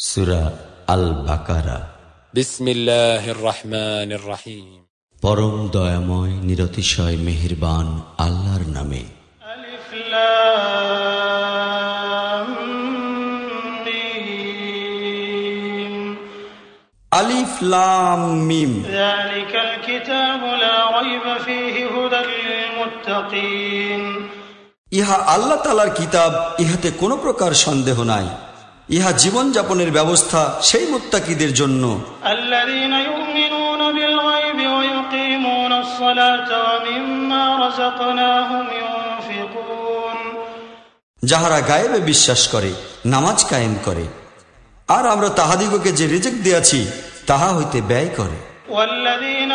সুরা আল বাকারা রাহিম পরম দয়াময় নিরতিশয় মেহেরবান আল্লাহর নামে। মিম। ইহা আল্লাহ তালার কিতাব ইহাতে কোনো প্রকার সন্দেহ নাই। ইহা জীবনযাপনের ব্যবস্থা সেই মুত্তাকিদের জন্য। যাহারা গায়েবে বিশ্বাস করে নামাজ কায়েম করে আর আমরা তাহাদিগকে যে রিজেক দিয়াছি তাহা হইতে ব্যয় করে। والذين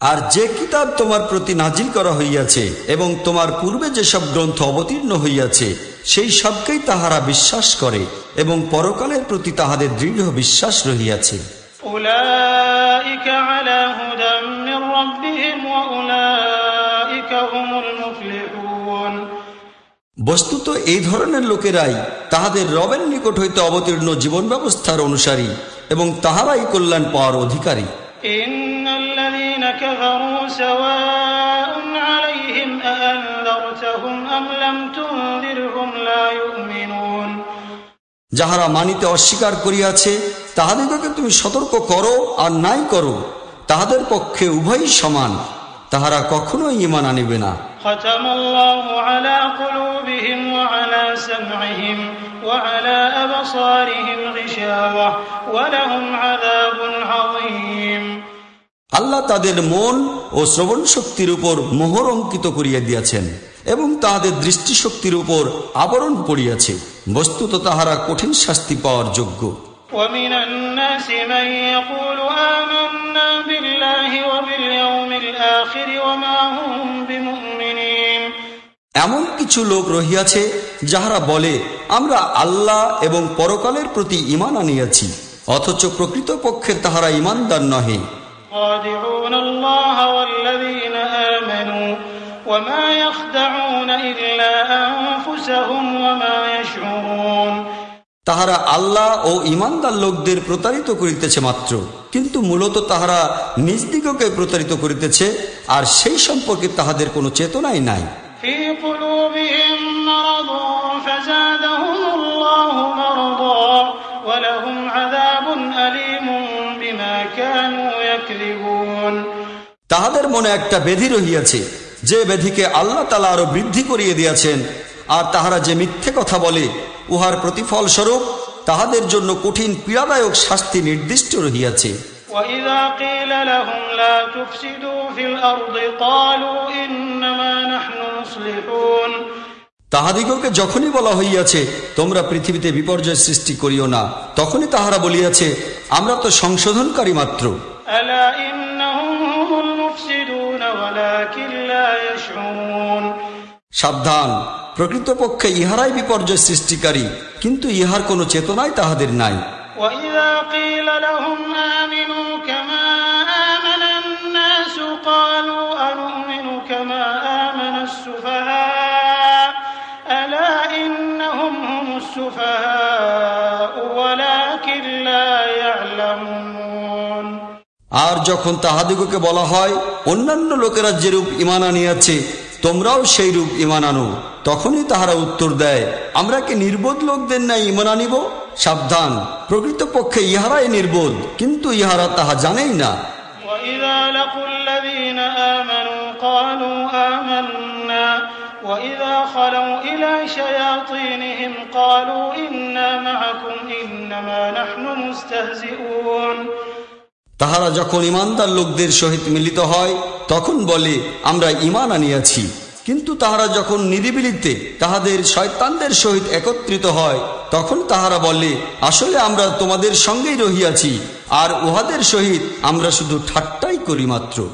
আর যে কিতাব তোমার প্রতি নাজিল করা হইয়াছে এবং তোমার পূর্বে যেসব গ্রন্থ অবতীর্ণ হইয়াছে সেই সবকেই তাহারা বিশ্বাস করে এবং পরকালের প্রতি তাহাদের দৃঢ় বিশ্বাস রহিয়াছে। বস্তুত এই ধরনের লোকেরাই তাহাদের রবের নিকট হইতে অবতীর্ণ জীবন ব্যবস্থার অনুসারী এবং তাহারাই কল্যাণ পাওয়ার অধিকারী। كفروا سواء عليهم أأنذرتهم أم لم تنذرهم لا يؤمنون যাহারা মানিতে অস্বীকার করিয়াছে তাহাদিগকে তুমি সতর্ক করো আর নাই করো তাহাদের পক্ষে উভয়ই সমান তাহারা কখনোই ইমান আনিবে না ختم আল্লাহ তাদের মন ও শ্রবণ শক্তির উপর মোহর অঙ্কিত করিয়া দিয়াছেন এবং তাহাদের দৃষ্টিশক্তির উপর আবরণ পড়িয়াছে বস্তুত তাহারা কঠিন শাস্তি পাওয়ার যোগ্য ومن الناس من يقول آمنا بالله وباليوم الآخر وما هم بمؤمنين এমন কিছু লোক রহিয়াছে যাহারা বলে আমরা আল্লাহ এবং পরকালের প্রতি ইমান আনিয়াছি অথচ প্রকৃতপক্ষে তাহারা ইমানদার নহে خادعون الله والذين آمنوا وما يخدعون إلا أنفسهم وما يشعرون তাহারা আল্লাহ ও ইমানদার লোকদের প্রতারিত করিতেছে মাত্র কিন্তু মূলত তাহারা নিজ দিগকে প্রতারিত করিতেছে আর সেই সম্পর্কে তাহাদের কোনো চেতনাই নাই তাহাদের মনে একটা ব্যাধি রহিয়াছে যে ব্যাধিকে আল্লাহ তালা আরো বৃদ্ধি করিয়ে দিয়াছেন আর তাহারা যে মিথ্যে কথা বলে উহার প্রতিফল স্বরূপ তাহাদের জন্য কঠিন পীড়াদায়ক শাস্তি নির্দিষ্ট রহিয়াছে وإذا قيل لهم لا تفسدوا في الأرض قالوا إنما نحن مصلحون তাহাদিগকে যখনই বলা হইয়াছে তোমরা পৃথিবীতে বিপর্যয় সৃষ্টি করিও না তখনই তাহারা বলিয়াছে আমরা তো সংশোধনকারী মাত্র ألا إنهم هم المفسدون ولكن لا يشعرون সাবধান প্রকৃতপক্ষে ইহারাই বিপর্যয় সৃষ্টিকারী কিন্তু ইহার কোনো চেতনাই তাহাদের নাই وإذا قيل لهم آمنوا كما آمن الناس قالوا আর যখন তাহাদিগকে বলা হয় অন্যান্য লোকেরা যেরূপ ইমান আনিয়াছে তোমরাও সেই রূপ ইমান আনো তখনই তাহারা উত্তর দেয় আমরা কি নির্বোধ লোকদের ন্যায় ইমান আনিব সাবধান প্রকৃতপক্ষে ইহারাই নির্বোধ কিন্তু ইহারা তাহা জানেই না وإذا لقوا الذين آمنوا قالوا آمنا وإذا خلوا إلى شياطينهم قالوا إنا معكم إنما نحن مستهزئون তাহারা যখন ইমানদার লোকদের সহিত মিলিত হয় তখন বলে আমরা ইমান আনিয়াছি। কিন্তু তাহারা যখন নিরিবিলিতে তাহাদের শয়তানদের সহিত একত্রিত হয় তখন তাহারা বলে আসলে আমরা তোমাদের সঙ্গেই রহিয়াছি আর উহাদের সহিত আমরা শুধু ঠাট্টাই করি মাত্র।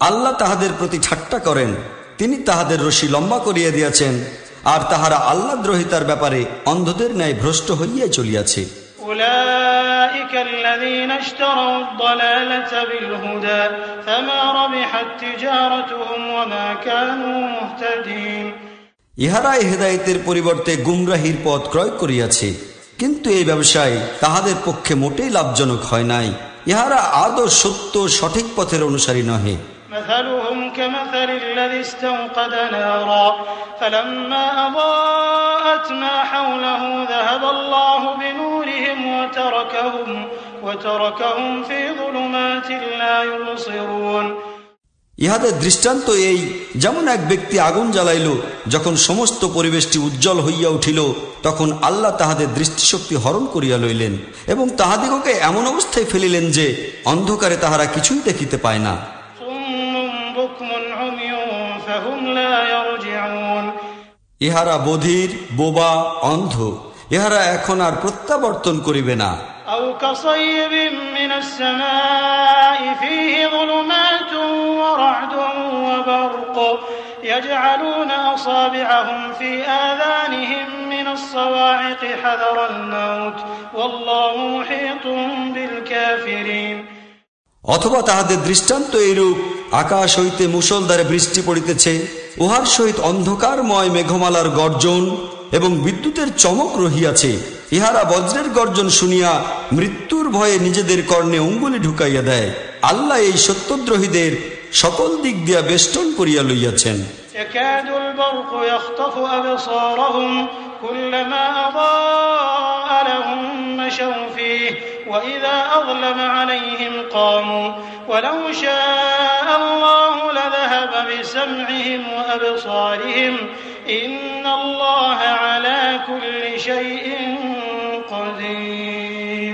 আল্লাহ তাহাদের প্রতি ঠাট্টা করেন। তিনি তাহাদের রশি লম্বা করিয়া দিয়াছেন। আর তাহারা আল্লাদ্রোহিতার ব্যাপারে অন্ধদের ন্যায় ভ্রষ্ট হইয়া চলিয়াছে। ইহারাই হেদায়তের পরিবর্তে গুমরাহির পথ ক্রয় করিয়াছে। কিন্তু এই ব্যবসায় তাহাদের পক্ষে মোটেই লাভজনক হয় নাই। ইহারা আদৌ সত্য সঠিক পথের অনুসারী নহে। مثلهم كمثل الذي استوقد نارا فلما أضاءت ما حوله ذهب الله بنورهم وتركهم وتركهم في ظلمات لا يبصرون ইহাদের দৃষ্টান্ত এই যেমন এক ব্যক্তি আগুন জ্বালাইল যখন সমস্ত পরিবেশটি উজ্জ্বল হইয়া উঠিল তখন আল্লাহ তাহাদের দৃষ্টিশক্তি হরণ করিয়া লইলেন এবং তাহাদিগকে এমন অবস্থায় ফেলিলেন যে অন্ধকারে তাহারা কিছুই দেখিতে পায় না ইহারা বধির বোবা অন্ধ ইহারা এখন আর প্রত্যাবর্তন করিবে না أو كصيب من السماء فيه ظلمات ورعد وبرق يجعلون أصابعهم في آذانهم من الصواعق حذر الموت والله محيط بالكافرين অথবা তাহাদের দৃষ্টান্ত এইরূপ আকাশ হইতে মুসলধারে বৃষ্টি পড়িতেছে উহার সহিত অন্ধকারময় মেঘমালার গর্জন এবং বিদ্যুতের চমক রহিয়াছে ইহারা বজ্রের গর্জন শুনিয়া মৃত্যুর ভয়ে নিজেদের কর্ণে অঙ্গুলি ঢুকাইয়া দেয় আল্লাহ এই সত্যদ্রোহীদের সকল দিক দিয়া বেষ্টন করিয়া লইয়াছেন يكاد البرق يخطف أبصارهم كلما أضاء لهم مشوا فيه وإذا أظلم عليهم قاموا ولو شاء الله لذهب بسمعهم وأبصارهم إن الله على كل شيء قدير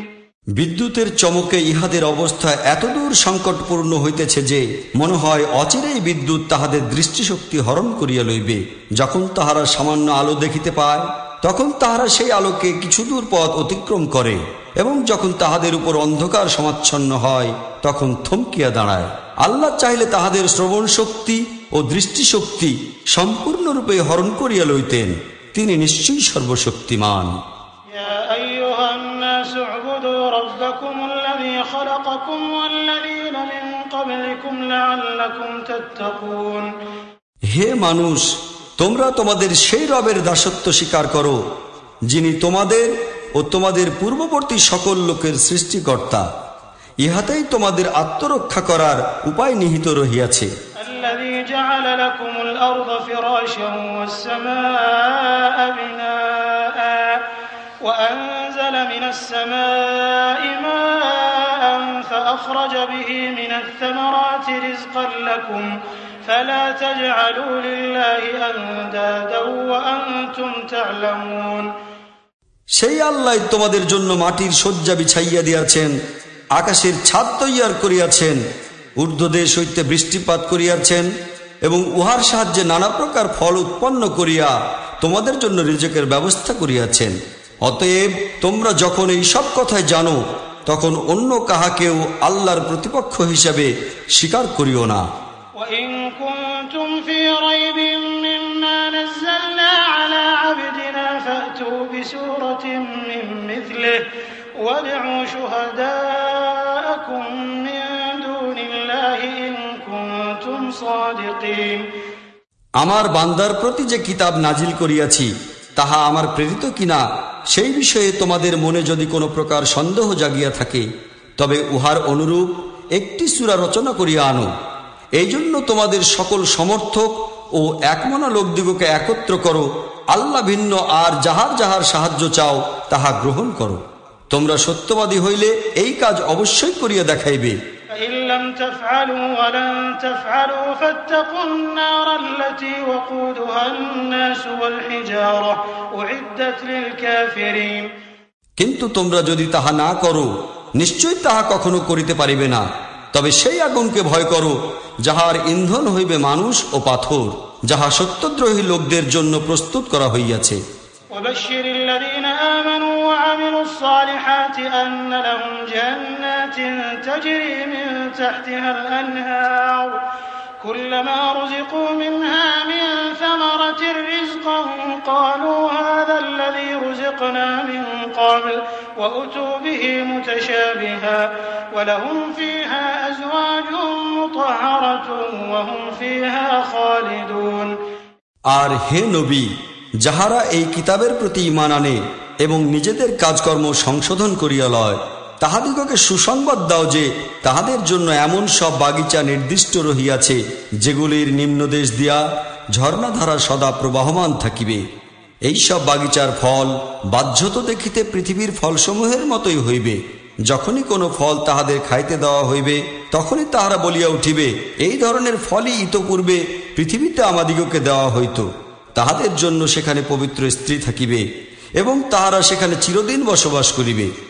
বিদ্যুতের চমকে ইহাদের অবস্থা এতদূর সংকটপূর্ণ হইতেছে যে মনে হয় অচিরেই বিদ্যুৎ তাহাদের দৃষ্টিশক্তি হরণ করিয়া লইবে যখন তাহারা সামান্য আলো দেখিতে পায় তখন তাহারা সেই আলোকে কিছু দূর পথ অতিক্রম করে এবং যখন তাহাদের উপর অন্ধকার সমাচ্ছন্ন হয় তখন থমকিয়া দাঁড়ায়। আল্লাহ চাইলে তাহাদের শ্রবণ শক্তি ও দৃষ্টিশক্তি সম্পূর্ণরূপে হরণ করিয়া লইতেন। তিনি নিশ্চয়ই সর্বশক্তিমান। হে মানুষ তোমরা তোমাদের সেই রবের দাসত্ব স্বীকার করো যিনি তোমাদের ও তোমাদের পূর্ববর্তী সকল লোকের সৃষ্টিকর্তা ইহাতেই তোমাদের আত্মরক্ষা করার উপায় নিহিত রহিয়াছে الذي جعل لكم الأرض فراشا والسماء بناء وأنزل من السماء ماء فأخرج به من الثمرات رزقا لكم فلا تجعلوا لله أندادا وأنتم تعلمون সেই আল্লাহ তোমাদের জন্য মাটির শয্যা বিছাইয়া দিয়াছেন আকাশের ছাদ তৈয়ার করিয়াছেন ঊর্ধ্বদেশ হইতে বৃষ্টিপাত করিয়াছেন এবং উহার সাহায্যে নানা প্রকার ফল উৎপন্ন করিয়া তোমাদের জন্য রিজকের ব্যবস্থা করিয়াছেন অতএব তোমরা যখন এই সব কথায় জানো তখন অন্য কাহাকেও আল্লাহর প্রতিপক্ষ হিসাবে স্বীকার করিও না وإن كنتم في ريب مما نزلنا على عبدنا فأتوا بسورة من مثله وادعوا شهداءكم من دون الله إن كنتم صادقين আমার বান্দার প্রতি যে কিতাব নাজিল করিয়াছি তাহা আমার প্রেরিত কিনা সেই বিষয়ে তোমাদের মনে যদি কোনো প্রকার সন্দেহ জাগিয়া থাকে তবে উহার অনুরূপ একটি সূরা রচনা করিয়া আনো এই জন্য তোমাদের সকল সমর্থক ও একমনা লোকদিগকে একত্র করো আল্লাহ ভিন্ন আর যাহার যাহার সাহায্য চাও তাহা গ্রহণ করো। তোমরা সত্যবাদী হইলে এই কাজ অবশ্যই করিয়া দেখাইবে। কিন্তু তোমরা যদি তাহা না করো নিশ্চয় তাহা কখনো করিতে পারিবে না। তবে সেই আগুনকে ভয় করো যাহার ইন্ধন হইবে মানুষ ও পাথর যাহা সত্যদ্রোহী লোকদের জন্য প্রস্তুত করা হইয়াছে وبشر الذين آمنوا وعملوا الصالحات أن لهم جنات تجري من تحتها الأنهار كلما رزقوا منها من ثمرة رزقا قالوا هذا الذي رزقنا من قبل وأتوا به متشابها ولهم فيها أزواج مطهرة وهم فيها خالدون আর হে নবী যাহারা এই কিতাবের প্রতি ইমান আনে এবং নিজেদের কাজকর্ম সংশোধন করিয়া লয় তাহাদিগকে সুসংবাদ দাও যে তাহাদের জন্য এমন সব বাগিচা নির্দিষ্ট রহিয়াছে, যেগুলির নিম্নদেশ দিয়া ঝর্ণাধারা সদা প্রবাহমান থাকিবে। এই সব বাগিচার ফল বাহ্যত দেখিতে পৃথিবীর ফলসমূহের মতোই হইবে। যখনই কোনো ফল তাহাদের খাইতে দেওয়া হইবে, তখনই তাহারা বলিয়া উঠিবে, এই ধরনের ফলই ইতপূর্বে পৃথিবীতে আমাদিগকে দেওয়া হইত। তাহাদের জন্য সেখানে পবিত্র স্ত্রী থাকিবে এবং তাহারা সেখানে চিরদিন বসবাস করিবে।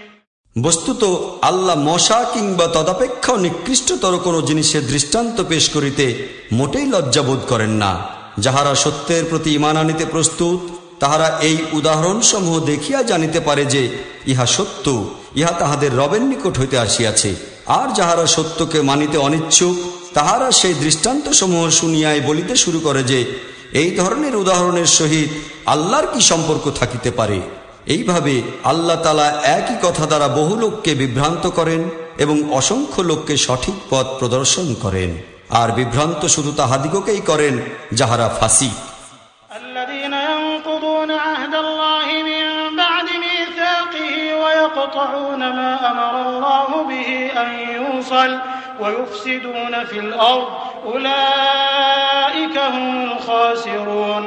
বস্তুত আল্লাহ মশা কিংবা তদাপেক্ষাও নিকৃষ্টতর কোনো জিনিসের দৃষ্টান্ত পেশ করিতে মোটেই লজ্জাবোধ করেন না। যাহারা সত্যের প্রতি ইমান আনিতে প্রস্তুত, তাহারা এই উদাহরণসমূহ দেখিয়া জানিতে পারে যে ইহা সত্য, ইহা তাহাদের রবের নিকট হইতে আসিয়াছে। আর যাহারা সত্যকে মানিতে অনিচ্ছুক, তাহারা সেই দৃষ্টান্তসমূহ শুনিয়াই বলিতে শুরু করে যে, এই ধরনের উদাহরণের সহিত আল্লাহর কি সম্পর্ক থাকিতে পারে? এইভাবে আল্লাহ তালা একই কথা দ্বারা বহু লোককে বিভ্রান্ত করেন এবং অসংখ্য লোককে সঠিক পথ প্রদর্শন করেন আর বিভ্রান্ত শুধু তাহাদিগকেই করেন যাহারা ফাঁসি الذين ينقضون عهد الله من بعد ميثاقه ويقطعون ما أمر الله به أن يوصل ويفسدون في الأرض أولئك هم الخاسرون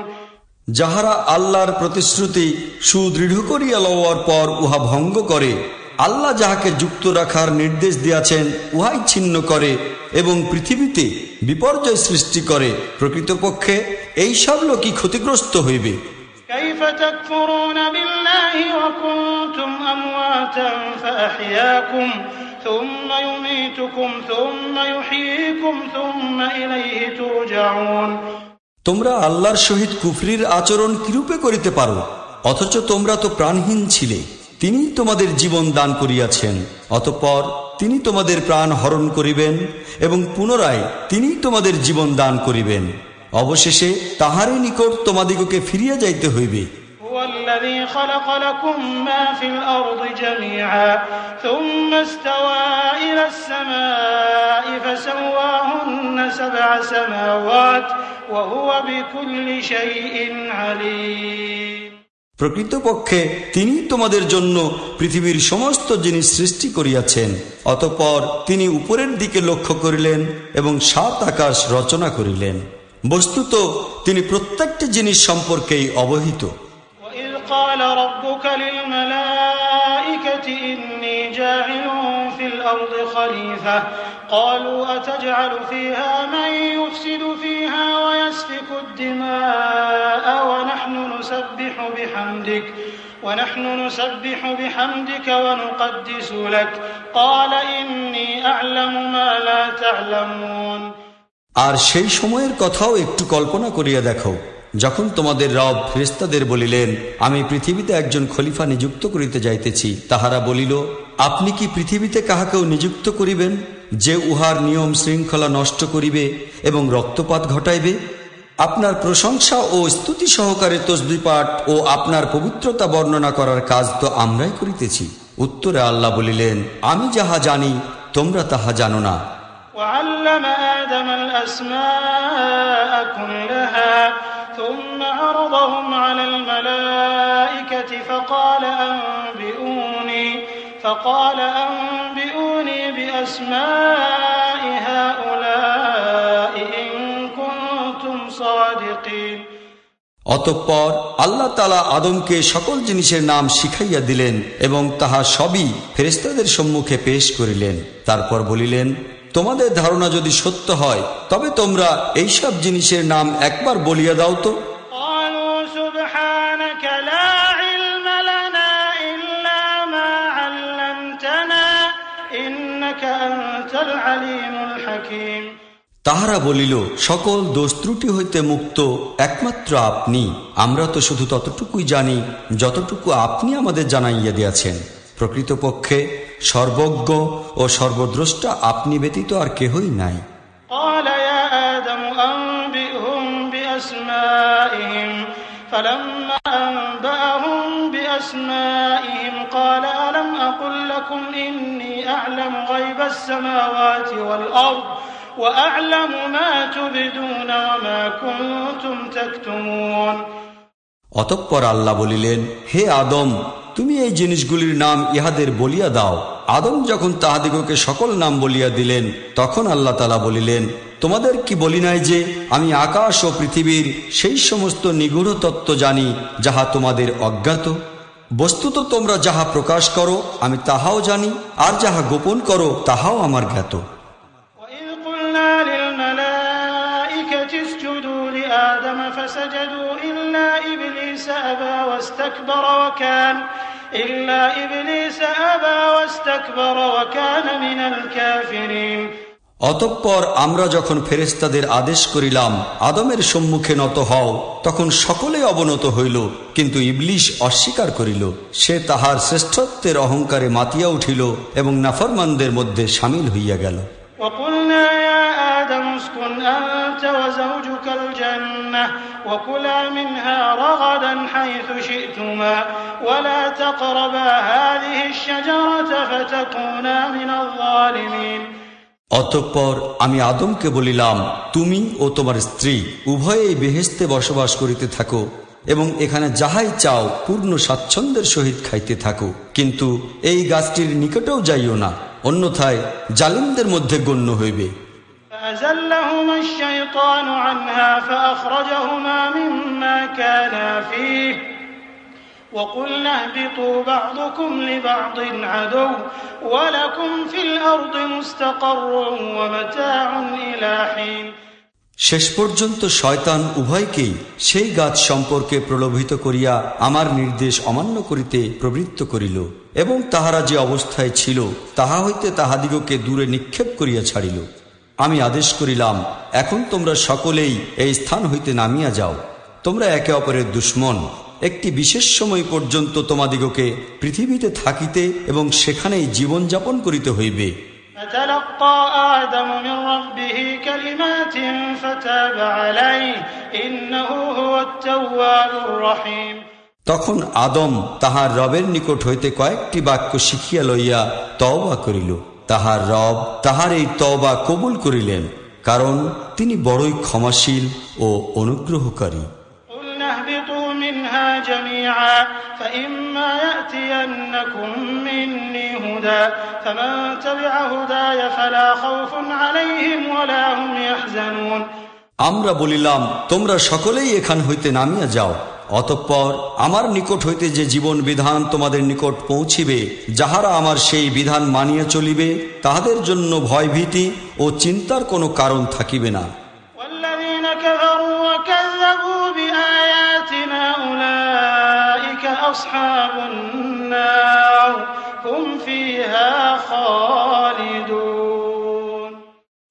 যাহারা আল্লাহর প্রতিশ্রুতি সুদৃঢ় করিয়া লওয়ার পর উহা ভঙ্গ করে আল্লাহ যাহাকে যুক্ত রাখার নির্দেশ দিয়াছেন উহাই ছিন্ন করে এবং পৃথিবীতে বিপর্যয় সৃষ্টি করে প্রকৃতপক্ষে এই সব লোকই ক্ষতিগ্রস্ত হইবে كيف تكفرون بالله وكنتم أمواتا فأحياكم ثم يميتكم ثم يحييكم ثم إليه ترجعون তোমরা আল্লাহর সহিত কুফরির আচরণ কিরূপে করিতে পারো? অথচ তোমরা তো প্রাণহীন ছিলে তিনি তোমাদের জীবন দান করিয়াছেন। অতঃপর তিনি তোমাদের প্রাণ হরণ করিবেন এবং পুনরায় তিনি তোমাদের জীবন দান করিবেন। অবশেষে তাহারই নিকট তোমাদিগকে ফিরিয়া যাইতে হইবে। هو الذي خلق لكم ما في الأرض جميعا ثم استوى إلى السماء فسواهن سبع سماوات وهو بكل شيء عليم প্রকৃতপক্ষে তিনি তোমাদের জন্য পৃথিবীর সমস্ত জিনিস সৃষ্টি করিয়াছেন অতঃপর তিনি উপরের দিকে লক্ষ্য করিলেন এবং সাত আকাশ রচনা করিলেন বস্তুত তিনি প্রত্যেকটি জিনিস সম্পর্কেই অবহিত وإذ قال ربك للملائكة إني جاعل في الأرض خليفة قالوا أتجعل فيها من يفسد فيها ويسفك الدماء ونحن نسبح بحمدك ونحن نسبح بحمدك ونقدس لك قال إني أعلم ما لا تعلمون আর সেই সময়ের কথাও একটু কল্পনা করিয়া দেখো যখন তোমাদের রব ফেরেস্তাদের বলিলেন আমি পৃথিবীতে একজন খলিফা নিযুক্ত করিতে যাইতেছি তাহারা বলিল আপনি কি পৃথিবীতে কাহাকেও নিযুক্ত করিবেন যে উহার নিয়ম শৃঙ্খলা নষ্ট করিবে এবং রক্তপাত ঘটাইবে আপনার প্রশংসা ও স্তুতি সহকারে তসবি পাঠ ও আপনার পবিত্রতা বর্ণনা করার কাজ তো আমরাই করিতেছি উত্তরে আল্লাহ বলিলেন আমি যাহা জানি তোমরা তাহা জানো না وعلم آدم الأسماء كلها ثم عرضهم على الملائكة فقال أنبئوني فقال أنبئوني بأسماء هؤلاء إن كنتم صادقين অতঃপর আল্লাহ তালা আদমকে সকল জিনিসের নাম শিখাইয়া দিলেন এবং তাহা সবই ফেরেস্তাদের সম্মুখে পেশ করিলেন তারপর বলিলেন তোমাদের ধারণা যদি সত্য হয় তবে তোমরা এইসব জিনিসের নাম একবার বলিয়া দাও তো। তাহারা বলিল সকল দোষ ত্রুটি হইতে মুক্ত একমাত্র আপনি। আমরা তো শুধু ততটুকুই জানি যতটুকু আপনি আমাদের জানাইয়া দিয়াছেন। প্রকৃতপক্ষে সর্বজ্ঞ ও সর্বদ্রষ্টা আপনি ব্যতীত আর কেহই নাই قال يا آدم أنبئهم بأسمائهم فلما أنبأهم بأسمائهم قال ألم أقل لكم إني أعلم غيب السماوات والأرض وأعلم ما تبدون وما كنتم تكتمون অতঃপর আল্লাহ বলিলেন হে আদম তুমি এই জিনিসগুলির নাম ইহাদের বলিয়া দাও আদম যখন তাহাদিগকে সকল নাম বলিয়া দিলেন তখন আল্লাহ তালা বলিলেন তোমাদের কি বলি নাই যে আমি আকাশ ও পৃথিবীর সেই সমস্ত নিগূঢ় তত্ত্ব জানি যাহা তোমাদের অজ্ঞাত বস্তুত তোমরা যাহা প্রকাশ করো আমি তাহাও জানি আর যাহা গোপন করো তাহাও আমার জ্ঞাত وإذ قلنا للملائكة اسجدوا لآدم فسجدوا إلا إبليس أبى واستكبر وكان إلا إبليس أبى واستكبر وكان من الكافرين অতঃপর আমরা যখন ফেরেস্তাদের আদেশ করিলাম আদমের সম্মুখে নত হও তখন সকলে অবনত হইল কিন্তু ইবলিশ অস্বীকার করিল সে তাহার শ্রেষ্ঠত্বের অহংকারে মাতিয়া উঠিল এবং নাফরমানদের মধ্যে সামিল হইয়া গেল وقلنا يا آدم اسكن أنت وزوجك الجنة وكلا منها رغدا حيث شئتما ولا تقربا هذه الشجرة فتكونا من الظالمين অতঃপর আমি আদমকে বলিলাম তুমি ও তোমার স্ত্রী উভয়েই বেহেস্তে বসবাস করিতে থাকো এবং এখানে যাহাই চাও পূর্ণ স্বাচ্ছন্দ্যের সহিত খাইতে থাকো কিন্তু এই গাছটির নিকটেও যাইও না অন্যথায় জালিমদের মধ্যে গণ্য হইবে فأزلهما الشيطان عنها فأخرجهما مما كانا فيه وقلنا اهبطوا بعضكم لبعض عدو ولكم في الأرض مستقر ومتاع إلى حين শেষ পর্যন্ত শয়তান উভয়কেই সেই গাছ সম্পর্কে প্রলোভিত করিয়া আমার নির্দেশ অমান্য করিতে প্রবৃত্ত করিল এবং তাহারা যে অবস্থায় ছিল তাহা হইতে তাহাদিগকে দূরে নিক্ষেপ করিয়া ছাড়িল আমি আদেশ করিলাম এখন তোমরা সকলেই এই স্থান হইতে নামিয়া যাও। তোমরা একে অপরের দুশ্মন। একটি বিশেষ সময় পর্যন্ত তোমাদিগকে পৃথিবীতে থাকিতে এবং সেখানেই জীবনযাপন করিতে হইবে। তখন আদম তাহার রবের নিকট হইতে কয়েকটি বাক্য শিখিয়া লইয়া তওবা করিল। তাহার রব তাহার এই তওবা কবুল করিলেন কারণ তিনি বড়ই ক্ষমাশীল ও অনুগ্রহকারী قلنا اهبطوا منها جميعا فإما يأتينكم مني هدى فمن تبع هداي فلا خوف عليهم ولا هم يحزنون আমরা বলিলাম তোমরা সকলেই এখান হইতে নামিয়া যাও অতঃপর আমার নিকট হইতে যে জীবন বিধান তোমাদের নিকট পৌঁছিবে যাহারা আমার সেই বিধান মানিয়া চলিবে তাহাদের জন্য ভয়ভীতি ও চিন্তার কোনো কারণ থাকিবে না والذين كفروا وكذبوا بآياتنا أولئك أصحاب النار هم فيها خالدون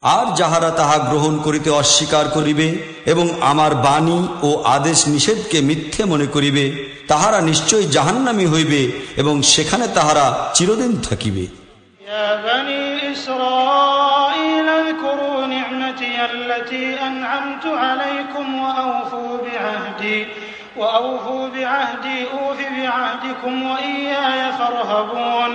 আর যাহারা তাহা গ্রহণ করিতে অস্বীকার করিবে এবং আমার বাণী ও আদেশ নিষেধকে মিথ্যে মনে করিবে তাহারা নিশ্চয়ই জাহান্নামী হইবে এবং সেখানে তাহারা চিরদিন থাকিবে يا بني إسرائيل اذكروا نعمتي التي أنعمت عليكم وأوفوا بعهدي وأوفوا بعهدي أوف بعهدكم وإياي فارهبون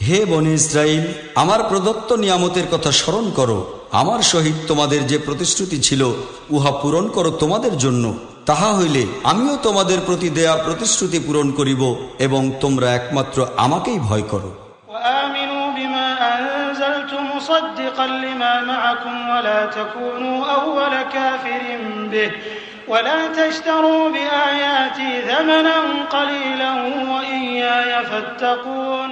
হে বনে ইসরায়েল আমার প্রদত্ত নিয়ামতের কথা স্মরণ করো আমার সহিত তোমাদের যে প্রতিশ্রুতি ছিল উহা পূরণ করো তোমাদের জন্য তাহা হইলে আমিও তোমাদের প্রতি দেয়া প্রতিশ্রুতি পূরণ করিব এবং তোমরা একমাত্র আমাকেই ভয় করো وآمنوا بما أنزلت مصدقا لما معكم ولا تكونوا أول كافر به ولا تشتروا بآياتي ثمنا قليلا وإياي فاتقون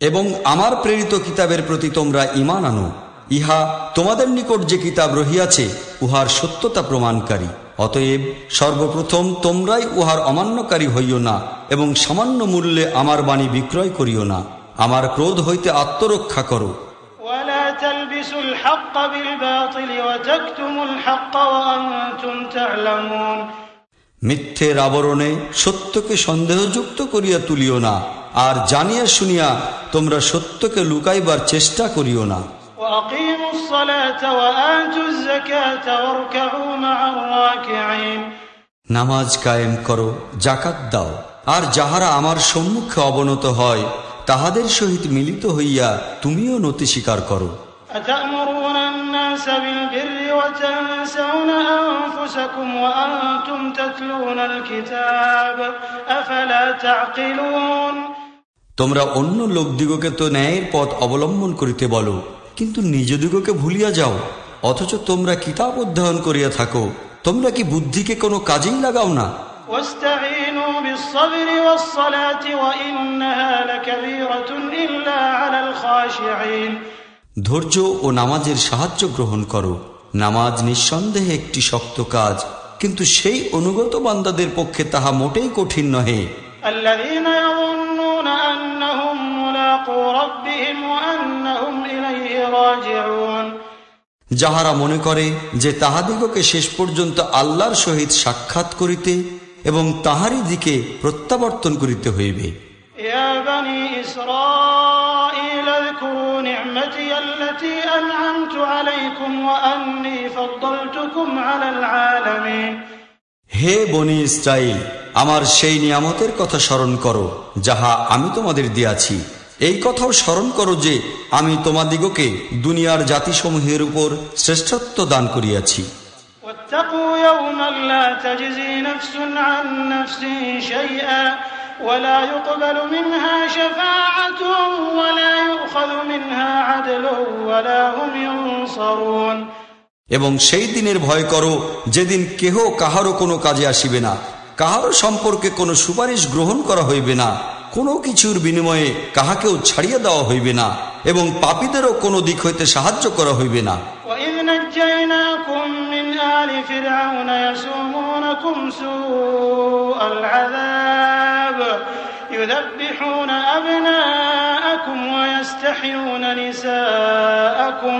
এবং আমার প্রেরিত কিতাবের প্রতি তোমরা ইমান আনো। ইহা তোমাদের নিকট যে কিতাব রহিয়াছে উহার সত্যতা প্রমাণকারী। অতএব সর্বপ্রথম তোমরাই উহার অমান্যকারী হইও না এবং সামান্য মূল্যে আমার বাণী বিক্রয় করিও না। আমার ক্রোধ হইতে আত্মরক্ষা করো। মিথ্যের আবরণে সত্যকে সন্দেহযুক্ত করিয়া তুলিও না। আর জানিয়া শুনিয়া তোমরা সত্যকে লুকাইবার চেষ্টা করিও না। নামাজ কায়েম করো জাকাত দাও। আর যাহারা আমার সম্মুখে অবনত হয় তাহাদের সহিত মিলিত হইয়া তুমিও নতি স্বীকার করো। আফালা তোমরা অন্য লোকদিগকে তো ন্যায়ের পথ অবলম্বন করিতে বলো কিন্তু নিজদিগকে ভুলিয়া যাও অথচ তোমরা কিতাব অধ্যয়ন করিয়া থাকো তোমরা কি বুদ্ধিকে কোনো কাজেই লাগাও না واستعينوا بالصبر والصلاة وإنها لكبيرة إلا على الخاشعين ধৈর্য ও নামাজের সাহায্য গ্রহণ করো নামাজ নিঃসন্দেহে একটি শক্ত কাজ কিন্তু সেই অনুগত বান্দাদের পক্ষে তাহা মোটেই কঠিন নহে الذين يظنون যাহারা মনে করে যে তাহাদিগকে শেষ পর্যন্ত আল্লাহর সহিত সাক্ষাৎ করিতে এবং তাহারই দিকে প্রত্যাবর্তন করিতে হইবে। হে বনি ইসরাইল আমার সেই নিয়ামতের কথা স্মরণ করো যাহা আমি তোমাদের দিয়াছি। এই কথাও স্মরণ করো যে আমি তোমাদিগকে দুনিয়ার জাতিসমূহের উপর শ্রেষ্ঠত্ব দান করিয়াছি واتقوا يوما لا تجزي نفس عن نفس شيئا ولا يقبل منها شفاعة ولا يؤخذ منها عدل ولا هم ينصرون এবং সেই দিনের ভয় করো যেদিন কেহ কাহারও কোনো কাজে আসিবে না কাহারও সম্পর্কে কোনো সুপারিশ গ্রহণ করা হইবে না কোনো কিছুর বিনিময়ে কাহাকেও ছাড়িয়ে দেওয়া হইবে না এবং পাপীদেরও কোনো দিক হইতে সাহায্য করা হইবে না وإذ نجيناكم من آل فرعون يسومونكم سوء العذاب يذبحون أبناءكم ويستحيون نساءكم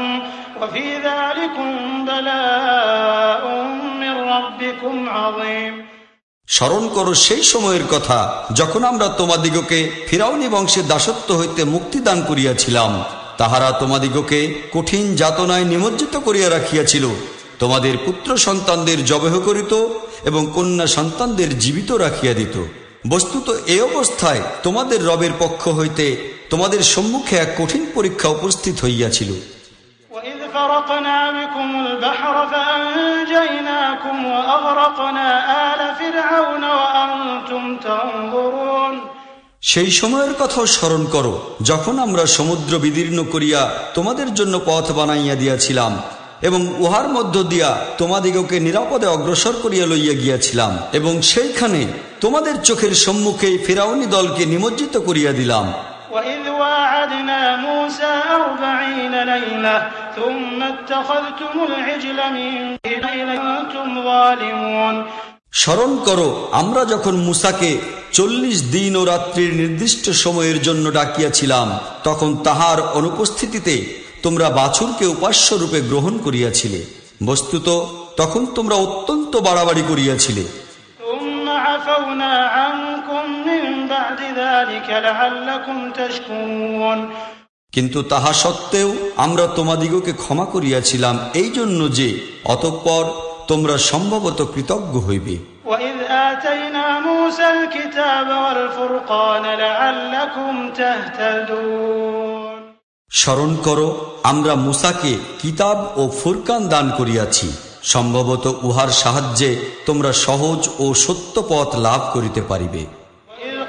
وفي ذلكم بلاء من ربكم عظيم স্মরণ করো সেই সময়ের কথা, যখন আমরা তোমাদিগকে ফিরাউনি বংশের দাসত্ব হইতে মুক্তি দান করিয়াছিলাম। তাহারা তোমাদিগকে কঠিন যাতনায় নিমজ্জিত করিয়া রাখিয়াছিল। তোমাদের পুত্র সন্তানদের জবেহ করিত এবং কন্যা সন্তানদের জীবিত রাখিয়া দিত। বস্তুত এ অবস্থায় তোমাদের রবের পক্ষ হইতে তোমাদের সম্মুখে এক কঠিন পরীক্ষা উপস্থিত হইয়াছিল। فرقنا بكم البحر فأنجيناكم وأغرقنا آل فرعون وأنتم تنظرون সেই সময়ের কথাও স্মরণ করো যখন আমরা সমুদ্র বিদীর্ণ করিয়া তোমাদের জন্য পথ বানাইয়া দিয়াছিলাম এবং উহার মধ্য দিয়া তোমাদিগকে নিরাপদে অগ্রসর করিয়া লইয়া গিয়াছিলাম এবং সেইখানে তোমাদের চোখের সম্মুখে ফেরাউনি দলকে নিমজ্জিত করিয়া দিলাম وإذ واعدنا موسى أربعين ليلة ثم اتخذتم العجل من أنتم ظالمون স্মরণ করো আমরা যখন মুসাকে চল্লিশ দিন ও রাত্রির নির্দিষ্ট সময়ের জন্য ডাকিয়াছিলাম তখন তাহার অনুপস্থিতিতে তোমরা বাছুরকে উপাস্য রূপে গ্রহণ করিয়াছিলে। বস্তুত তখন তোমরা অত্যন্ত বাড়াবাড়ি করিয়াছিলে। কিন্তু তাহা সত্ত্বেও আমরা তোমাদিগকে ক্ষমা করিয়াছিলাম এই জন্য যে অতঃপর তোমরা সম্ভবত কৃতজ্ঞ হইবে। স্মরণ করো আমরা মুসাকে কিতাব ও ফুরকান দান করিয়াছি। সম্ভবত উহার সাহায্যে তোমরা সহজ ও সত্য পথ লাভ করিতে পারিবে।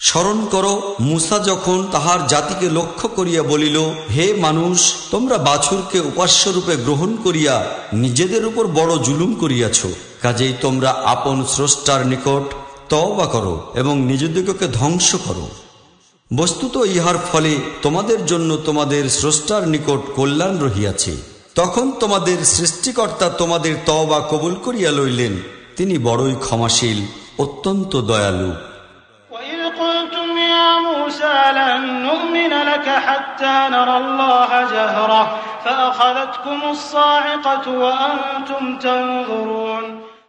স্মরণ করো, মুসা যখন তাহার জাতিকে লক্ষ্য করিয়া বলিল, হে মানুষ, তোমরা বাছুরকে উপাস্যরূপে গ্রহণ করিয়া নিজেদের উপর বড় জুলুম করিয়াছ। কাজেই তোমরা আপন স্রষ্টার নিকট তওবা করো এবং নিজেদিগকে ধ্বংস করো। বস্তুত ইহার ফলে তোমাদের জন্য তোমাদের স্রষ্টার নিকট কল্যাণ রহিয়াছে। তখন তোমাদের সৃষ্টিকর্তা তোমাদের তওবা কবুল করিয়া লইলেন। তিনি বড়ই ক্ষমাশীল, অত্যন্ত দয়ালু। لن نؤمن لك حتى نرى الله جهرة فأخذتكم الصاعقة وأنتم تنظرون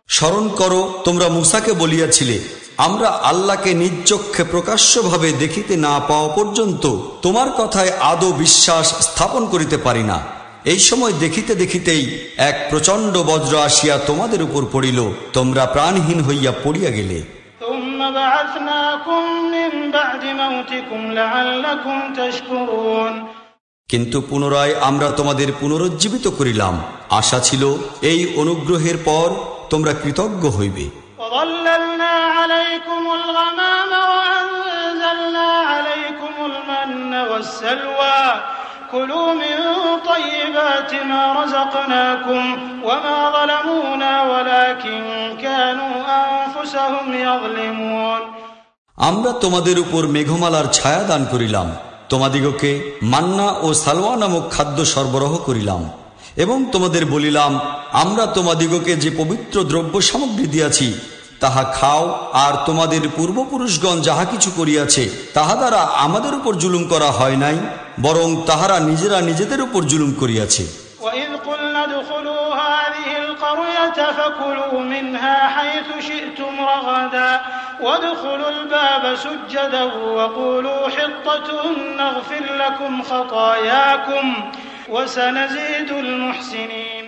স্মরণ করো তোমরা মুসাকে বলিয়াছিলে আমরা আল্লাহকে নিজ চক্ষে প্রকাশ্যভাবে দেখিতে না পাওয়া পর্যন্ত তোমার কথায় আদৌ বিশ্বাস স্থাপন করিতে পারি না এই সময় দেখিতে দেখিতেই এক প্রচণ্ড বজ্র আসিয়া তোমাদের উপর পড়িল তোমরা প্রাণহীন হইয়া পড়িয়া গেলে ثم بعثناكم من بعد موتكم لعلكم تشكرون কিন্তু পুনরায় আমরা তোমাদের পুনরুজ্জীবিত করিলাম আশা ছিল এই অনুগ্রহের পর তোমরা কৃতজ্ঞ হইবে وظللنا عليكم الغمام وأنزلنا عليكم المن والسلوى كلوا من طيبات ما رزقناكم وما ظلمونا ولكن كانوا أنفسهم يظلمون আমরা তোমাদের উপর মেঘমালার ছায়া দান করিলাম তোমাদিগকে মান্না ও সালোয়া নামক খাদ্য সরবরাহ করিলাম এবং তোমাদের বলিলাম আমরা তোমাদিগকে যে পবিত্র দ্রব্য সামগ্রী দিয়াছি তাহা খাও আর তোমাদের পূর্বপুরুষগণ যাহা কিছু করিয়াছে তাহা দ্বারা আমাদের উপর জুলুম করা হয় নাই বরং তাহারা নিজেরা নিজেদের উপর জুলুম করিয়াছে وإذ قلنا ادخلوا هذه القرية فكلوا منها حيث شئتم رغدا وادخلوا الباب سجدا وقولوا حطة نغفر لكم خطاياكم وسنزيد المحسنين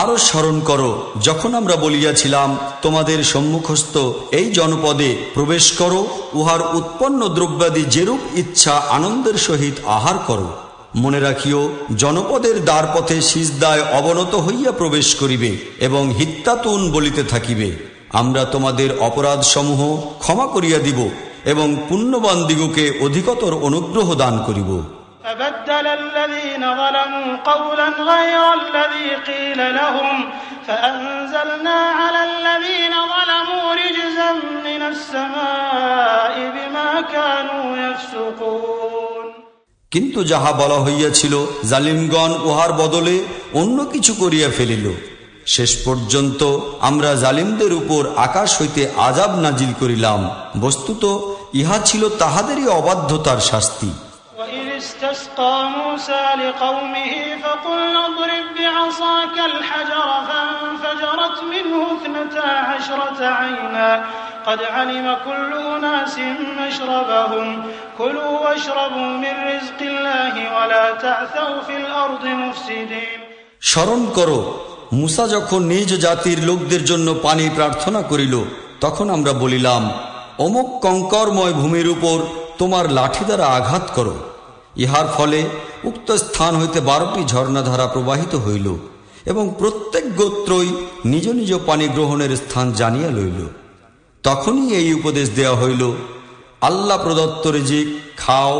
আরও স্মরণ করো, যখন আমরা বলিয়াছিলাম, তোমাদের সম্মুখস্থ এই জনপদে প্রবেশ করো, উহার উৎপন্ন দ্রব্যাদি যেরূপ ইচ্ছা আনন্দের সহিত আহার করো। মনে রাখিও, জনপদের দ্বারপথে সিজদায় অবনত হইয়া প্রবেশ করিবে এবং হিত্তাতুন বলিতে থাকিবে। আমরা তোমাদের অপরাধ সমূহ ক্ষমা করিয়া দিব এবং পুণ্যবান দিগকে অধিকতর অনুগ্রহ দান করিব। فبدل الذين ظلموا قولا غير الذي قيل لهم فأنزلنا على الذين ظلموا رجزا من السماء بما كانوا يفسقون কিন্তু যাহা বলা হইয়াছিল জালিমগণ উহার বদলে অন্য কিছু করিয়া ফেলিল শেষ পর্যন্ত আমরা জালিমদের উপর আকাশ হইতে আজাব নাজিল করিলাম বস্তুত ইহা ছিল তাহাদেরই অবাধ্যতার শাস্তি وإذ استسقى موسى لقومه فقلنا اضرب بعصاك الحجر فانفجرت منه اثنتا عشرة عينا قد علم كل أناس مشربهم كلوا واشربوا من رزق الله ولا تعثوا في الأرض مفسدين স্মরণ করো মুসা যখন নিজ জাতির লোকদের জন্য পানি প্রার্থনা করিল তখন আমরা বলিলাম অমুক কঙ্করময় ভূমির উপর তোমার লাঠি দ্বারা আঘাত করো ইহার ফলে উক্ত স্থান হইতে বারোটি ঝর্ণাধারা প্রবাহিত হইল এবং প্রত্যেক গোত্রই নিজ নিজ পানি গ্রহণের স্থান জানিয়া লইল তখনই এই উপদেশ দেওয়া হইল আল্লাহ প্রদত্ত রেজিক খাও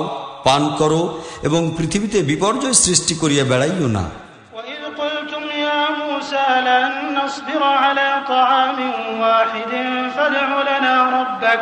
পান করো এবং পৃথিবীতে বিপর্যয় সৃষ্টি করিয়া বেড়াইও না وإذ قلتم يا موسى لن نصبر على طعام واحد فادع لنا ربك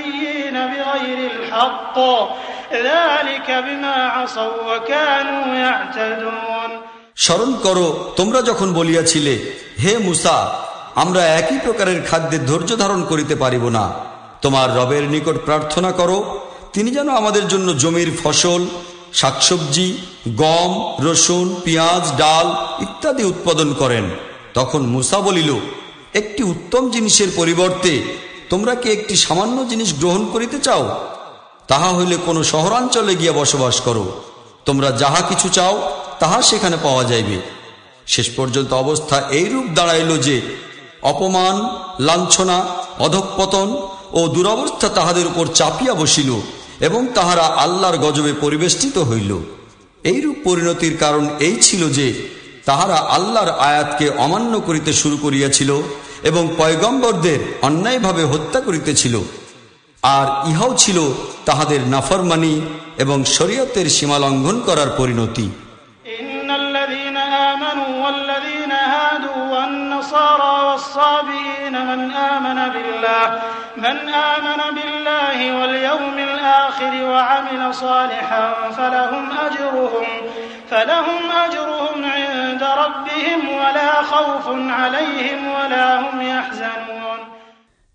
الحق ذلك بما عصوا وكانوا يعتدون স্মরণ করো তোমরা যখন বলিয়াছিলে হে মুসা আমরা একই প্রকারের খাদ্যের ধৈর্য ধারণ করিতে পারিব না তোমার রবের নিকট প্রার্থনা করো তিনি যেন আমাদের জন্য জমির ফসল শাকসবজি গম রসুন পেঁয়াজ ডাল ইত্যাদি উৎপাদন করেন তখন মুসা বলিল একটি উত্তম জিনিসের পরিবর্তে তোমরা কি একটি সামান্য জিনিস গ্রহণ করিতে চাও তাহা হইলে কোনো শহরাঞ্চলে গিয়া বসবাস করো। তোমরা যাহা কিছু চাও, তাহা সেখানে পাওয়া যাইবে। শেষ পর্যন্ত অবস্থা এইরূপ দাঁড়াইল যে, অপমান, লাঞ্ছনা, অধঃপতন ও দুরবস্থা তাহাদের উপর চাপিয়া বসিল এবং তাহারা আল্লাহর গজবে পরিবেষ্টিত হইল। এইরূপ পরিণতির কারণ এই ছিল যে, তাহারা আল্লাহর আয়াতকে অমান্য করিতে শুরু করিয়াছিল এবং পয়গম্বরদের অন্যায়ভাবে হত্যা করিতেছিল। আর ইহাও ছিল তাহাদের নাফরমানি এবং শরীয়তের সীমা লঙ্ঘন করার পরিণতি। আলাইহিম ওয়ালা হুম ইয়াহজানুন।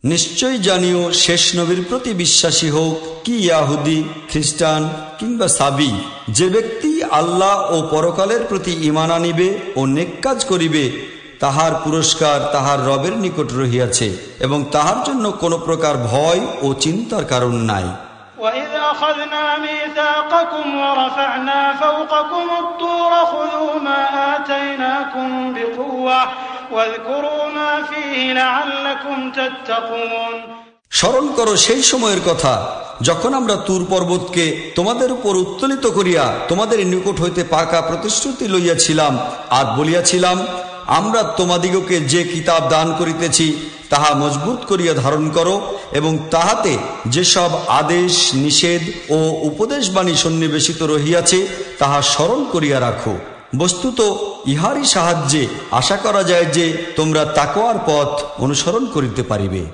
নিশ্চয় জানিও শেষ নবীর প্রতি বিশ্বাসী হোক কি ইয়াহুদি খ্রিস্টান কিংবা সাবি যে ব্যক্তি আল্লাহ ও পরকালের প্রতি ইমান আনিবে ও নেক কাজ করিবে তাহার পুরস্কার তাহার রবের নিকট রহিয়াছে এবং তাহার জন্য কোনো প্রকার ভয় ও চিন্তার কারণ নাই وإذ أخذنا ميثاقكم ورفعنا فوقكم الطور خذوا ما آتيناكم بقوة স্মরণ করো সেই সময়ের কথা, যখন আমরা তুর পর্বতকে তোমাদের উপর উত্তোলিত করিয়া তোমাদের নিকট হইতে পাকা প্রতিশ্রুতি লইয়াছিলাম আর বলিয়াছিলাম, আমরা তোমাদিগকে যে কিতাব দান করিতেছি, তাহা মজবুত করিয়া ধারণ করো এবং তাহাতে যেসব আদেশ, নিষেধ ও উপদেশবাণী সন্নিবেশিত রহিয়াছে, তাহা স্মরণ করিয়া রাখো। বস্তুত ইহারই সাহায্যে আশা করা যায় যে তোমরা তাকোয়ার পথ অনুসরণ করিতে পারিবে।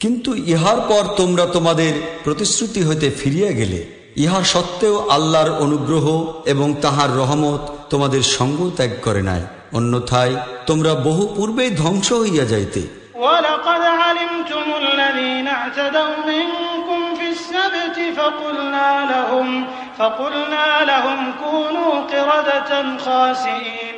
কিন্তু ইহার পর তোমরা তোমাদের প্রতিশ্রুতি হইতে ফিরিয়া গেলে ইহা সত্ত্বেও আল্লাহর অনুগ্রহ এবং তাহার রহমত তোমাদের সঙ্গ ত্যাগ করে নাই। অন্যথায় তোমরা বহু পূর্বেই ধ্বংস হইয়া যাইতে ولقد علمتم الذين اعتدوا منكم في السبت فقلنا لهم فقلنا لهم كونوا قردة خاسئين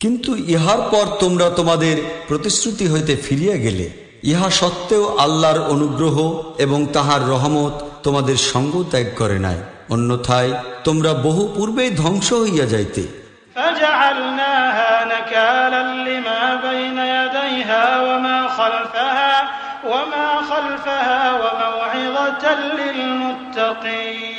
কিন্তু ইহার পর তোমরা তোমাদের প্রতিশ্রুতি হইতে ফিরিয়া গেলে ইহা সত্ত্বেও আল্লাহর অনুগ্রহ এবং তাহার রহমত তোমাদের সঙ্গ ত্যাগ করে নাই অন্যথায় তোমরা বহু পূর্বেই ধ্বংস হইয়া যাইতে فجعلناها نكالا لما بين يديها وما خلفها وما خلفها وموعظة للمتقين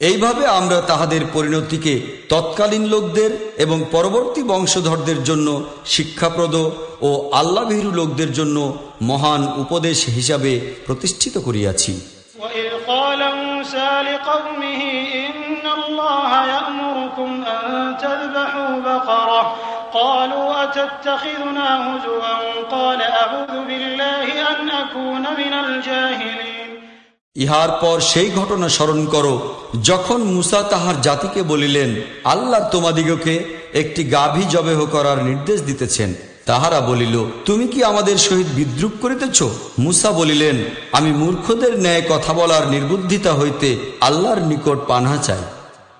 এইভাবে আমরা তাহাদের পরিণতিকে তৎকালীন লোকদের এবং পরবর্তী বংশধরদের জন্য শিক্ষাপ্রদ ও আল্লাভীরু লোকদের জন্য মহান উপদেশ হিসাবে প্রতিষ্ঠিত করিয়াছি وإذ قال موسى لقومه إن الله يأمركم أن تذبحوا بقرة قالوا أتتخذنا هزوا قال أعوذ بالله أن أكون من الجاهلين ইহার পর সেই ঘটনা স্মরণ করো যখন মুসা তাহার জাতিকে বলিলেন আল্লাহ তোমাদিগকে একটি গাভী জবেহ করার নির্দেশ দিতেছেন তাহারা বলিল তুমি কি আমাদের সহিত বিদ্রুপ করিতেছ মুসা বলিলেন আমি মূর্খদের ন্যায় কথা বলার নির্বুদ্ধিতা হইতে আল্লাহর নিকট পানহা চাই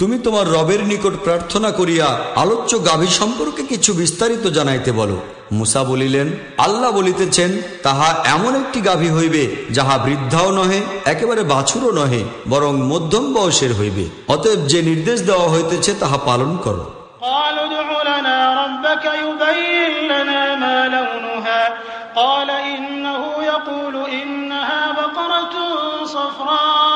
তুমি তোমার রবের নিকট প্রার্থনা করিয়া আলোচ্য গাভী সম্পর্কে কিছু বিস্তারিত জানাইতে বলো মুসা বলিলেন আল্লাহ বলিতেছেন তাহা এমন একটি গাভী হইবে যাহা বৃদ্ধাও নহে একেবারে বাছুরও নহে বরং মধ্যম বয়সের হইবে অতএব যে নির্দেশ দেওয়া হইতেছে তাহা পালন করো قالوا ادع لنا ربك يبين لنا ما لونها قال إنه يقول إنها بقرة صفراء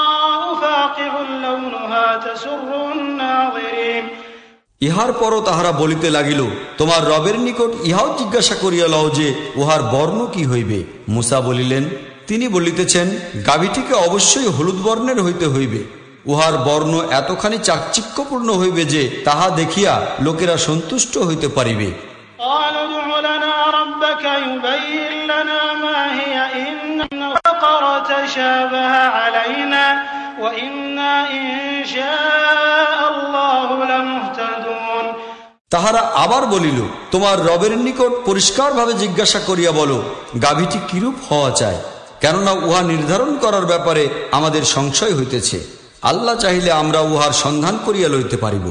ইহার পরও তাহারা বলিতে লাগিল তোমার রবের নিকট ইহাও জিজ্ঞাসা করিয়া লও যে উহার বর্ণ কি হইবে। মুসা বলিলেন তিনি বলিতেছেন গাভীটিকে অবশ্যই হলুদ বর্ণের হইতে হইবে। উহার বর্ণ এতখানি চাকচিক্যপূর্ণ হইবে যে তাহা দেখিয়া লোকেরা সন্তুষ্ট হইতে পারিবে। আলাইনা তাহারা আবার বলিল তোমার রবের নিকট পরিষ্কারভাবে জিজ্ঞাসা করিয়া বলো গাভীটি কিরূপ হওয়া চায় কেননা উহা নির্ধারণ করার ব্যাপারে আমাদের সংশয় হইতেছে। আল্লাহ চাহিলে আমরা উহার সন্ধান করিয়া লইতে পারিব।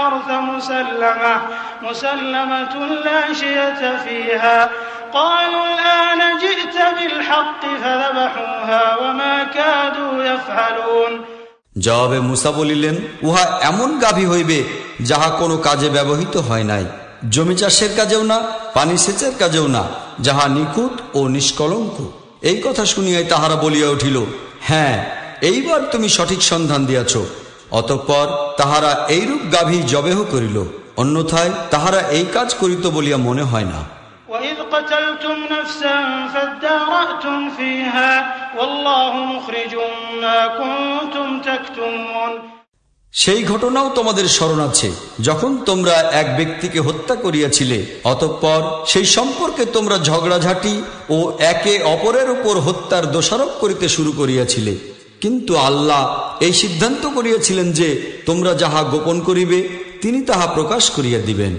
تسقي الحرث مسلمة مسلمة لا شية فيها قالوا الآن جئت بالحق فذبحوها وما كادوا يفعلون জবাবে মুসা বলিলেন উহা এমন গাভী হইবে যাহা কোনো কাজে ব্যবহৃত হয় নাই জমি চাষের কাজেও না পানি সেচের কাজেও না যাহা নিখুঁত ও নিষ্কলঙ্ক এই কথা শুনিয়াই তাহারা বলিয়া উঠিল হ্যাঁ এইবার তুমি সঠিক সন্ধান দিয়াছ অতঃপর তাহারা এইরূপ গাভী জবেহ করিল অন্যথায় তাহারা এই কাজ করিত বলিয়া মনে হয় না। সেই ঘটনাও তোমাদের স্মরণ আছে যখন তোমরা এক ব্যক্তিকে হত্যা করিয়াছিলে অতঃপর সেই সম্পর্কে তোমরা ঝগড়াঝাটি ও একে অপরের উপর হত্যার দোষারোপ করিতে শুরু করিয়াছিলে। কিন্তু আল্লাহ এই সিদ্ধান্ত করিয়াছিলেন যে তোমরা যাহা গোপন করিবে তিনি তাহা প্রকাশ করিয়া দিবেন।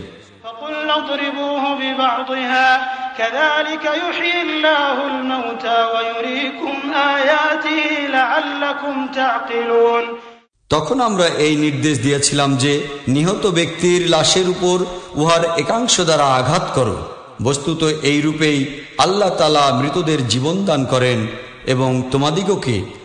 তখন আমরা এই নির্দেশ দিয়েছিলাম যে নিহত ব্যক্তির লাশের উপর উহার একাংশ দ্বারা আঘাত করো। বস্তুত এই রূপেই আল্লাহ তালা মৃতদের জীবন দান করেন এবং তোমাদিগকে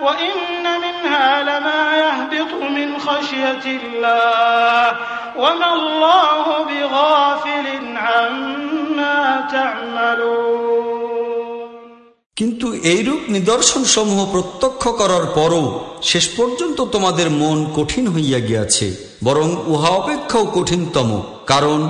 وإن منها لما يهبط من خشية الله وما الله بغافل عما تعملون কিন্তু এইরূপ নিদর্শন সমূহ প্রত্যক্ষ করার পরও শেষ পর্যন্ত তোমাদের মন কঠিন হইয়া গিয়াছে বরং উহা অপেক্ষাও কঠিনতম কারণ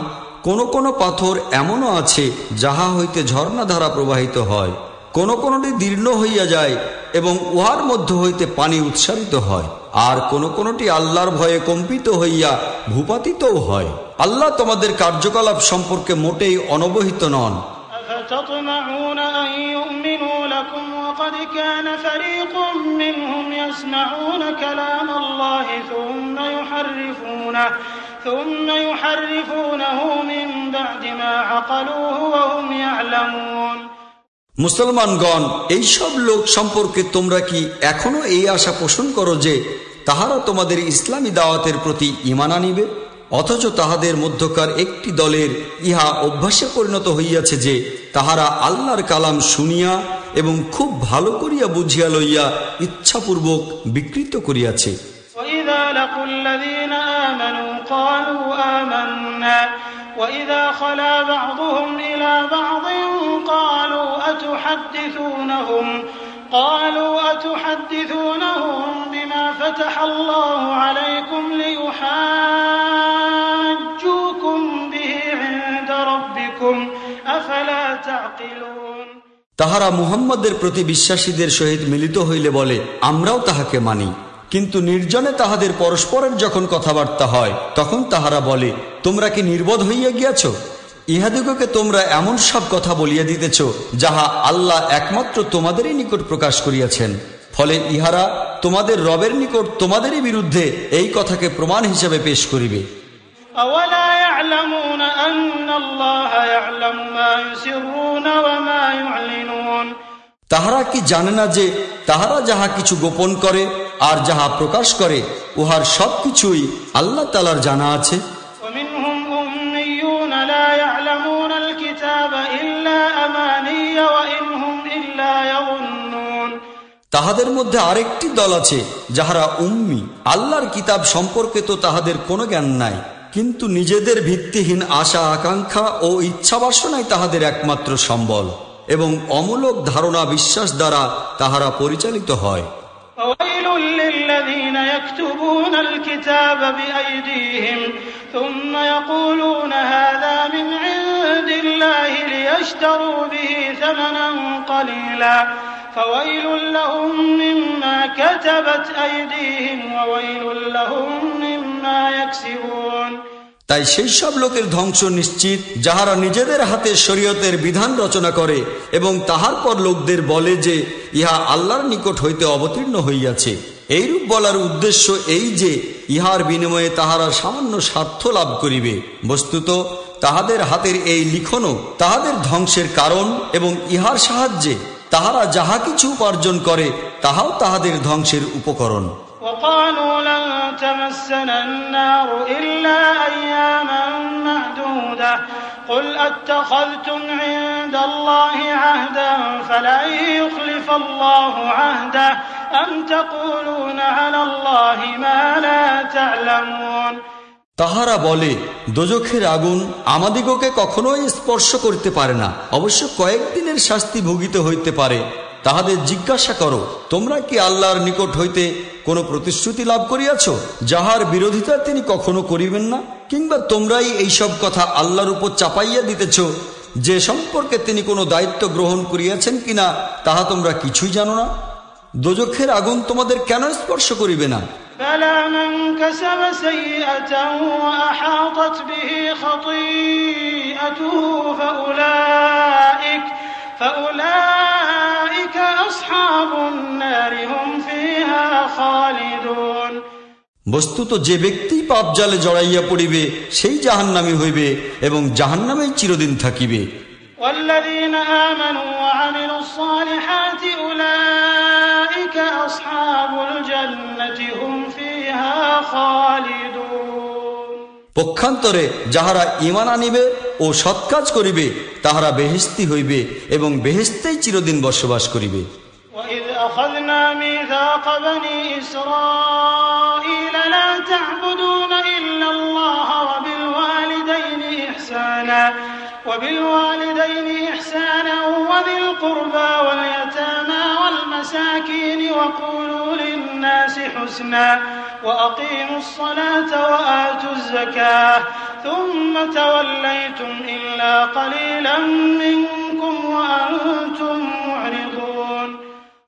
কোন কোন পাথর এমনও আছে যাহা হইতে ঝর্ণাধারা প্রবাহিত হয় কোন কোনটি দীর্ণ হইয়া যায় এবং উহার মধ্য হইতে পানি উৎসারিত হয় আর কোন কোনটি আল্লাহর ভয়ে কম্পিত হইয়া ভূপাতিতও হয় আল্লাহ তোমাদের কার্যকলাপ সম্পর্কে মোটেই অনবহিত নন أفتطمعون أن يؤمنوا لكم وقد كان فريق منهم يسمعون كلام الله ثم يحرفونه ثم يحرفونه من بعد ما عقلوه وهم يعلمون মুসলমানগণ, এইসব লোক সম্পর্কে তোমরা কি এখনও এই আশা পোষণ করো যে তাহারা তোমাদের ইসলামী দাওয়াতের প্রতি ইমান আনিবে? অথচ তাহাদের মধ্যকার একটি দলের ইহা অভ্যাসে পরিণত হইয়াছে যে তাহারা আল্লাহর কালাম শুনিয়া এবং খুব ভালো করিয়া বুঝিয়া লইয়া ইচ্ছাপূর্বক বিকৃত করিয়াছে। وإذا لقوا الذين آمنوا قالوا آمنا وإذا خلا بعضهم إلى بعض قالوا أتحدثونهم قالوا أتحدثونهم بما فتح الله عليكم ليحاجوكم به عند ربكم أفلا تعقلون তাহারা মুহাম্মদের প্রতি বিশ্বাসীদের সহিত মিলিত হইলে বলে আমরাও তাহাকে মানি কিন্তু নির্জনে তাহাদের পরস্পরের যখন কথাবার্তা হয়, তখন তাহারা বলে, তোমরা কি নির্বোধ হইয়া গিয়াছ? ইহাদিগকে তোমরা এমন সব কথা বলিয়া দিতেছ, যাহা আল্লাহ একমাত্র তোমাদেরই নিকট প্রকাশ করিয়াছেন। ফলে ইহারা তোমাদের রবের নিকট তোমাদেরই বিরুদ্ধে এই কথাকে প্রমাণ হিসেবে পেশ করিবে। আওয়ালা তাহারা কি জানে না যে তাহারা যাহা কিছু গোপন করে আর যাহা প্রকাশ করে উহার সব কিছুই আল্লাহ তালার জানা আছে। তাহাদের মধ্যে আরেকটি দল আছে যাহারা উম্মি। আল্লাহর কিতাব সম্পর্কে তো তাহাদের কোনো জ্ঞান নাই কিন্তু নিজেদের ভিত্তিহীন আশা আকাঙ্ক্ষা ও ইচ্ছা বাসনাই তাহাদের একমাত্র সম্বল। এবং অমূলক ধারণা বিশ্বাস দ্বারা তাহারা পরিচালিত হয় وويل للذين يكتبون الكتاب بأيديهم ثم يقولون هذا من عند الله ليشتروا به ثمنا قليلا فويل لهم مما كتبت أيديهم وويل لهم مما يكسبون তাই সেই সব লোকের ধ্বংস নিশ্চিত, যাহারা নিজেদের হাতে শরীয়তের বিধান রচনা করে এবং তাহার পর লোকদের বলে যে, ইহা আল্লাহর নিকট হইতে অবতীর্ণ হইয়াছে। এইরূপ বলার উদ্দেশ্য এই যে, ইহার বিনিময়ে তাহারা সামান্য স্বার্থ লাভ করিবে। বস্তুত, তাহাদের হাতের এই লিখনও তাহাদের ধ্বংসের কারণ এবং ইহার সাহায্যে তাহারা যাহা কিছু উপার্জন করে, তাহাও তাহাদের ধ্বংসের উপকরণ। وقالوا لن تمسنا النار إلا أياما معدودة قل أتخذتم عند الله عهدا فلن يخلف الله عهده أم تقولون على الله ما لا تعلمون তাহারা বলে দোজখের আগুন আমাদিগকে কখনোই স্পর্শ করতে পারে না অবশ্য কয়েকদিনের শাস্তি ভোগিতে হইতে পারে তাহাদের জিজ্ঞাসা করো তোমরা কি আল্লাহর নিকট হইতে কোনো প্রতিশ্রুতি লাভ করিয়াছ যাহার বিরোধিতা তিনি কখনো করিবেন না কিংবা তোমরাই এইসব কথা আল্লাহর উপর চাপাইয়া দিতেছ যে সম্পর্কে তিনি কোনো দায়িত্ব গ্রহণ করিয়াছেন কিনা তাহা তোমরা কিছুই জানো না দোজখের আগুন তোমাদের কেন স্পর্শ করিবে না بلى من كسب سيئة وأحاطت به خطيئته فأولئك فأولئك বস্তুত যে ব্যক্তি পাপ জালে জড়াইয়া পড়িবে সেই জাহান নামে হইবে এবং জাহান নামে চিরদিন থাকিবে। খালিদুন পক্ষান্তরে যাহারা ইমান আনিবে ও সৎকাজ করিবে তাহারা বেহেস্তি হইবে এবং বেহেস্তেই চিরদিন বসবাস করিবে وإذ أخذنا ميثاق بني إسرائيل لا تعبدون إلا الله وبالوالدين إحسانا وبالوالدين إحسانا وذي القربى واليتامى والمساكين وقولوا للناس حسنا وأقيموا الصلاة وآتوا الزكاة ثم توليتم إلا قليلا منكم وأنتم معرضون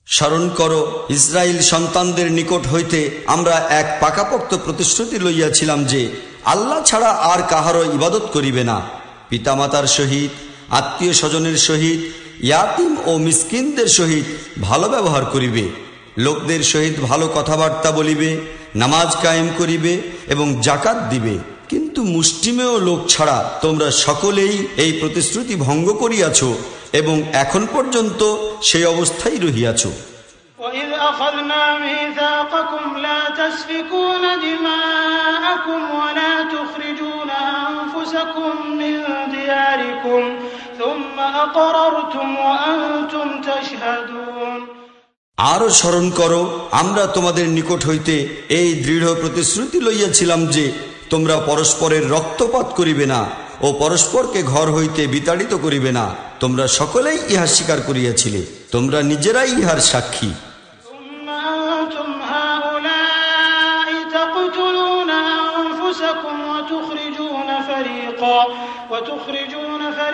স্মরণ করো ইসরায়েল সন্তানদের নিকট হইতে আমরা এক পাকাপোক্ত প্রতিশ্রুতি লইয়াছিলাম যে আল্লাহ ছাড়া আর কাহারও ইবাদত করিবে না পিতামাতার সহিত আত্মীয় স্বজনের সহিত ইয়াতিম ও মিসকিনদের সহিত ভালো ব্যবহার করিবে লোকদের সহিত ভালো কথাবার্তা বলিবে নামাজ কায়েম করিবে এবং জাকাত দিবে কিন্তু মুষ্টিমেয় লোক ছাড়া তোমরা সকলেই এই প্রতিশ্রুতি ভঙ্গ করিয়াছ এবং এখন পর্যন্ত সেই অবস্থায় রহিয়াছ وإذ أخذنا ميثاقكم لا تسفكون دماءكم ولا تخرجون أنفسكم من دياركم ثم أقررتم وأنتم تشهدون আরও স্মরণ করো আমরা তোমাদের নিকট হইতে এই দৃঢ় প্রতিশ্রুতি লইয়াছিলাম যে তোমরা পরস্পরের রক্তপাত করিবে না ও পরস্পরকে ঘর হইতে বিতাড়িত করিবে না তোমরা সকলেই ইহা স্বীকার করিয়াছিলে তোমরা নিজেরাই ইহার সাক্ষী ثم أنتم هؤلاء تقتلون أنفسكم وتخرجون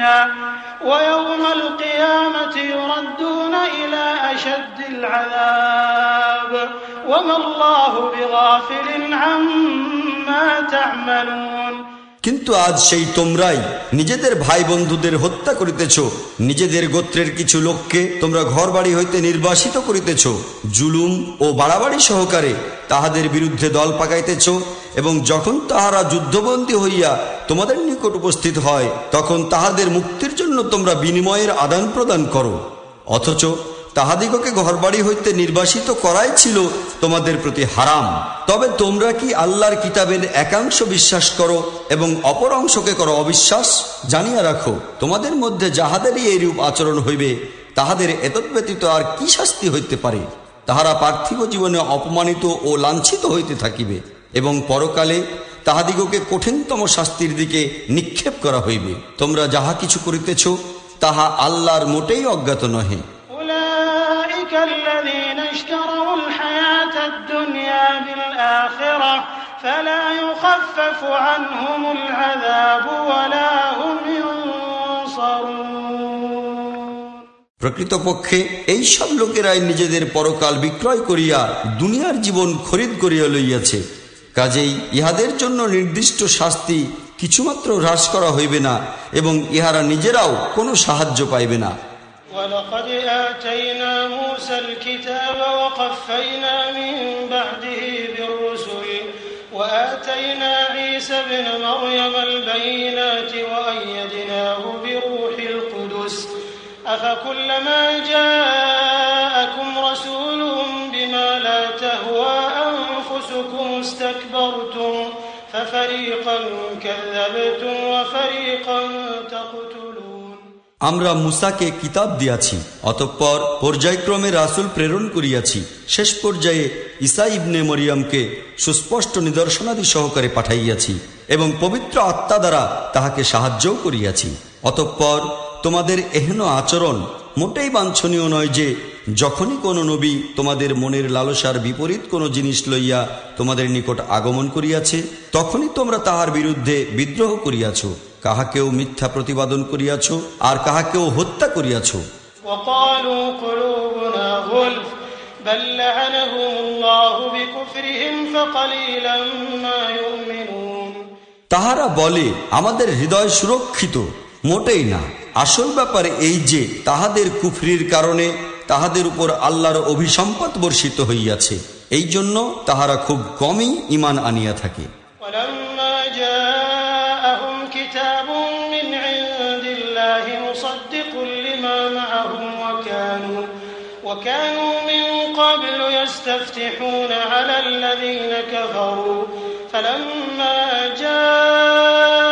الدنيا ويوم القيامة يردون إلى أشد العذاب وما الله بغافل عما تعملون কিন্তু আজ সেই তোমরাই নিজেদের ভাই বন্ধুদের হত্যা করিতেছ নিজেদের গোত্রের কিছু লোককে তোমরা ঘর বাড়ি হইতে নির্বাসিত করিতেছ জুলুম ও বাড়াবাড়ি সহকারে তাহাদের বিরুদ্ধে দল পাকাইতেছ এবং যখন তাহারা যুদ্ধবন্দী হইয়া তোমাদের নিকট উপস্থিত হয়, তখন তাহাদের মুক্তির জন্য তোমরা বিনিময়ের আদান প্রদান করো। অথচ তাহাদিগকে ঘরবাড়ি হইতে নির্বাসিত করাই ছিল তোমাদের প্রতি হারাম। তবে তোমরা কি আল্লাহর কিতাবের একাংশ বিশ্বাস করো এবং অপর অংশকে করো অবিশ্বাস? জানিয়া রাখো, তোমাদের মধ্যে যাহাদেরই এইরূপ আচরণ হইবে, তাহাদের এতৎ ব্যতীত আর কি শাস্তি হইতে পারে? তাহারা পার্থিব জীবনে অপমানিত ও লাঞ্ছিত হইতে থাকিবে। এবং পরকালে তাহাদিগকে কঠিনতম শাস্তির দিকে নিক্ষেপ করা হইবে। তোমরা যাহা কিছু করিতেছ তাহা আল্লাহর মোটেই অজ্ঞাত নহে। প্রকৃতপক্ষে এইসব লোকেরাই নিজেদের পরকাল বিক্রয় করিয়া দুনিয়ার জীবন খরিদ করিয়া লইয়াছে। কাজেই ইহাদের জন্য নির্দিষ্ট শাস্তি কিছুমাত্র হ্রাস করা হইবে না এবং ইহারা নিজেরাও কোনো সাহায্য পাইবে না ولقد آتينا موسى الكتاب وقفينا من بعده بالرسل وآتينا عيسى ابن مريم البينات وأيدناه بروح القدس أفكلما جاءكم আমরা মুসাকে কিতাব দিয়াছি, অতঃপর পর্যায়ক্রমে রাসুল প্রেরণ করিয়াছি। শেষ পর্যায়ে ইসা ইবনে মরিয়মকে সুস্পষ্ট নিদর্শনাদি সহকারে পাঠাইয়াছি এবং পবিত্র আত্মা দ্বারা তাহাকে সাহায্যও করিয়াছি। অতঃপর তোমাদের এহেন আচরণ মোটেই বাঞ্ছনীয় নয় যে যখনই কোনো নবী তোমাদের মনের লালসার বিপরীত কোনো জিনিস লইয়া তোমাদের নিকট আগমন করিয়াছে তখনই তোমরা তাহার বিরুদ্ধে বিদ্রোহ করিয়াছ কাহাকেও মিথ্যা প্রতিবাদন করিয়াছ আর কাহাকেও হত্যা করিয়াছ। তাহারা বলে আমাদের হৃদয় সুরক্ষিত মোটেই না আসল ব্যাপার এই যে তাহাদের কুফরির কারণে তাহাদের উপর আল্লাহর অভিসম্পদ বর্ষিত হইয়াছে এই জন্য তাহারা খুব কমই ইমান আনিয়া থাকে ولما جاءهم كتاب من عند الله مصدق لما معهم وكانوا وكانوا من قبل يستفتحون على الذين كفروا فلما جاءهم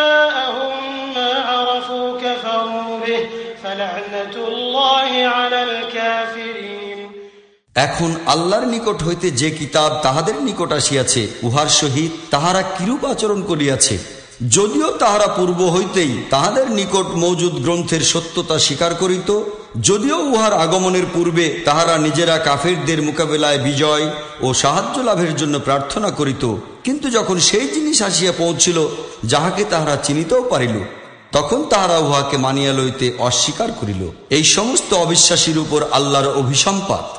এখন আল্লাহর নিকট হইতে যে কিতাব তাহাদের নিকট আসিয়াছে, উহার সহিত তাহারা কিরূপ আচরণ করিয়াছে? যদিও তাহারা পূর্ব হইতেই তাহাদের নিকট মৌজুদ গ্রন্থের সত্যতা স্বীকার করিত, যদিও উহার আগমনের পূর্বে তাহারা নিজেরা কাফেরদের মোকাবেলায় বিজয় ও সাহায্য লাভের জন্য প্রার্থনা করিত। কিন্তু যখন সেই জিনিস আসিয়া পৌঁছিল, যাহাকে তাহারা চিনিতেও পারিল, তখন তাহারা উহাকে মানিয়া লইতে অস্বীকার করিল। এই সমস্ত অবিশ্বাসীর উপর আল্লাহর অভিসম্পাত।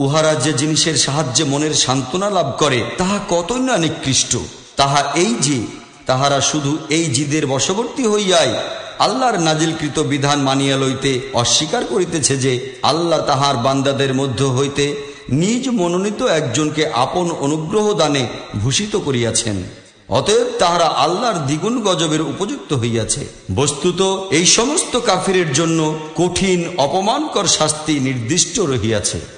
উহারা যে জিনিসের সাহায্যে মনের সান্ত্বনা লাভ করে, তাহা কতই না নিকৃষ্ট। তাহা এই যে, তাহারা শুধু এই জিদের বশবর্তী হইয়াই আল্লাহর নাজিলকৃত বিধান মানিয়া লইতে অস্বীকার করিতেছে যে, আল্লাহ তাহার বান্দাদের মধ্য হইতে নিজ মনোনীত একজনকে আপন অনুগ্রহ দানে ভূষিত করিয়াছেন। অতএব তাহারা আল্লাহর দ্বিগুণ গজবের উপযুক্ত হইয়াছে। বস্তুত এই সমস্ত কাফিরের জন্য কঠিন, অপমানকর শাস্তি নির্দিষ্ট রহিয়াছে।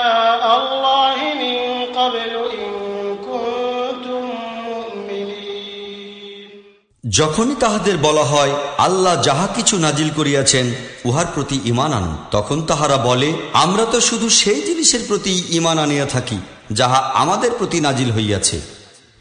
যখনই তাহাদের বলা হয়, আল্লাহ যাহা কিছু নাজিল করিয়াছেন, উহার প্রতি ইমান আনুন। তখন তাহারা বলে, আমরা তো শুধু সেই জিনিসের প্রতি ইমান আনিয়া থাকি, যাহা আমাদের প্রতি নাজিল হইয়াছে।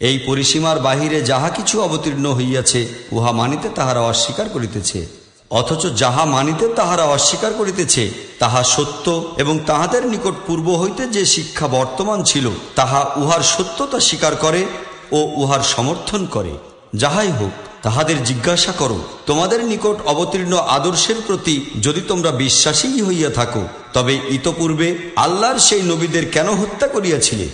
এই পরিসীমার বাহিরে যাহা কিছু অবতীর্ণ হইয়াছে, উহা মানিতে তাহারা অস্বীকার করিতেছে। অথচ যাহা মানিতে তাহারা অস্বীকার করিতেছে, তাহা সত্য এবং তাহাদের নিকট পূর্ব হইতে যে শিক্ষা বর্তমান ছিল, তাহা উহার সত্যতা স্বীকার করে ও উহার সমর্থন করে। যাহাই হোক তাহাদের জিজ্ঞাসা করো তোমাদের নিকট অবতীর্ণ আদর্শের প্রতি যদি তোমরা বিশ্বাসী হইয়া থাকো তবে ইতপূর্বে আল্লাহর সেই নবীদের কেন হত্যা করিয়াছিলে?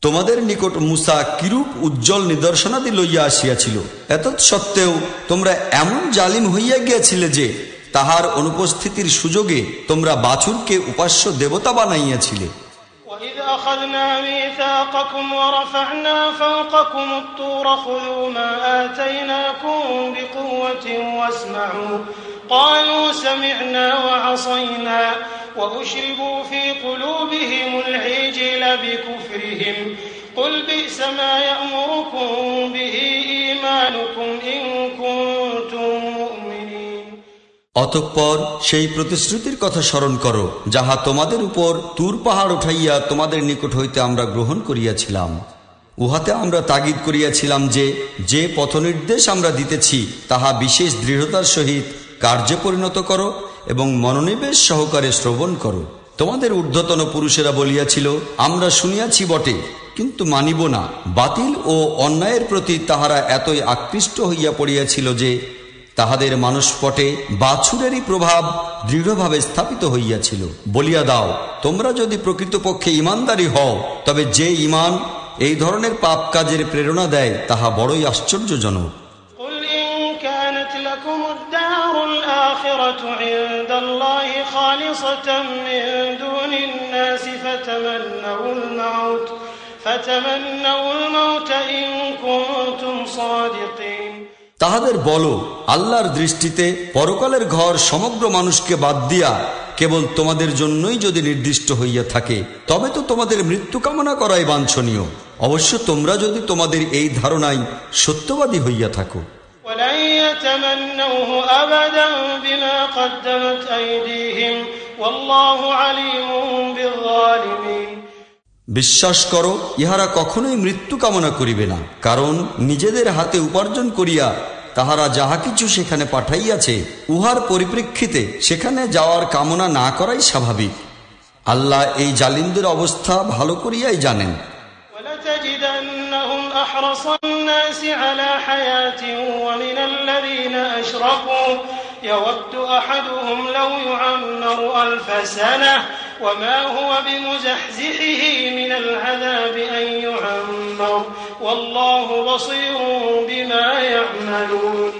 তোমাদের নিকট মুসা কিরূপ উজ্জ্বল নিদর্শনাদি লইয়া আসিয়াছিল? এত সত্ত্বেও তোমরা এমন জালিম হইয়া গিয়াছিলে যে তাহার অনুপস্থিতির সুযোগে তোমরা বাছুরকে উপাস্য দেবতা বানাইয়াছিলে وإذ أخذنا ميثاقكم ورفعنا فوقكم الطور خذوا ما آتيناكم بقوة واسمعوا قالوا سمعنا وعصينا وأشربوا في قلوبهم العجل بكفرهم قل بئس ما يأمركم به إيمانكم إن كنتم مؤمنين অতঃপর সেই প্রতিশ্রুতির কথা স্মরণ করো, যাহা তোমাদের উপর তুর পাহাড় উঠাইয়া তোমাদের নিকট হইতে আমরা গ্রহণ করিয়াছিলাম। উহাতে আমরা তাগিদ করিয়াছিলাম যে যে পথনির্দেশ আমরা দিতেছি, তাহা বিশেষ দৃঢ়তার সহিত কার্যে পরিণত করো এবং মনোনিবেশ সহকারে শ্রবণ করো। তোমাদের ঊর্ধ্বতন পুরুষেরা বলিয়াছিল, আমরা শুনিয়াছি বটে, কিন্তু মানিব না। বাতিল ও অন্যায়ের প্রতি তাহারা এতই আকৃষ্ট হইয়া পড়িয়াছিল যে তাহাদের মানসপটে বাছুরেরই প্রভাব দৃঢ়ভাবে স্থাপিত হইয়াছিল বলিয়া দাও তোমরা যদি প্রকৃতপক্ষে ইমানদারি হও তবে যে ইমান এই ধরনের পাপ কাজের প্রেরণা দেয় তাহা বড়ই আশ্চর্যজনক قل إن كانت لكم الدار الآخرة عند الله خالصة من دون الناس فتمنوا الموت فتمنوا الموت إن كنتم صادقين তাহাদের বলো আল্লাহর দৃষ্টিতে পরকালের ঘর সমগ্র মানুষকে বাদ দিয়া কেবল তোমাদের জন্যই যদি নির্দিষ্ট হইয়া থাকে তবে তো তোমাদের মৃত্যু কামনা করাই বাঞ্ছনীয়। অবশ্য তোমরা যদি তোমাদের এই ধারণায় সত্যবাদী হইয়া থাকো। বিশ্বাস করো ইহারা কখনোই মৃত্যু কামনা করিবে না কারণ নিজেদের হাতে উপার্জন করিয়া তাহারা যাহা কিছু সেখানে পাঠাইয়াছে, উহার পরিপ্রেক্ষিতে সেখানে যাওয়ার কামনা না করাই স্বাভাবিক। আল্লাহ এই জালিমদের অবস্থা ভালো করিয়াই জানেন। أحرص الناس على حياة ومن الذين أشركوا يود أحدهم لو يعمر ألف سنة وما هو بمزحزحه من العذاب أن يعمر والله بصير بما يعملون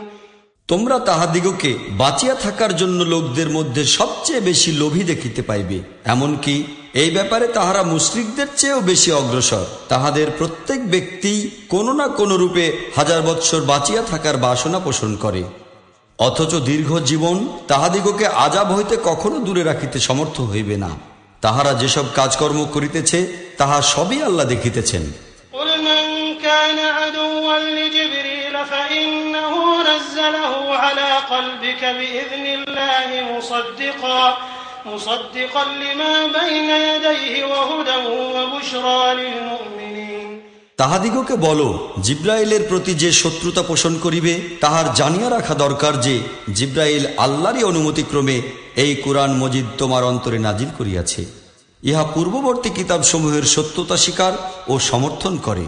তোমরা তাহাদিগকে বাঁচিয়া থাকার জন্য লোকদের মধ্যে সবচেয়ে বেশি লোভী দেখিতে পাইবে এমনকি এই ব্যাপারে তাহারা মুশরিকদের চেয়েও বেশি অগ্রসর তাহাদের প্রত্যেক ব্যক্তি কোনো না কোনো রূপে হাজার বৎসর বাঁচিয়া থাকার বাসনা পোষণ করে অথচ দীর্ঘ জীবন তাহাদিগকে আজাব হইতে কখনো দূরে রাখিতে সমর্থ হইবে না তাহারা যেসব কাজকর্ম করিতেছে তাহা সবই আল্লাহ দেখিতেছেন قل من كان عدوا لجبريل فإنه نزله على قلبك بإذن الله مصدقا مصدقا لما بين يديه وهدى وبشرى للمؤمنين তাহাদিগকে বলো জিব্রাইলের প্রতি যে শত্রুতা পোষণ করিবে তাহার জানিয়া রাখা দরকার যে জিব্রাইল আল্লাহরই অনুমতিক্রমে এই কোরআন মজিদ তোমার অন্তরে নাজিল করিয়াছে ইহা পূর্ববর্তী কিতাবসমূহের সত্যতা স্বীকার ও সমর্থন করে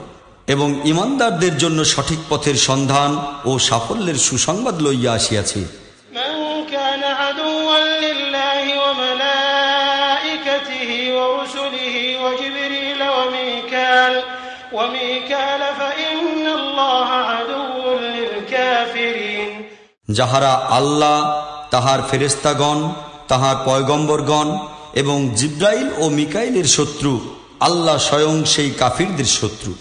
এবং ইমানদারদের জন্য সঠিক পথের সন্ধান ও সাফল্যের সুসংবাদ লইয়া আসিয়াছে যাহারা আল্লাহ তাহার ফেরেস্তাগণ তাহার পয়গম্বরগণ এবং জিব্রাইল ও মিকাইলের শত্রু আল্লাহ স্বয়ং সেই কাফিরদের শত্রু।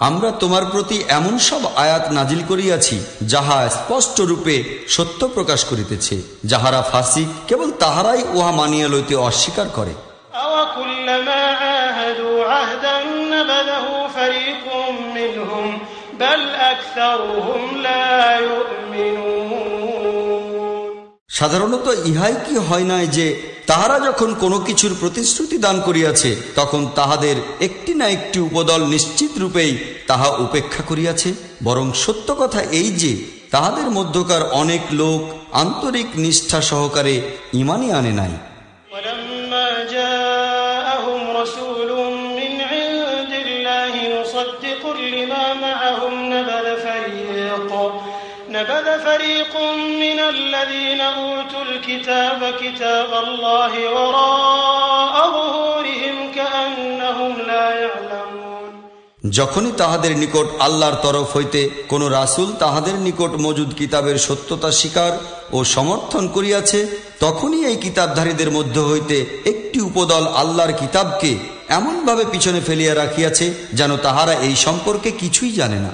আমরা তোমার প্রতি এমন সব আয়াত নাজিল করিয়াছি যাহা স্পষ্ট রূপে সত্য প্রকাশ করিতেছে যাহারা ফাঁসি কেবল তাহারাই উহা মানিয়া লইতে অস্বীকার করে। أوكلما عاهدوا عهدا نبذه فريق منهم بل أكثرهم لا يؤمنون সাধারণত ইহাই কি হয় নাই যে তাহারা যখন কোনো কিছুর প্রতিশ্রুতি দান করিয়াছে তখন তাহাদের একটি না একটি উপদল নিশ্চিত রূপেই তাহা উপেক্ষা করিয়াছে বরং সত্য কথা এই যে তাহাদের মধ্যকার অনেক লোক আন্তরিক নিষ্ঠা সহকারে ইমানই আনে নাই فريق من الذين أوتوا الكتاب كتاب الله وراء ظهورهم كأنهم لا يعلمون যখনই তাহাদের নিকট আল্লাহর তরফ হইতে কোন রাসূল তাহাদের নিকট মজুদ কিতাবের সত্যতা স্বীকার ও সমর্থন করিয়াছে তখনই এই কিতাবধারীদের মধ্য হইতে একটি উপদল আল্লাহর কিতাবকে এমনভাবে পিছনে ফেলিয়া রাখিয়াছে যেন তাহারা এই সম্পর্কে কিছুই জানে না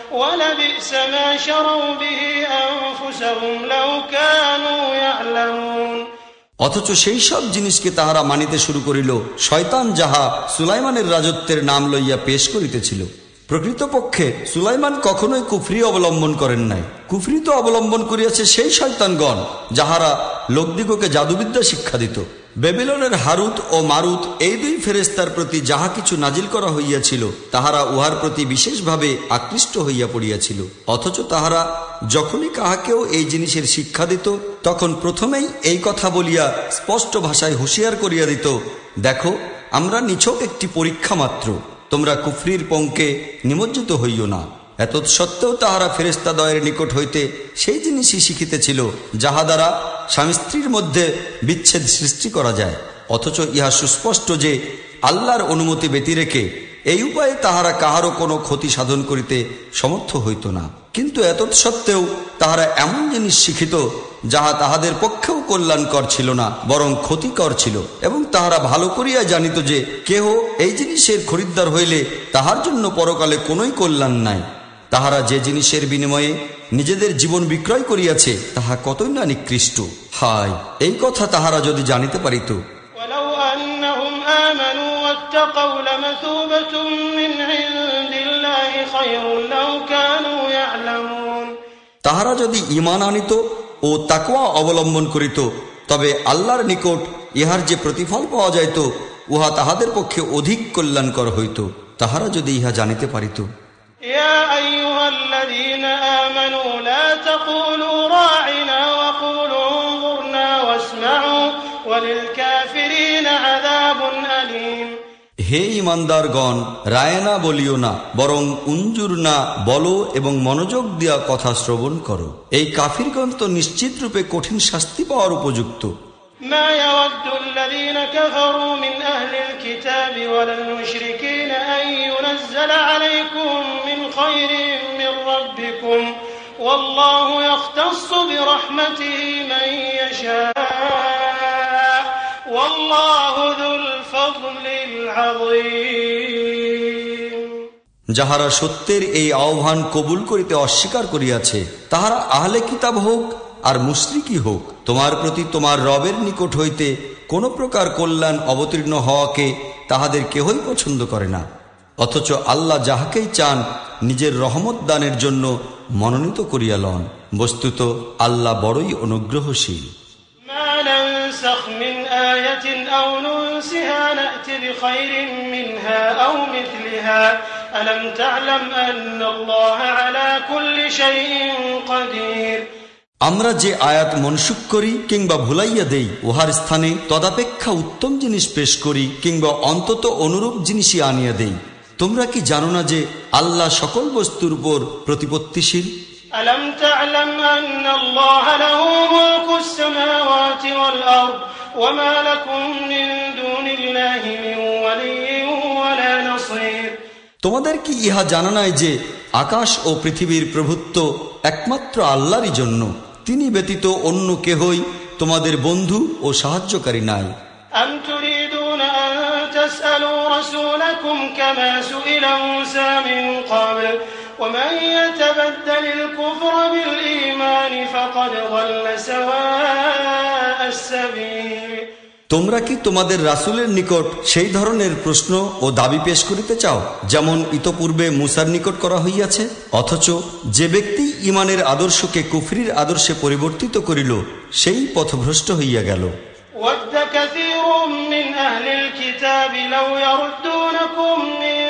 ولبئس ما شروا به أنفسهم لو كانوا يعلمون অথচ সেই সব জিনিসকে তাহারা মানিতে শুরু করিল শয়তান যাহা সুলাইমানের রাজত্বের নাম লইয়া পেশ করিতেছিল প্রকৃতপক্ষে সুলাইমান কখনোই কুফরি অবলম্বন করেন নাই। কুফরি তো অবলম্বন করিয়াছে সেই শয়তানগণ, যাহারা লোকদিগকে জাদুবিদ্যা শিক্ষা দিত। বেবিলনের হারুত ও মারুত এই দুই ফেরেস্তার প্রতি যাহা কিছু নাজিল করা হইয়াছিল, তাহারা উহার প্রতি বিশেষভাবে আকৃষ্ট হইয়া পড়িয়াছিল। অথচ তাহারা যখনই কাহাকেও এই জিনিসের শিক্ষা দিত, তখন প্রথমেই এই কথা বলিয়া স্পষ্ট ভাষায় হুঁশিয়ার করিয়া দিত, দেখো, আমরা নিছক একটি পরীক্ষা মাত্র। তোমরা কুফরির পঙ্কে নিমজ্জিত হইও না। এত সত্ত্বেও তাহারা ফেরেস্তাদয়ের নিকট হইতে সেই জিনিসই শিখিতেছিল, যাহা দ্বারা স্বামী স্ত্রীর মধ্যে বিচ্ছেদ সৃষ্টি করা যায়। অথচ ইহা সুস্পষ্ট যে আল্লাহর অনুমতি ব্যতি রেখে এই উপায়ে তাহারা কাহারও কোনো ক্ষতি সাধন করিতে সমর্থ হইত না। কিন্তু এত সত্ত্বেও তাহারা এমন জিনিস শিখিত যাহা তাহাদের পক্ষেও কল্যাণকর ছিল না বরং ক্ষতিকর ছিল। এবং তাহারা ভালো করিয়া জানিত যে কেহ এই জিনিসের খরিদ্দার হইলে তাহার জন্য পরকালে কোনোই কল্যাণ নাই। তাহারা যে জিনিসের বিনিময়ে নিজেদের জীবন বিক্রয় করিয়াছে তাহা কতই না নিকৃষ্ট। হায় এই কথা তাহারা যদি জানিতে পারিত। তাহারা যদি ইমান আনিত ও তাকওয়া অবলম্বন করিত তবে আল্লাহর নিকট ইহার যে প্রতিফল পাওয়া যাইত উহা তাহাদের পক্ষে অধিক কল্যাণকর হইত তাহারা যদি ইহা জানিতে পারিত يا أيها الذين آمنوا لا تقولوا راعنا وقولوا انظرنا واسمعوا وللكافرين عذاب أليم হে ইমানদারগণ রায়না বলিও না বরং উঞ্জুর না বলো এবং মনোযোগ দিয়া কথা শ্রবণ করো এই কাফিরগণ তো নিশ্চিত রূপে কঠিন শাস্তি পাওয়ার উপযুক্ত ما يود الذين كفروا من أهل الكتاب ولا المشركين أن ينزل عليكم من خير من ربكم والله يختص برحمته من يشاء যাহারা সত্যের এই আহ্বান কবুল করিতে অস্বীকার করিয়াছে, তাহারা আহলে কিতাব হোক আর মুশরিকই হোক, তোমার প্রতি তোমার রবের নিকট হইতে কোন প্রকার কল্যাণ অবতীর্ণ হওয়াকে তাহাদের কেহই পছন্দ করে না। অথচ আল্লাহ যাহাকেই চান, নিজের রহমত দানের জন্য মনোনীত করিয়া লন। বস্তুত আল্লাহ বড়ই অনুগ্রহশীল। ننسخ من آية أو ننسها نأت بخير منها أو مثلها ألم تعلم أن الله على كل شيء قدير আমরা যে আয়াত মনসুখ করি কিংবা ভুলাইয়া দেই উহার স্থানে তদাপেক্ষা উত্তম জিনিস পেশ করি কিংবা অন্তত অনুরূপ জিনিসই আনিয়া দেই তোমরা কি জানো না যে আল্লাহ সকল বস্তুর উপর প্রতিপত্তিশীল ألم تعلم أن الله له ملك السماوات والأرض وما لكم من دون الله من ولي ولا نصير তোমাদের কি ইহা জানা নাই যে আকাশ ও পৃথিবীর প্রভুত্ব একমাত্র আল্লাহরই জন্য তিনি ব্যতীত অন্য কেহই তোমাদের বন্ধু ও সাহায্যকারী নাই أم تريدون أن تسألوا رسولكم كما سئل موسى من قبل ومن يتبدل الكفر بالإيمان فقد ضل سواء السبيل তোমরা কি তোমাদের রাসূলের নিকট সেই ধরনের প্রশ্ন ও দাবি পেশ করিতে চাও যেমন ইতপূর্বে মুসার নিকট করা হইয়াছে অথচ যে ব্যক্তি ইমানের আদর্শকে কুফরির আদর্শে পরিবর্তিত করিল সেই পথভ্রষ্ট হইয়া গেল ود كثير من أهل الكتاب لو يردونكم من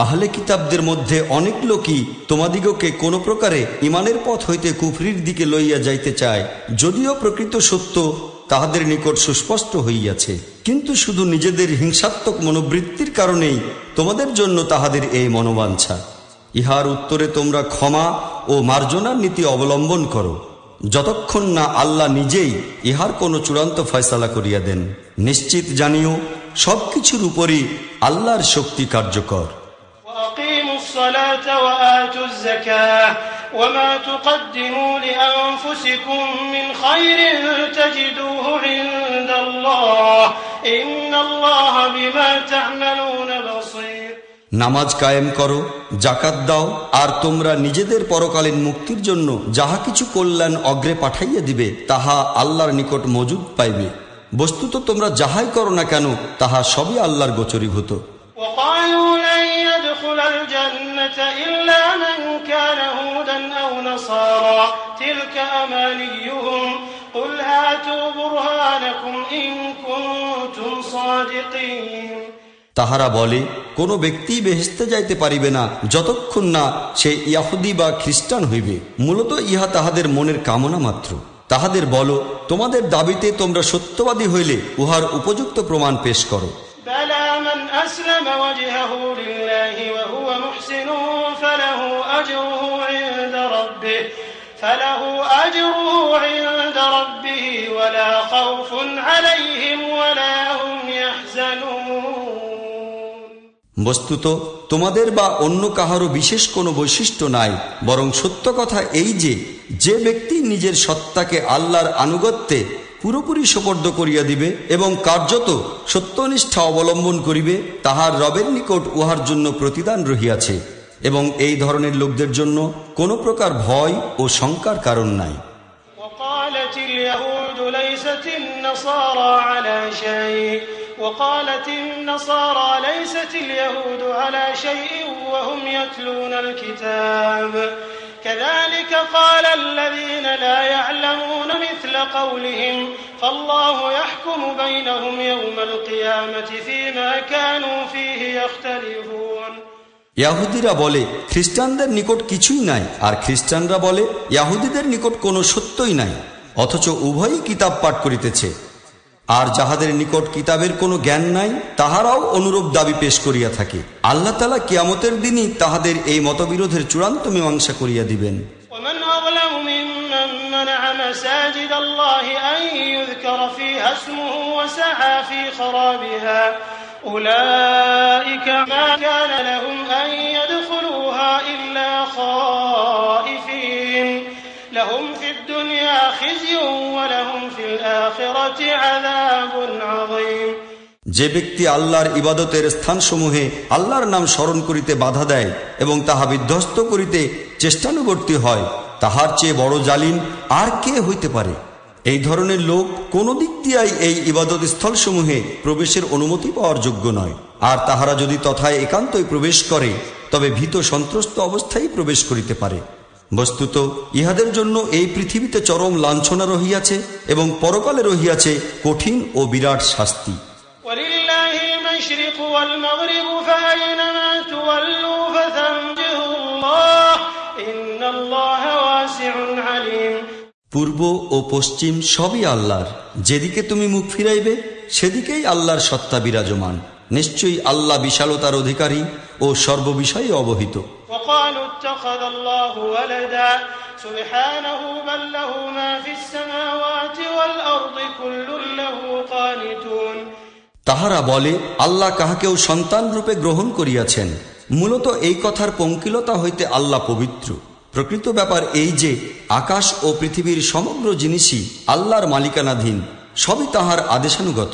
আহলে কিতাবদের মধ্যে অনেক লোকই তোমাদিগকে কোনো প্রকারে ইমানের পথ হইতে কুফরির দিকে লইয়া যাইতে চায়। যদিও প্রকৃত সত্য, তাহাদের নিকট সুস্পষ্ট হইয়াছে। কিন্তু শুধু নিজেদের হিংসাত্মক মনোবৃত্তির কারণেই তোমাদের জন্য তাহাদের এই মনোবাঞ্ছা। ইহার উত্তরে তোমরা ক্ষমা ও মার্জনার নীতি অবলম্বন করো। যতক্ষণ না আল্লাহ নিজেই ইহার কোনো চূড়ান্ত ফয়সালা করিয়া দেন। নিশ্চিত জানিও, সবকিছুর উপরই আল্লাহর শক্তি কার্যকর। الصلاة وآتوا الزكاة وما تقدموا لأنفسكم من خير تجدوه عند الله إن الله بما تعملون بصير নামাজ কায়েম করো জাকাত দাও আর তোমরা নিজেদের পরকালীন মুক্তির জন্য যাহা কিছু কল্যাণ অগ্রে পাঠাইয়া দিবে তাহা আল্লাহর নিকট মজুদ পাইবে বস্তুত তোমরা যাহাই করো না কেন তাহা সবই আল্লাহর গোচরীভূত وقالوا لن يدخل الجنة إلا من كان هودا أو نصارى تلك أمانيهم قل هاتوا برهانكم إن كنتم صادقين তাহারা বলে কোনো ব্যক্তি বেহেস্তে যাইতে পারিবে না যতক্ষণ না সে ইয়াহুদি বা খ্রিস্টান হইবে মূলত ইহা তাহাদের মনের কামনা মাত্র তাহাদের বলো তোমাদের দাবিতে তোমরা সত্যবাদী হইলে উহার উপযুক্ত প্রমাণ পেশ করো بلى من أسلم وجهه لله وهو محسن فله أجره عند ربه فله أجره عند ربه ولا خوف عليهم ولا هم يحزنون বস্তুত তোমাদের বা অন্য কাহারও বিশেষ কোনো বৈশিষ্ট্য নাই বরং সত্য কথা এই যে যে ব্যক্তি নিজের সত্তাকে আল্লাহর আনুগত্যে পুরোপুরি সোপর্দ করিয়া দিবে এবং কার্যত সত্যনিষ্ঠা অবলম্বন করিবে তাহার রবের নিকট উহার জন্য প্রতিদান রহিয়াছে এবং এই ধরনের লোকদের জন্য কোনো প্রকার ভয় ও শঙ্কার কারণ নাই وقالت اليهود ليست النصارى على شيء وقالت النصارى ليست اليهود على شيء وهم يتلون الكتاب كذلك قال الذين لا يعلمون مثل قولهم فالله يحكم بينهم يوم القيامة فيما كانوا فيه يختلفون ইয়াহুদিরা বলে খ্রিস্টানদের নিকট কিছুই নাই আর খ্রিস্টানরা বলে ইয়াহুদিদের নিকট কোনো সত্যই নাই অথচ উভয়ই কিতাব পাঠ করিতেছে আর যাহাদের নিকট কিতাবের কোনো জ্ঞান নাই তাহারাও অনুরূপ দাবি পেশ করিয়া থাকে আল্লাহ তালা কিয়ামতের দিনই তাহাদের এই মতবিরোধের চূড়ান্ত মীমাংসা করিয়া দিবেন ومن أظلم ممن منع مساجد الله أن يذكر فيها اسمه وسعى في خرابها أولئك ما كان لهم أن يدخلوها যে ব্যক্তি আল্লাহর ইবাদতের স্থানসমূহে আল্লাহর নাম স্মরণ করিতে বাধা দেয় এবং তাহা বিধ্বস্ত করিতে চেষ্টানুবর্তী হয়, তাহার চেয়ে বড় জালিম আর কে হইতে পারে? এই ধরনের লোক কোনো দিক দিয়াই এই ইবাদত স্থলসমূহে প্রবেশের অনুমতি পাওয়ার যোগ্য নয়। আর তাহারা যদি তথায় একান্তই প্রবেশ করে, তবে ভীত সন্ত্রস্ত অবস্থায় প্রবেশ করিতে পারে। বস্তুত ইহাদের জন্য এই পৃথিবীতে চরম লাঞ্ছনা রহিয়াছে এবং পরকালে রহিয়াছে কঠিন ও বিরাট শাস্তি। পূর্ব ও পশ্চিম সবই আল্লাহর। যেদিকে তুমি মুখ ফিরাইবে সেদিকেই আল্লাহর সত্তা বিরাজমান। নিশ্চয়ই আল্লাহ বিশালতার অধিকারী ও সর্ববিষয়ে অবহিত। وقالوا اتخذ الله ولدا سبحانه بل له ما في السماوات والأرض كل له قانتون তাহারা বলে আল্লাহ কাহাকেও সন্তান রূপে গ্রহণ করিয়াছেন মূলত এই কথার পঙ্কিলতা হইতে আল্লাহ পবিত্র প্রকৃত ব্যাপার এই যে আকাশ ও পৃথিবীর সমগ্র জিনিসই আল্লাহর মালিকানাধীন সবই তাহার আদেশানুগত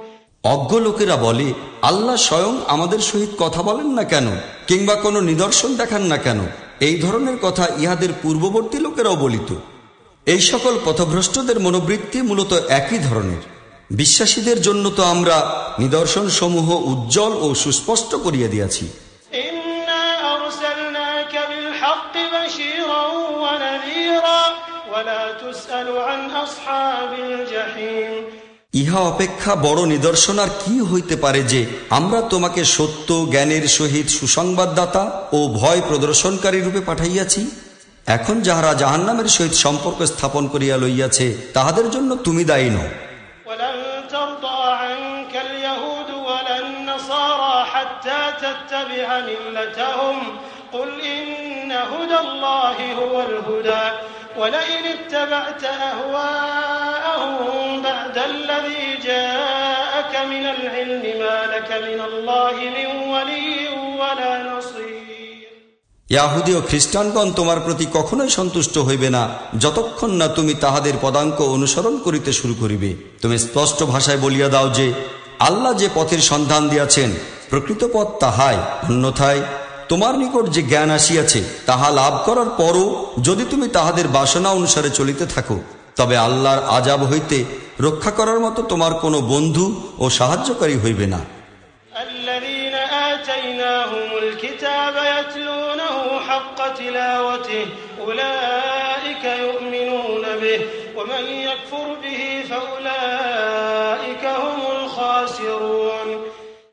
অজ্ঞ লোকেরা বলে আল্লাহ স্বয়ং আমাদের সহিত কথা বলেন না কেন কিংবা কোনো নিদর্শন দেখান না কেন এই ধরনের কথা ইহাদের পূর্ববর্তী লোকেরাও বলিত এই সকল পথভ্রষ্টদের মনোবৃত্তি মূলত একই ধরনের বিশ্বাসীদের জন্য তো আমরা নিদর্শন সমূহ উজ্জ্বল ও সুস্পষ্ট করিয়া দিয়াছি إنا أرسلناك بالحق بشيرا ونذيرا ولا تسأل عن أصحاب الجحيم ইহা অপেক্ষা বড় নিদর্শন আর কি হইতে পারে যে আমরা তোমাকে সত্য জ্ঞানের সহিত সুসংবাদদাতা ও ভয় প্রদর্শনকারী রূপে পাঠাইয়াছি এখন যাহারা জাহান্নামের সহিত সম্পর্ক স্থাপন করিয়া লইয়াছে তাহাদের জন্য তুমি দায়ী নও ولن ترضى عنك اليهود ولا النصارى حتى تتبع ملتهم قل إن هدى الله هو الهدى ولئن اتبعت أهواءهم بعد الذي جاءك من العلم ما لك من الله من ولي ولا نصير ইয়াহুদি ও খ্রিস্টানগণ তোমার প্রতি কখনোই সন্তুষ্ট হইবে না যতক্ষণ না তুমি তাহাদের পদাঙ্ক অনুসরণ করিতে শুরু করিবে তুমি স্পষ্ট ভাষায় বলিয়া দাও যে আল্লাহ যে পথের সন্ধান দিয়াছেন প্রকৃত পথ তাহাই অন্যথায় তোমার নিকট যে জ্ঞান আসিয়াছে তাহা লাভ করার পরও যদি তুমি তাহাদের বাসনা অনুসারে চলিতে থাকো তবে আল্লাহর আজাব হইতে রক্ষা করার মতো তোমার কোনো বন্ধু ও সাহায্যকারী হইবে না।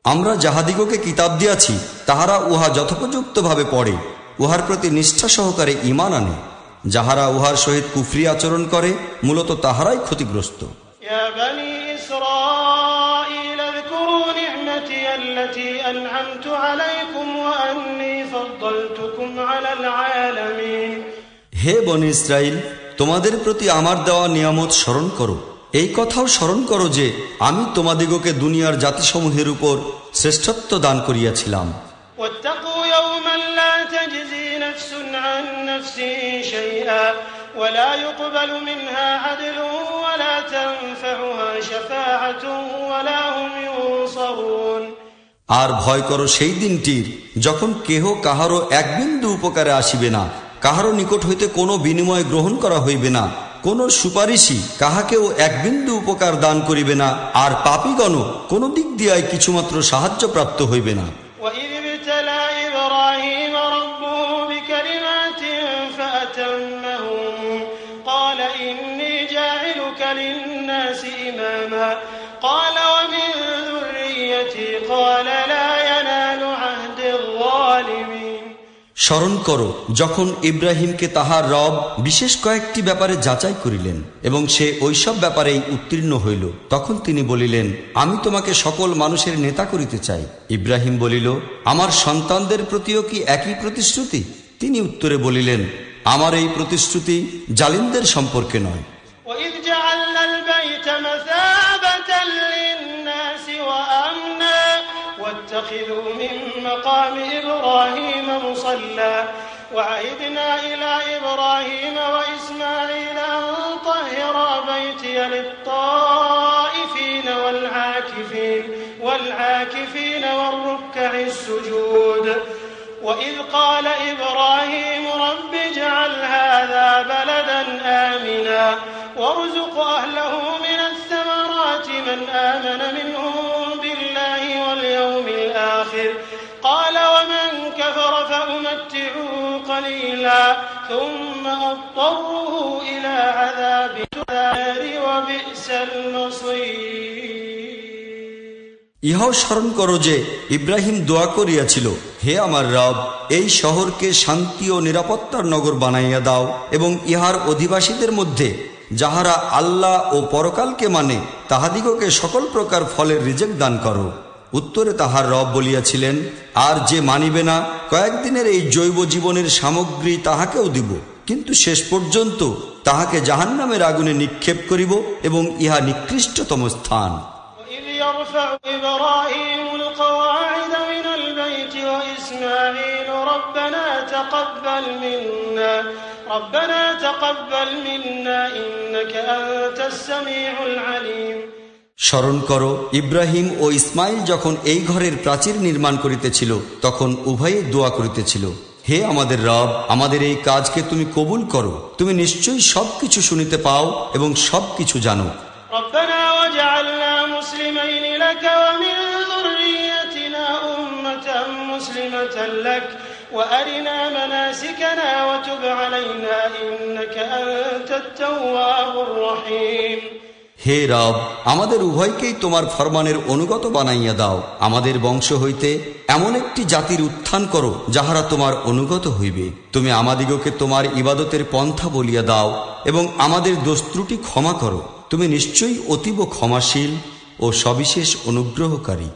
আমরা যাহাদিগকে কিতাব দিয়াছি তাহারা উহা যথোপযুক্তভাবে পড়ে উহার প্রতি নিষ্ঠা সহকারে ইমান আনে। যাহারা উহার সহিত কুফরি আচরণ করে মূলত তাহারাই ক্ষতিগ্রস্ত। يا بني إسرائيل اذكروا نعمتي التي أنعمت عليكم وأني فضلتكم على العالمين হে বনি ইসরাইল তোমাদের প্রতি আমার দেওয়া নিয়ামত স্মরণ করো এই কথাও স্মরণ করো যে আমি তোমাদিগকে দুনিয়ার জাতিসমূহের উপর শ্রেষ্ঠত্ব দান করিয়াছিলাম واتقوا يوما لا تجزي نفس عن نفس شيئا ولا يقبل منها عدل ولا تنفعها شفاعة ولا هم ينصرون আর ভয় করো সেই দিনটির যখন কেহ কাহারও এক বিন্দু উপকারে আসিবে না কাহারও নিকট হইতে কোনো বিনিময় গ্রহণ করা হইবে না কোন সুপারিশই কাহাকেও এক বিন্দু উপকার দান করিবে না আর পাপিগণ কোনো দিক দিয়াই কিছুমাত্র সাহায্য প্রাপ্ত হইবে না إماما قال ومن ذريتي قال لا ينال عهد الظالمين স্মরণ করো যখন ইব্রাহিমকে তাহার রব বিশেষ কয়েকটি ব্যাপারে যাচাই করিলেন এবং সে ওইসব ব্যাপারেই উত্তীর্ণ হইল তখন তিনি বলিলেন আমি তোমাকে সকল মানুষের নেতা করিতে চাই ইব্রাহিম বলিল আমার সন্তানদের প্রতিও কি একই প্রতিশ্রুতি তিনি উত্তরে বলিলেন আমার এই প্রতিশ্রুতি জালিমদের সম্পর্কে নয় واتخذوا من مقام إبراهيم مصلى وعهدنا إلى إبراهيم وإسماعيل أن طهرا بيتي للطائفين والعاكفين والعاكفين والركع السجود وإذ قال إبراهيم رب اجعل هذا بلدا آمنا وارزق أهله من الثمرات من آمن منهم قال ومن كفر فأمتعه قليلا ثم أضطره إلى عذاب النار وبئس المصير ইহাও স্মরণ করো যে ইব্রাহিম দোয়া করিয়াছিল হে আমার রব এই শহরকে শান্তি ও নিরাপত্তার নগর বানাইয়া দাও এবং ইহার অধিবাসীদের মধ্যে যাহারা আল্লাহ ও পরকালকে মানে তাহাদিগকে সকল প্রকার ফলের রিজেক্ট দান করো উত্তরে তাহার রব বলিয়াছিলেন আর যে মানিবে না কয়েকদিনের এই জৈব জীবনের সামগ্রী তাহাকেও দিব কিন্তু শেষ পর্যন্ত তাহাকে জাহান্নামের আগুনে নিক্ষেপ করিব এবং ইহা নিকৃষ্টতম স্থান وإذ يرفع إبراهيم القواعد من البيت وإسماعيل ربنا تقبل منا ربنا تقبل منا إنك أنت السميع العليم স্মরণ করো, ইব্রাহিম ও ইসমাইল যখন এই ঘরের প্রাচীর নির্মাণ করিতেছিল, তখন উভয়ে দোয়া করিতেছিল। হে আমাদের রব, আমাদের এই কাজকে তুমি কবুল করো। তুমি নিশ্চয়ই সবকিছু শুনিতে পাও এবং সবকিছু জানো। মুসলিম হে রব, আমাদের উভয়কেই তোমার ফরমানের অনুগত বানাইয়া দাও। আমাদের বংশ হইতে এমন একটি জাতির উত্থান করো, যাহারা তোমার অনুগত হইবে। তুমি আমাদিগকে তোমার ইবাদতের পন্থা বলিয়া দাও এবং আমাদের দোস্ত্রুটি ক্ষমা করো। তুমি নিশ্চয়ই অতীব ক্ষমাশীল ও সবিশেষ অনুগ্রহকারী।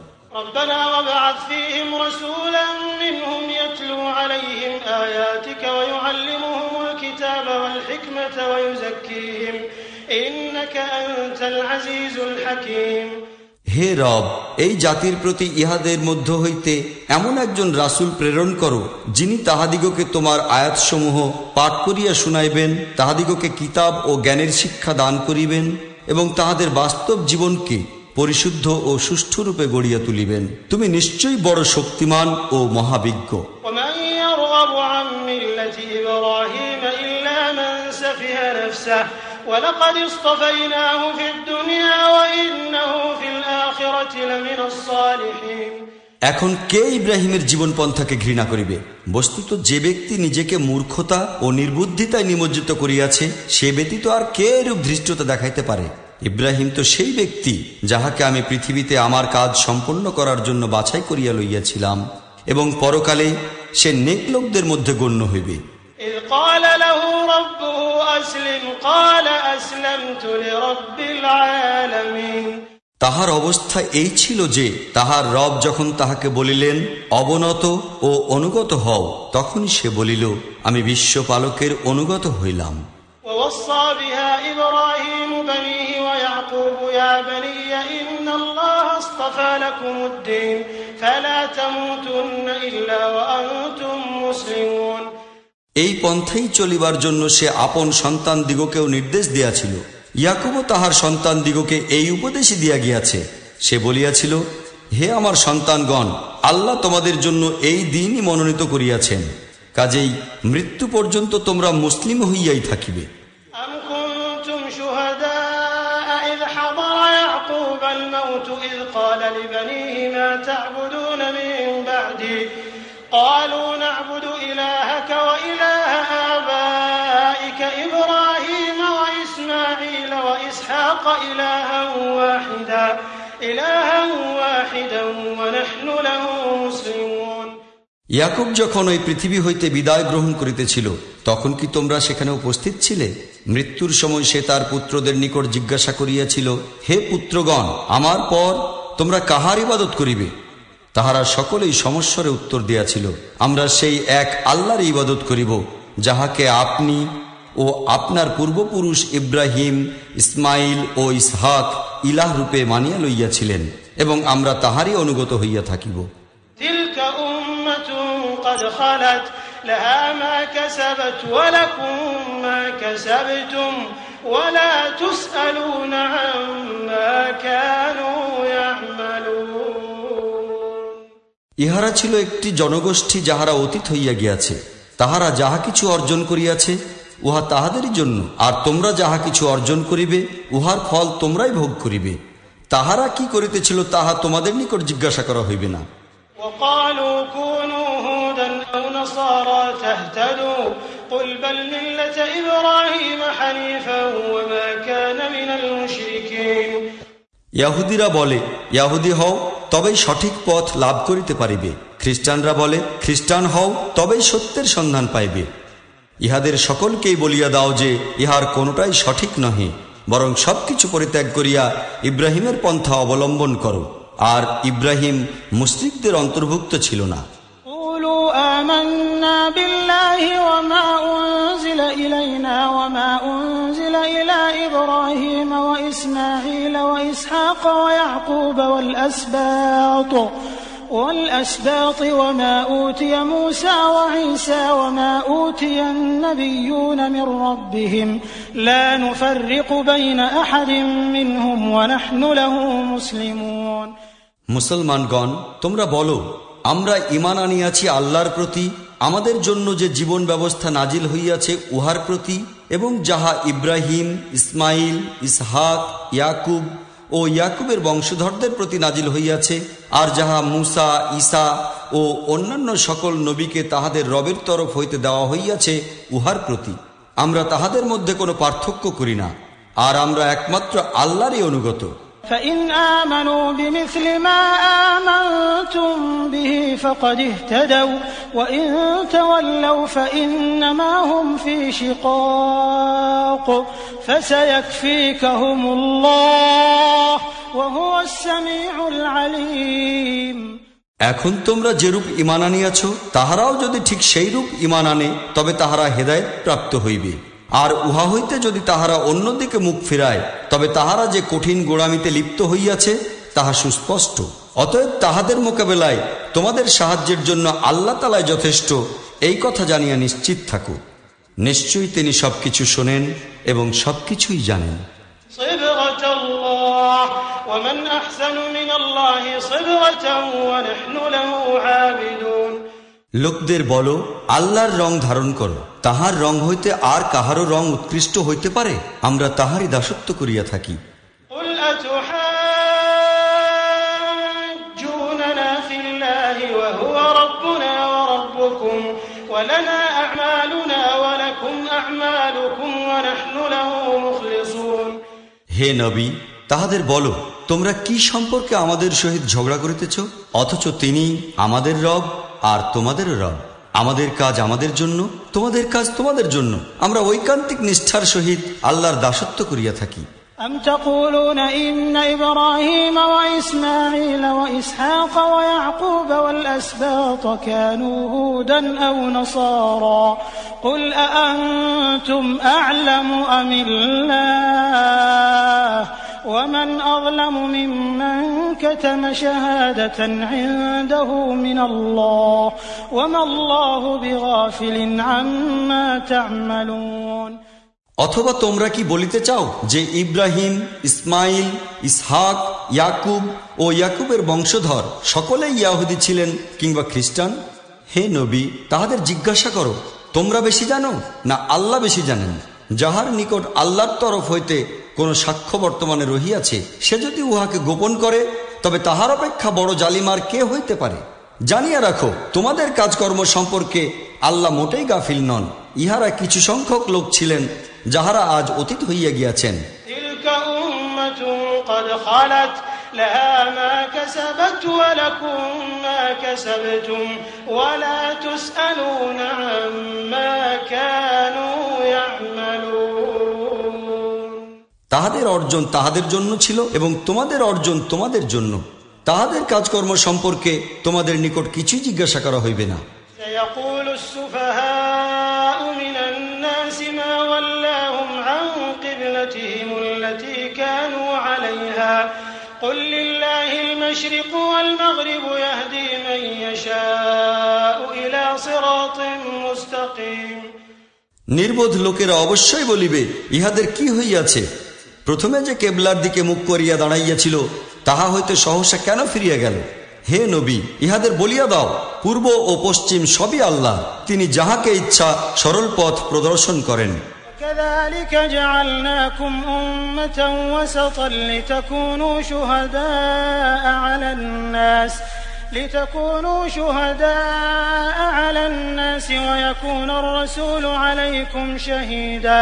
হে রব এই জাতির প্রতি ইহাদের মধ্য হইতে এমন একজন রাসুল প্রেরণ করো যিনি তাহাদিগকে তোমার আয়াতসমূহ পাঠ করিয়া শুনাইবেন তাহাদিগকে কিতাব ও জ্ঞানের শিক্ষা দান করিবেন এবং তাহাদের বাস্তব জীবনকে পরিশুদ্ধ ও সুষ্ঠুরূপে গড়িয়া তুলিবেন। তুমি নিশ্চয়ই বড় শক্তিমান ও মহাবিজ্ঞ। ইব্রাহিম يرغب عن ملة إبراهيم إلا من سفه نفسه ولقد اصطفيناه في الدنيا وإنه في الآخرة لمن الصالحين এখন কে ইব্রাহিমের জীবনপন্থাকে ঘৃণা করিবে বস্তুত যে ব্যক্তি নিজেকে মূর্খতা ও নির্বুদ্ধিতায় নিমজ্জিত করিয়াছে সে ব্যতীত আর কে এরূপ ধৃষ্টতা দেখাইতে পারে ইব্রাহিম তো সেই ব্যক্তি যাহাকে আমি পৃথিবীতে আমার কাজ সম্পন্ন করার জন্য বাছাই করিয়া লইয়াছিলাম এবং পরকালে সে নেক লোকদের মধ্যে গণ্য হইবে إذ قال له ربه أسلم قال أسلمت لرب العالمين তাহার অবস্থা এই ছিল যে তাহার রব যখন তাহাকে বলিলেন অবনত ও অনুগত হও তখনই সে বলিল আমি বিশ্বপালকের অনুগত হইলাম ووصى এই পন্থাই চলিবার জন্য সে আপন সন্তান দিগকেও নির্দেশ দিয়াছিল ইয়াকুবও তাহার সন্তান দিগকে এই উপদেশই দিয়া গিয়াছে সে বলিয়াছিল হে আমার সন্তানগণ আল্লাহ তোমাদের জন্য এই দিনই মনোনীত করিয়াছেন কাজেই মৃত্যু পর্যন্ত তোমরা মুসলিম হইয়াই থাকিবে أم كنتم شهداء إذ حضر يعقوب الموت إذ قال لبنيه ما تعبدون من بعدي قالوا نعبد إلهك وإله آبائك إبراهيم وإسماعيل وإسحاق إلها واحدا إلها واحدا ونحن له مسلمون ইয়াকুব যখন ওই পৃথিবী হইতে বিদায় গ্রহণ করিতেছিল তখন কি তোমরা সেখানে উপস্থিত ছিলে মৃত্যুর সময় সে তার পুত্রদের নিকট জিজ্ঞাসা করিয়াছিল হে পুত্রগণ আমার পর তোমরা কাহার ইবাদত করিবে তাহারা সকলেই সমস্যরে উত্তর দিয়াছিল, আমরা সেই এক আল্লাহর ইবাদত করিব, যাহাকে আপনি ও আপনার পূর্বপুরুষ ইব্রাহিম, ইসমাইল ও ইসহাক ইলাহ রূপে মানিয়া লইয়াছিলেন, এবং আমরা তাহারই অনুগত হইয়া থাকিব। ولا تسألون عما كانوا ইহারা ছিল একটি জনগোষ্ঠী যাহারা অতীত হইয়া গিয়াছে, তাহারা যাহা কিছু অর্জন করিয়াছে, উহা তাহাদেরই জন্য। আর তোমরা যাহা কিছু অর্জন করিবে, উহার ফল তোমরাই ভোগ করিবে। তাহারা কি করিতেছিল, তাহা তোমাদের নিকট জিজ্ঞাসা করা হইবে না। ইব্রাহিম ইয়াহুদিরা বলে, ইয়াহুদি হও, তবেই সঠিক পথ লাভ করিতে পারিবে। খ্রিস্টানরা বলে, খ্রিস্টান হও, তবেই সত্যের সন্ধান পাইবে। ইহাদের সকলকেই বলিয়া দাও যে, ইহার কোনোটাই সঠিক নহে। বরং সবকিছু পরিত্যাগ করিয়া ইব্রাহিমের পন্থা অবলম্বন করো। আর ইব্রাহিম মুসলিকদের অন্তর্ভুক্ত ছিল না। قولوا آمنا بالله وما أنزل إلينا وما أنزل إلى إبراهيم وإسماعيل وإسحاق ويعقوب والأسباط والأسباط وما أوتي موسى وعيسى وما أوتي النبيون من ربهم لا نفرق بين أحد منهم ونحن له مسلمون মুসলমানগণ তোমরা বলো আমরা ইমান আনিয়াছি আল্লাহর প্রতি, আমাদের জন্য যে জীবন ব্যবস্থা নাজিল হইয়াছে উহার প্রতি, এবং যাহা ইব্রাহিম, ইসমাইল, ইসহাক, ইয়াকুব ও ইয়াকুবের বংশধরদের প্রতি নাজিল হইয়াছে, আর যাহা মুসা, ঈসা ও অন্যান্য সকল নবীকে তাহাদের রবের তরফ হইতে দেওয়া হইয়াছে উহার প্রতি। আমরা তাহাদের মধ্যে কোনো পার্থক্য করি না, আর আমরা একমাত্র আল্লাহরই অনুগত। فإن آمنوا بمثل ما آمنتم به فقد اهتدوا وإن تولوا فإنما هم في شقاق فسيكفيكهم الله وهو السميع العليم এখন তোমরা যেরূপ ইমান আনিয়াছ তাহারাও যদি ঠিক সেই রূপ ইমান আনে তবে তাহারা হেদায়ত প্রাপ্ত হইবে আর উহা হইতে যদি তাহারা অন্যদিকে মুখ ফিরায় তবে তাহারা যে কঠিন গোড়ামিতে লিপ্ত হইয়াছে তাহা সুস্পষ্ট অতএব তাহাদের মোকাবেলায় তোমাদের সাহায্যের জন্য আল্লাহ তালায় যথেষ্ট এই কথা জানিয়া নিশ্চিত থাকো নিশ্চয়ই তিনি সবকিছু শোনেন এবং সবকিছুই জানেন صبغة الله ومن أحسن من الله صبغة ونحن له عابدون লোকদের বল আল্লাহর রং ধারণ করো। তাহার রং হইতে আর কাহারও রং উৎকৃষ্ট হইতে পারে? আমরা তাহারই দাসত্ব করিয়া থাকি। হে নবী তাহাদের বলো তোমরা কি সম্পর্কে আমাদের সহিত ঝগড়া করিতেছ? অথচ তিনি আমাদের রব আর তোমাদের রব আমাদের কাজ আমাদের জন্য তোমাদের কাজ তোমাদের জন্য আমরা ঐকান্তিক নিষ্ঠার সহিত আল্লাহর দাসত্ব করিয়া থাকি أم تقولون إن إبراهيم وإسماعيل وإسحاق ويعقوب والأسباط كانوا هودا أو نصارى قل أأنتم أعلم أم الله ومن أظلم ممن كتم شهادة عنده من الله وما الله بغافل عما تعملون অথবা তোমরা কি বলিতে চাও যে ইব্রাহিম ইসমাইল ইসহাক ইয়াকুব ও ইয়াকুবের বংশধর সকলেই ইয়াহুদি ছিলেন কিংবা খ্রিস্টান হে নবী তাহাদের জিজ্ঞাসা করো তোমরা বেশি জানো না আল্লাহ বেশি জানেন যাহার নিকট আল্লাহর তরফ হইতে কোন সাক্ষ্য বর্তমানে রহিয়াছে সে যদি উহাকে গোপন করে তবে তাহার অপেক্ষা বড় জালিমার কে হইতে পারে জানিয়া রাখো তোমাদের কাজকর্ম সম্পর্কে আল্লাহ মোটেই গাফিল নন ইহারা কিছু সংখ্যক লোক ছিলেন যাহারা আজ অতীত হইয়া গিয়াছেন تلك أمة قد خلت لها ما كسبت ولكم ما كسبتم ولا تسألون عما كانوا يعملون তাহাদের অর্জন তাহাদের জন্য ছিল এবং তোমাদের অর্জন তোমাদের জন্য তাহাদের কাজকর্ম সম্পর্কে তোমাদের নিকট কিছুই জিজ্ঞাসা করা হইবে না سيقول السفهاء من الناس ما ولاهم عن قبلتهم التي كانوا عليها قل لله المشرق والمغرب يهدي من يشاء إلى صراط مستقيم নির্বোধ লোকেরা অবশ্যই বলিবে ইহাদের কি হইয়াছে প্রথমে যে কেবলার দিকে মুখ করিয়া দাঁড়াইয়াছিল তাহা হইতে সহসা কেন ফিরিয়া গেল হে নবী ইহাদের বলিয়া দাও পূর্ব ও পশ্চিম সবই আল্লাহ তিনি যাহাকে ইচ্ছা সরল পথ প্রদর্শন করেন كذلك جعلناكم أمة وسطا لتكونوا شهداء على الناس لتكونوا شهداء على الناس ويكون الرسول عليكم شهيدا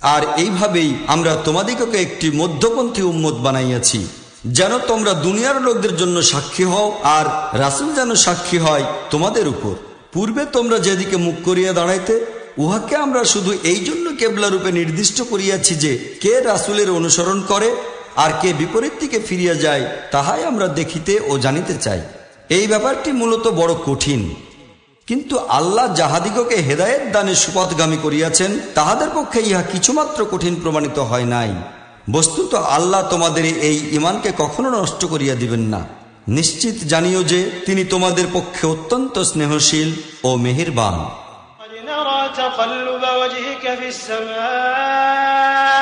আর এইভাবেই আমরা তোমাদিগকে একটি মধ্যপন্থী উম্মত বানাইয়াছি। যেন তোমরা দুনিয়ার লোকদের জন্য সাক্ষী হও আর রাসুল যেন সাক্ষী হয় তোমাদের উপর। পূর্বে তোমরা যেদিকে মুখ করিয়া দাঁড়াইতে, উহাকে আমরা শুধু এই জন্য কেবলা রূপে নির্দিষ্ট করিয়াছি যে কে রাসুলের অনুসরণ করে আর কে বিপরীত দিকে ফিরিয়া যায়, তাহাই আমরা দেখিতে ও জানিতে চাই। এই ব্যাপারটি মূলত বড় কঠিন। কিন্তু আল্লাহ যাহাদিগকে হেদায়েত দানে সুপথগামী করিয়াছেন তাহাদের পক্ষে ইহা কিছুমাত্র কঠিন প্রমাণিত হয় নাই বস্তুত আল্লাহ তোমাদের এই ইমানকে কখনো নষ্ট করিয়া দিবেন না নিশ্চিত জানিও যে তিনি তোমাদের পক্ষে অত্যন্ত স্নেহশীল ও মেহেরবান قد نرى تقلب وجهك في السماء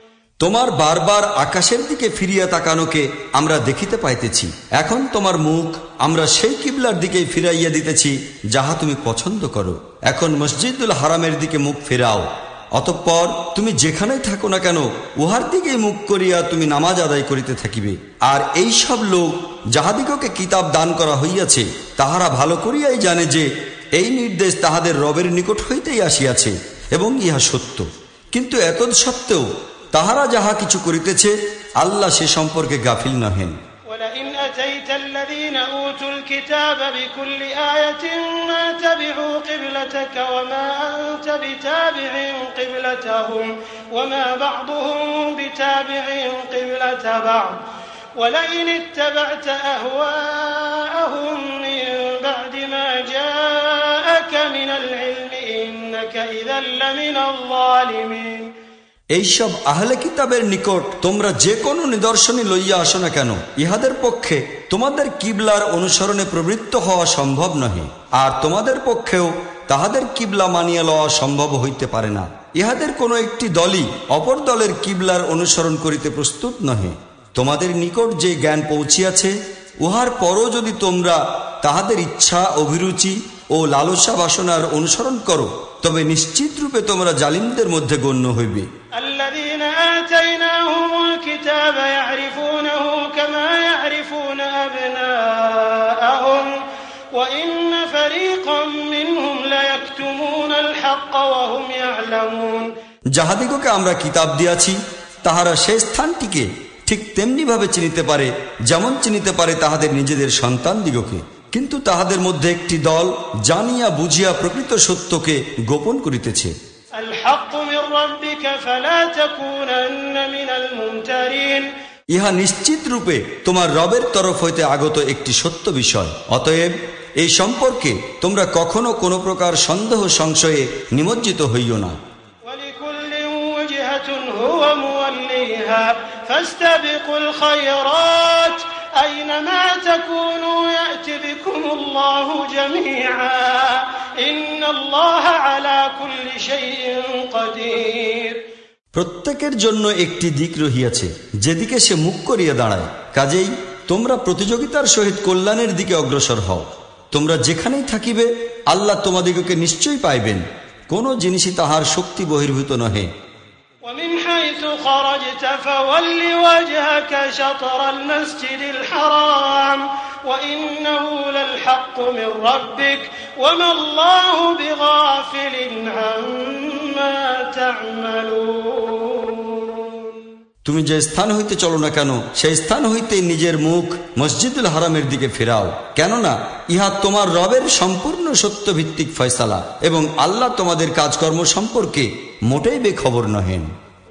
তোমার বারবার আকাশের দিকে ফিরিয়া তাকানোকে আমরা দেখিতে পাইতেছি। এখন তোমার মুখ আমরা সেই কিবলার দিকে ফিরাইয়া দিতেছি, যাহা তুমি পছন্দ করো। এখন মসজিদুল হারামের দিকে মুখ ফেরাও। অতঃপর তুমি যেখানেই থাকো না কেন, উহার দিকেই মুখ করিয়া তুমি নামাজ আদায় করিতে থাকিবে। আর এই সব লোক যাহাদিগকে কিতাব দান করা হইয়াছে, তাহারা ভালো করিয়াই জানে যে, এই নির্দেশ তাহাদের রবের নিকট হইতেই আসিয়াছে, এবং ইহা সত্য। কিন্তু এত সত্ত্বেও তাহারা যাহা কিছু করিতেছে আল্লাহ সে সম্পর্কে গাফিল নহেন ولئن أتيت الذين أوتوا الكتاب بكل آية ما تبعوا قبلتك وما أنت بتابع قبلتهم وما بعضهم بتابع قبلة بعض ولئن اتبعت أهواءهم من بعد ما جاءك من العلم إنك إذا لمن الظالمين এইসব আহলে কিতাবের নিকট তোমরা যে কোনো নিদর্শনই লইয়া আসো না কেন? ইহাদের পক্ষে তোমাদের কিবলার অনুসরণে প্রবৃত্ত হওয়া সম্ভব নহে, আর তোমাদের পক্ষেও তাহাদের কিবলা মানিয়া লওয়া সম্ভব হইতে পারে না। ইহাদের কোনো একটি দলই অপর দলের কিবলার অনুসরণ করিতে প্রস্তুত নহে। তোমাদের নিকট যে জ্ঞান পৌঁছিয়াছে, উহার পরও যদি তোমরা তাহাদের ইচ্ছা, অভিরুচি ও লালসা বাসনার অনুসরণ করো তবে নিশ্চিত রূপে তোমরা জালিমদের মধ্যে গণ্য হইবে। যাহাদিগকে আমরা কিতাব দিয়াছি তাহারা সেই স্থানটিকে ঠিক তেমনিভাবে চিনিতে পারে যেমন চিনিতে পারে তাহাদের নিজেদের সন্তান দিগকে কিন্তু তাহাদের মধ্যে একটি দল জানিয়া বুঝিয়া প্রকৃত সত্যকে গোপন করিতেছে الحق من ربك فلا تكونن من الممترين ইহা নিশ্চিত রূপে তোমার রবের তরফ হইতে আগত একটি সত্য বিষয় অতএব এই সম্পর্কে তোমরা কখনো কোনো প্রকার সন্দেহ সংশয়ে নিমজ্জিত হইও না ولكل وجهة هو موليها فاستبقوا الخيرات أينما تكونوا يأت بكم الله جميعا إن الله على كل شيء قدير প্রত্যেকের জন্য একটি দিক রহিয়াছে যেদিকে সে মুখ করিয়া দাঁড়ায় কাজেই তোমরা প্রতিযোগিতার সহিত কল্যাণের দিকে অগ্রসর হও তোমরা যেখানেই থাকিবে আল্লাহ তোমাদিগকে নিশ্চয়ই পাইবেন কোনো জিনিসই তাহার শক্তি বহির্ভূত নহে ومن حيث خرجت فول وجهك شطر المسجد الحرام وإنه للحق من ربك وما الله بغافل عما تعملون তুমি যে স্থান হইতে চলো না কেন সেই স্থান হইতে নিজের মুখ মসজিদুল হারামের দিকে ফেরাও কেননা ইহা তোমার রবের সম্পূর্ণ সত্যভিত্তিক ফয়সালা এবং আল্লাহ তোমাদের কাজকর্ম সম্পর্কে মোটেই বেখবর নহেন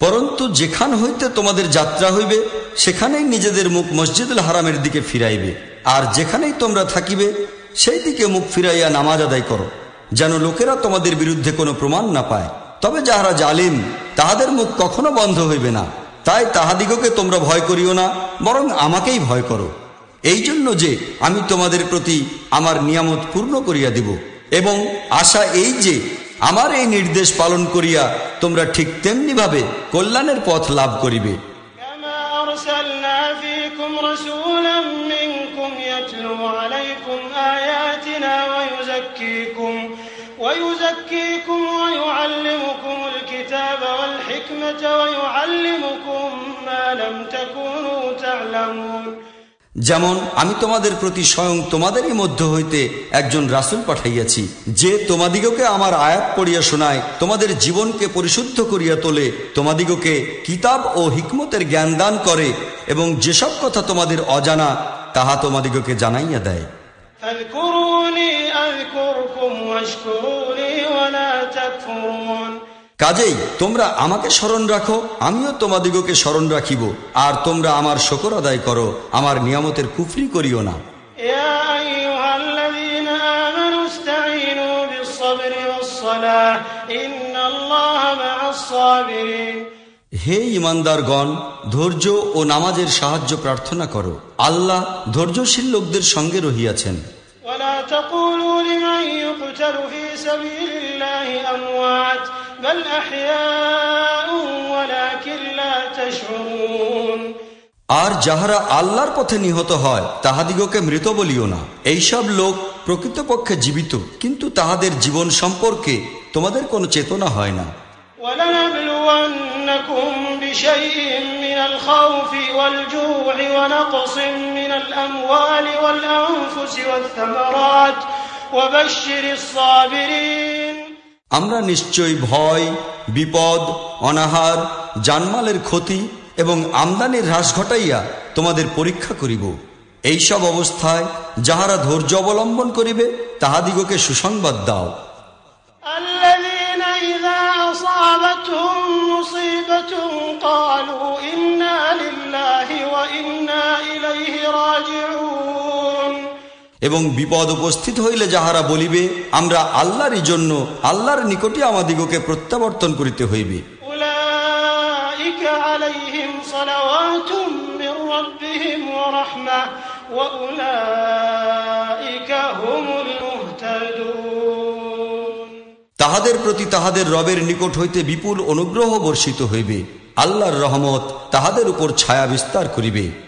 পরন্তু যেখান হইতে তোমাদের যাত্রা হইবে, সেখানেই নিজেদের মুখ মসজিদুল হারামের দিকে ফিরাইবে। আর যেখানেই তোমরা থাকিবে, সেই দিকে মুখ ফিরাইয়া নামাজ আদায় করো, যেন লোকেরা তোমাদের বিরুদ্ধে কোনো প্রমাণ না পায়। তবে যাহারা জালিম, তাহাদের মুখ কখনো বন্ধ হইবে না। তাই তাহাদিগকে তোমরা ভয় করিও না, বরং আমাকেই ভয় করো। এই জন্য যে আমি তোমাদের প্রতি আমার নিয়ামত পূর্ণ করিয়া দিব, এবং আশা এই যে আমার এই নির্দেশ পালন করিয়া তোমরা ঠিক তেমনি ভাবে কল্যাণের পথ লাভ করিবে كما أرسلنا فيكم رسولا منكم يتلو عليكم آياتنا ويزكيكم ويزكيكم ويعلمكم الكتاب والحكمة ويعلمكم ما لم تكونوا تعلمون যেমন, আমি তোমাদের প্রতি স্বয়ং তোমাদেরই মধ্য হইতে একজন রাসূল পাঠাইয়াছি, যে তোমাদিগকে আমার আয়াত পড়িয়া শোনায়, তোমাদের জীবনকে পরিশুদ্ধ করিয়া তোলে, তোমাদিগকে কিতাব ও হিকমতের জ্ঞান দান করে, এবং যেসব কথা তোমাদের অজানা, তাহা তোমাদিগকে জানাইয়া দেয়। কাজেই তোমরা আমাকে স্মরণ রাখো আমিও তোমাদিগকে স্মরণ রাখিব আর তোমরা আমার শকর আদায় করো আমার নিয়ামতের কুফরি করিও না يا أيها الذين آمنوا استعينوا بالصبر والصلاة إن الله مع الصابرين হে ইমানদারগণ ধৈর্য ও নামাজের সাহায্য প্রার্থনা করো আল্লাহ ধৈর্যশীল লোকদের সঙ্গে রহিয়াছেন ولا تقولوا لمن يقتل في سبيل الله أموات بل أحياء ولكن لا تشعرون আর যাহারা আল্লাহর পথে নিহত হয় তাহাদিগকে মৃত বলিও না এইসব লোক প্রকৃতপক্ষে জীবিত কিন্তু তাহাদের জীবন সম্পর্কে তোমাদের কোনো চেতনা হয় না ولنبلونكم بشيء من الخوف والجوع ونقص من الأموال والأنفس والثمرات وبشر الصابرين আমরা নিশ্চয়ই ভয় বিপদ অনাহার জানমালের ক্ষতি এবং আমদানির হ্রাস ঘটাইয়া তোমাদের পরীক্ষা করিব এইসব অবস্থায় যাহারা ধৈর্য অবলম্বন করিবে তাহাদিগকে সুসংবাদ দাও الذين إذا أصابتهم مصيبة قالوا إنا لله وإنا إليه راجعون এবং বিপদ উপস্থিত হইলে যাহারা বলিবে আমরা আল্লাহরই জন্য আল্লাহর নিকটে আমাদিগকে প্রত্যাবর্তন করিতে হইবে। তাহাদের প্রতি তাহাদের রবের নিকট হইতে বিপুল অনুগ্রহ বর্ষিত হইবে। আল্লাহর রহমত তাহাদের উপর ছায়া বিস্তার করিবে।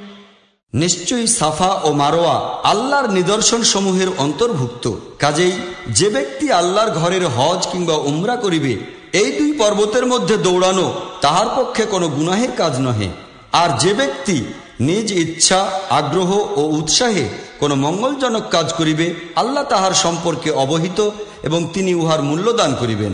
নিশ্চয়ই সাফা ও মারোয়া আল্লাহর নিদর্শন সমূহের অন্তর্ভুক্ত। কাজেই যে ব্যক্তি আল্লাহর ঘরের হজ কিংবা উমরা করিবে, এই দুই পর্বতের মধ্যে দৌড়ানো তাহার পক্ষে কোনো গুনাহের কাজ নহে। আর যে ব্যক্তি নিজ ইচ্ছা, আগ্রহ ও উৎসাহে কোনো মঙ্গলজনক কাজ করিবে, আল্লাহ তাহার সম্পর্কে অবহিত এবং তিনি উহার মূল্যদান করিবেন।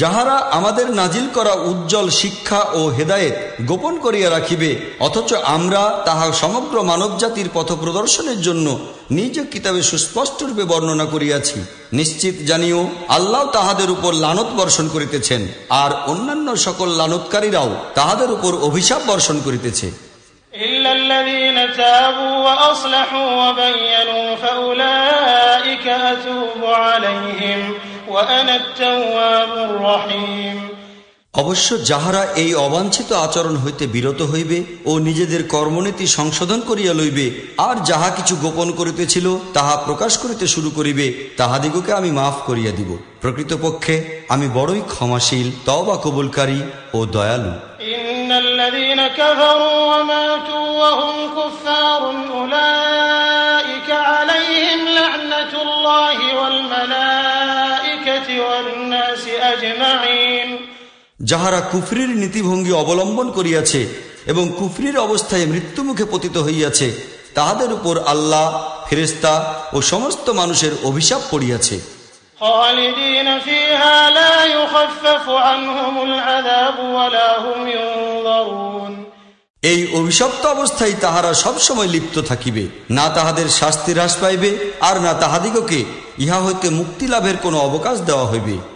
যাহারা আমাদের নাজিল করা উজ্জ্বল শিক্ষা ও হেদায়েত গোপন করিয়া রাখিবে, অথচ আমরা তাহা সমগ্র মানবজাতির পথ প্রদর্শনের জন্য নিজ কিতাবে সুস্পষ্টরূপে বর্ণনা করিয়াছি। নিশ্চিত জানিও, আল্লাহ তাহাদের উপর লানত বর্ষণ করিতেছেন, আর অন্যান্য সকল লানতকারীরাও তাহাদের উপর অভিশাপ বর্ষণ করিতেছে। ইল্লাল্লাযীনা অবশ্য যাহারা এই অবাঞ্ছিত আচরণ হইতে বিরত হইবে ও নিজেদের কর্মনীতি সংশোধন করিয়া লইবে আর যাহা কিছু গোপন করিতেছিল তাহা প্রকাশ করিতে শুরু করিবে তাহাদিগকে আমি মাফ করিয়া দিব। প্রকৃতপক্ষে আমি বড়ই ক্ষমাশীল তবা কবুলকারী ও দয়ালু। আলাইহিম যাহারা কুফরির নীতিভঙ্গি অবলম্বন করিয়াছে এবং কুফরির অবস্থায় মৃত্যুমুখে পতিত হইয়াছে তাহাদের উপর আল্লাহ ফেরেস্তা ও সমস্ত মানুষের অভিশাপ পড়িয়াছে। এই অভিশপ্ত অবস্থায় তাহারা সবসময় লিপ্ত থাকিবে। না তাহাদের শাস্তি হ্রাস পাইবে আর না তাহাদিগকে ইহা হইতে মুক্তি লাভের কোনো অবকাশ দেওয়া হইবে।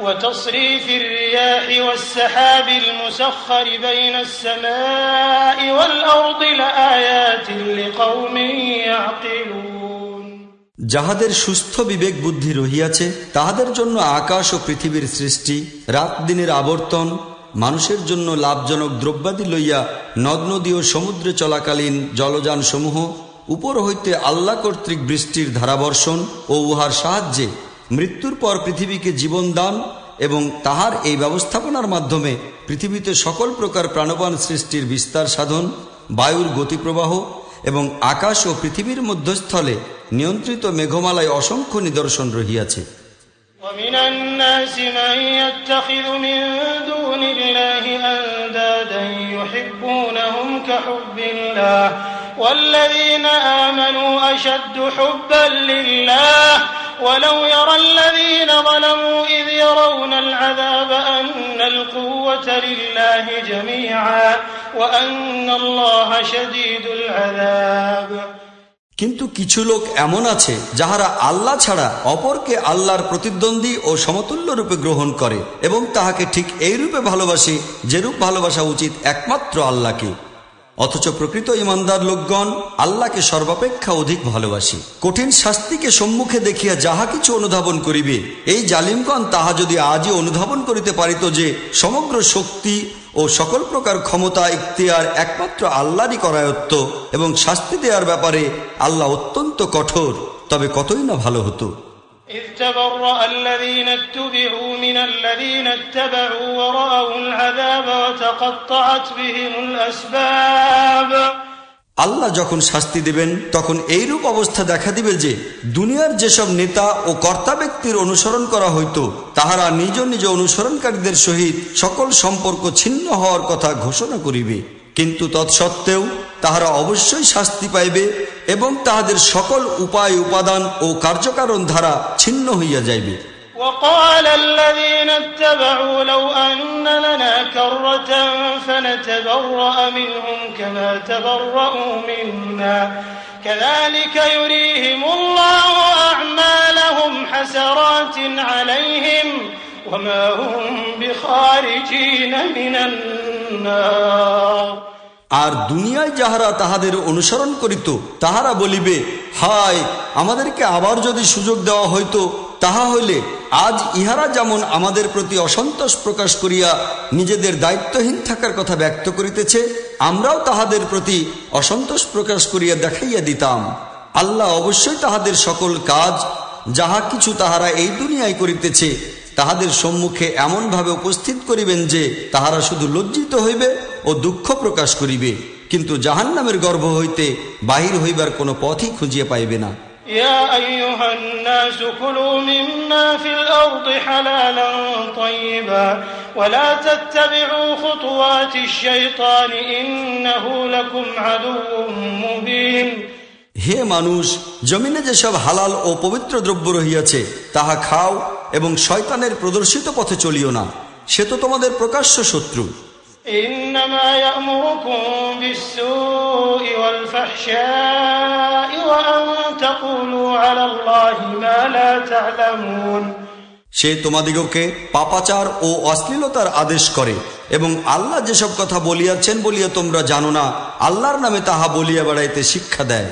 وتصريف الرياح والسحاب المسخر بين السماء والأرض لآيات لقوم يعقلون যাহাদের সুস্থ বিবেক বুদ্ধি রহিয়াছে তাহাদের জন্য আকাশ ও পৃথিবীর সৃষ্টি রাত দিনের আবর্তন মানুষের জন্য লাভজনক দ্রব্যাদি লইয়া নদ নদী ও সমুদ্রে চলাকালীন জলযান সমূহ উপর হইতে আল্লাহ কর্তৃক বৃষ্টির ধারাবর্ষণ ও উহার সাহায্যে মৃত্যুর পর পৃথিবীকে জীবন দান এবং তাহার এই ব্যবস্থাপনার মাধ্যমে পৃথিবীতে সকল প্রকার প্রাণবান সৃষ্টির বিস্তার সাধন বায়ুর গতিপ্রবাহ এবং আকাশ ও পৃথিবীর মধ্যস্থলে নিয়ন্ত্রিত মেঘমালায় অসংখ্য নিদর্শন রহিয়াছে ومن الناس من يتخذ من دون الله أندادا يحبونهم كحب الله والذين آمنوا أشد حبا لله ولو يرى الذين ظلموا إذ يرون العذاب أن القوة لله جميعا وأن الله شديد العذاب কিন্তু কিছু লোক এমন আছে যাহারা আল্লাহ ছাড়া অপরকে আল্লাহর প্রতিদ্বন্দ্বী ও সমতুল্য রূপে গ্রহণ করে এবং তাহাকে ঠিক এই রূপে ভালোবাসে যেরূপ ভালোবাসা উচিত একমাত্র আল্লাহকে অথচ প্রকৃত ইমানদার লোকগণ আল্লাহকে সর্বাপেক্ষা অধিক ভালোবাসি। কঠিন শাস্তিকে সম্মুখে দেখিয়া যাহা কিছু অনুধাবন করিবে, এই জালিমগণ তাহা যদি আজই অনুধাবন করিতে পারিত যে সমগ্র শক্তি ও সকল প্রকার ক্ষমতা, ইখতিয়ার একমাত্র আল্লাহরই করায়ত্ত এবং শাস্তি দেওয়ার ব্যাপারে আল্লাহ অত্যন্ত কঠোর, তবে কতই না ভালো হতো। إذ تبرأ الذين اتبعوا من الذين اتبعوا ورأوا العذاب وتقطعت بهم الأسباب আল্লাহ যখন শাস্তি দেবেন তখন এইরূপ অবস্থা দেখা দিবে যে দুনিয়ার যেসব নেতা ও কর্তা ব্যক্তির অনুসরণ করা হইতো তাহারা নিজ নিজ অনুসরণকারীদের সহিত সকল সম্পর্ক ছিন্ন হওয়ার কথা ঘোষণা করিবে কিন্তু তৎসত্ত্বেও তাহারা অবশ্যই শাস্তি পাইবে এবং তাহাদের সকল উপায় উপাদান ও কার্যকারণ ধারা ছিন্ন হইয়া যাইবে وقال الذين اتبعوا لو أن لنا كرة فنتبرأ منهم كما تبرأوا منا كذلك يريهم الله أعمالهم حسرات عليهم وما هم بخارجين من النار আর দুনিয়ায় যাহারা তাহাদের অনুসরণ করিত তাহারা বলিবে হায় আমাদেরকে আবার যদি সুযোগ দেওয়া হইতো তাহা হইলে আজ ইহারা যেমন আমাদের প্রতি অসন্তোষ প্রকাশ করিয়া নিজেদের দায়িত্বহীন থাকার কথা ব্যক্ত করিতেছে আমরাও তাহাদের প্রতি অসন্তোষ প্রকাশ করিয়া দেখাইয়া দিতাম আল্লাহ অবশ্যই তাহাদের সকল কাজ যাহা কিছু তাহারা এই দুনিয়ায় করিতেছে তাহাদের সম্মুখে এমনভাবে উপস্থিত করিবেন যে তাহারা শুধু লজ্জিত হইবে ও দুঃখ প্রকাশ করিবে কিন্তু জাহান্নামের গর্ভ হইতে বাহির হইবার কোনো পথই খুঁজিয়া পাইবে না يا أيها الناس كلوا مما في الأرض حلالا طيبا ولا تتبعوا خطوات الشيطان إنه لكم عدو مبين হে মানুষ জমিনে যেসব হালাল ও পবিত্র দ্রব্য রহিয়াছে তাহা খাও এবং শয়তানের প্রদর্শিত পথে চলিও না। সে তো তোমাদের প্রকাশ্য শত্রু। সে তোমাদিগকে পাপাচার ও অশ্লীলতার আদেশ করে এবং আল্লাহ যেসব কথা বলিয়াছেন বলিয়া তোমরা জানো না আল্লাহর নামে তাহা বলিয়া বেড়াইতে শিক্ষা দেয়।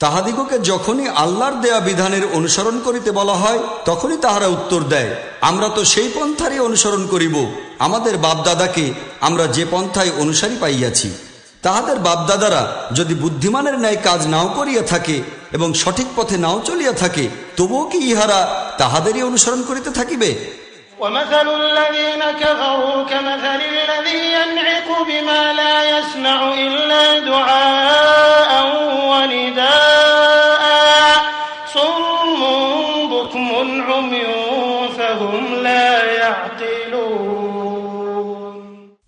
তাহাদিগকে যখনই আল্লাহর দেয়া বিধানের অনুসরণ করিতে বলা হয় তখনই তাহারা উত্তর দেয় আমরা তো সেই পন্থারই অনুসরণ করিব আমাদের বাপদাদাকে আমরা যে পন্থায় অনুসারী পাইয়াছি তাহাদের বাপদাদারা যদি বুদ্ধিমানের ন্যায় কাজ নাও করিয়া থাকে এবং সঠিক পথে নাও চলিয়া থাকে তবুও কি ইহারা তাহাদেরই অনুসরণ করিতে থাকিবে ومثل الذين كفروا كمثل الذي ينعق بما لا يسمع إلا دعاء ونداء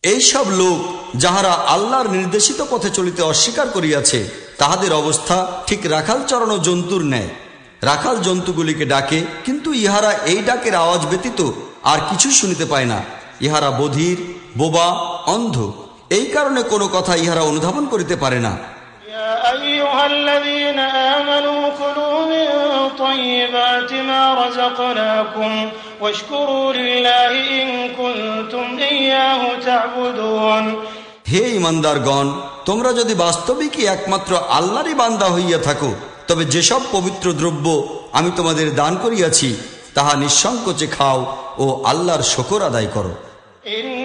এইসব লোক যাহারা আল্লাহর নির্দেশিত পথে চলিতে অস্বীকার করিয়াছে, তাহাদের অবস্থা ঠিক রাখাল চরণ জন্তুর ন্যায়। রাখাল জন্তুগুলিকে ডাকে, কিন্তু ইহারা এই ডাকের আওয়াজ ব্যতীত আর কিছু শুনিতে পায় না। ইহারা বধির, বোবা, অন্ধ। এই কারণে কোনো কথা ইহারা অনুধাবন করিতে পারে না। أيها الذين آمنوا كلوا من طيبات ما رزقناكم واشكروا لله إن كنتم إياه تعبدون হে ইমানদারগণ তোমরা যদি বাস্তবিকই একমাত্র আল্লাহরই বান্দা হইয়া থাকো তবে যেসব পবিত্র দ্রব্য আমি তোমাদের দান করিয়াছি তাহা নিঃসংকোচে খাও ও আল্লাহর শকর আদায় করো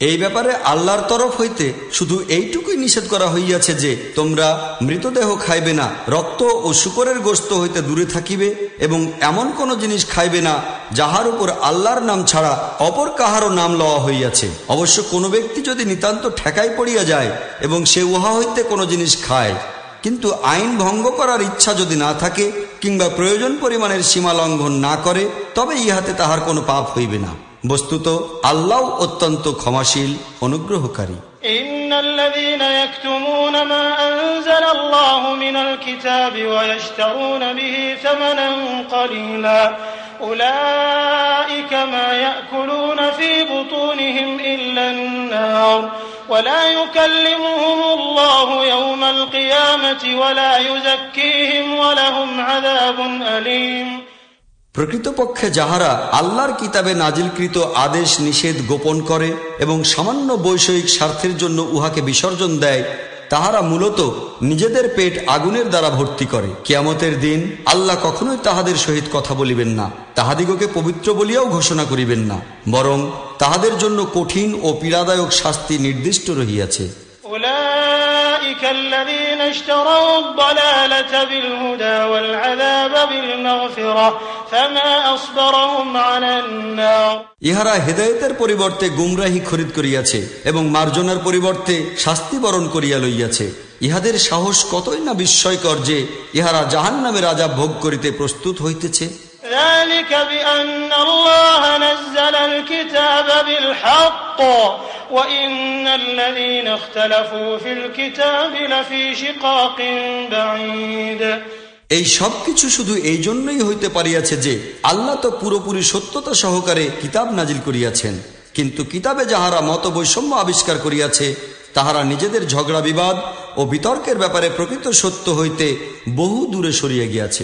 এই ব্যাপারে আল্লাহর তরফ হইতে শুধু এইটুকুই নিষেধ করা হইয়াছে যে তোমরা মৃতদেহ খাইবে না, রক্ত ও শুকরের গোস্ত হইতে দূরে থাকিবে এবং এমন কোন জিনিস খাইবে না যাহার উপর আল্লাহর নাম ছাড়া অপর কাহারও নাম লওয়া হইয়াছে। অবশ্য কোনো ব্যক্তি যদি নিতান্ত ঠেকাই পড়িয়া যায় এবং সে উহা হইতে কোনো জিনিস খায়, কিন্তু আইন ভঙ্গ করার ইচ্ছা যদি না থাকে কিংবা প্রয়োজন পরিমাণের সীমা লঙ্ঘন না করে, তবে ইহাতে তাহার কোনো পাপ হইবে না। বস্তুত আল্লাহ অত্যন্ত ক্ষমাশীল অনুগ্রহকারী إن الذين يكتمون ما أنزل الله من الكتاب ويشترون به ثمنا قليلا أولئك ما يأكلون في بطونهم إلا النار ولا يكلمهم الله يوم القيامة ولا يزكيهم ولهم عذاب أليم প্রকৃতপক্ষে যাহারা আল্লাহর কিতাবে নাজিলকৃত আদেশ নিষেধ গোপন করে এবং সামান্য বৈষয়িক স্বার্থের জন্য উহাকে বিসর্জন দেয়, তাহারা মূলত নিজেদের পেট আগুনের দ্বারা ভর্তি করে। কিয়ামতের দিন আল্লাহ কখনোই তাহাদের সহিত কথা বলিবেন না, তাহাদিগকে পবিত্র বলিয়াও ঘোষণা করিবেন না, বরং তাহাদের জন্য কঠিন ও পীড়াদায়ক শাস্তি নির্দিষ্ট রহিয়াছে। أولئك الذين اشتروا الضلالة بالهدى والعذاب بالمغفرة فما أصبرهم على النار ইহারা হেদায়েতের পরিবর্তে গুমরাহি খরিদ করিয়াছে এবং মার্জনার পরিবর্তে শাস্তি বরণ করিয়া লইয়াছে ইহাদের সাহস কতই না বিস্ময়কর যে ইহারা জাহান নামের আজাব ভোগ করিতে প্রস্তুত হইতেছে ذلك بأن الله نزل الكتاب بالحق وإن الذين اختلفوا في الكتاب لفي شقاق بعيد এই সব কিছু শুধু এই জন্যই হইতে পারিয়াছে যে আল্লাহ তো পুরোপুরি সত্যতা সহকারে কিতাব নাজিল করিয়াছেন কিন্তু কিতাবে যাহারা মত বৈষম্য আবিষ্কার করিয়াছে তাহারা নিজেদের ঝগড়া বিবাদ ও বিতর্কের ব্যাপারে প্রকৃত সত্য হইতে বহু দূরে সরিয়ে গিয়াছে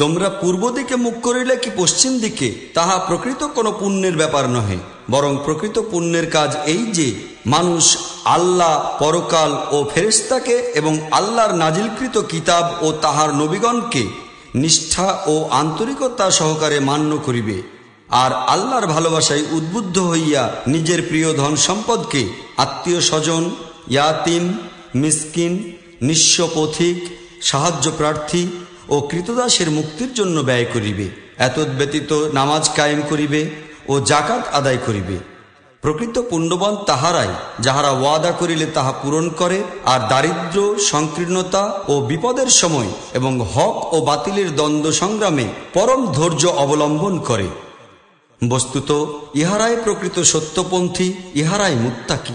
তোমরা পূর্ব দিকে মুখ করিলে কি পশ্চিম দিকে, তাহা প্রকৃত কোনো পুণ্যের ব্যাপার নহে, বরং প্রকৃত পুণ্যের কাজ এই যে, মানুষ আল্লাহ, পরকাল ও ফেরেস্তাকে এবং আল্লাহর নাজিলকৃত কিতাব ও তাহার নবীগণকে নিষ্ঠা ও আন্তরিকতা সহকারে মান্য করিবে, আর আল্লাহর ভালোবাসায় উদ্বুদ্ধ হইয়া নিজের প্রিয় ধন সম্পদকে আত্মীয় স্বজন, ইয়াতিম, মিসকিন, নিঃস্ব পথিক, সাহায্য প্রার্থী ও কৃতদাসের মুক্তির জন্য ব্যয় করিবে। এতদ ব্যতীত নামাজ কায়েম করিবে ও জাকাত আদায় করিবে। প্রকৃত পুণ্যবান তাহারাই যাহারা ওয়াদা করিলে তাহা পূরণ করে আর দারিদ্র, সংকীর্ণতা ও বিপদের সময় এবং হক ও বাতিলের দ্বন্দ্ব সংগ্রামে পরম ধৈর্য অবলম্বন করে। বস্তুত ইহারাই প্রকৃত সত্যপন্থী, ইহারাই মুত্তাকি।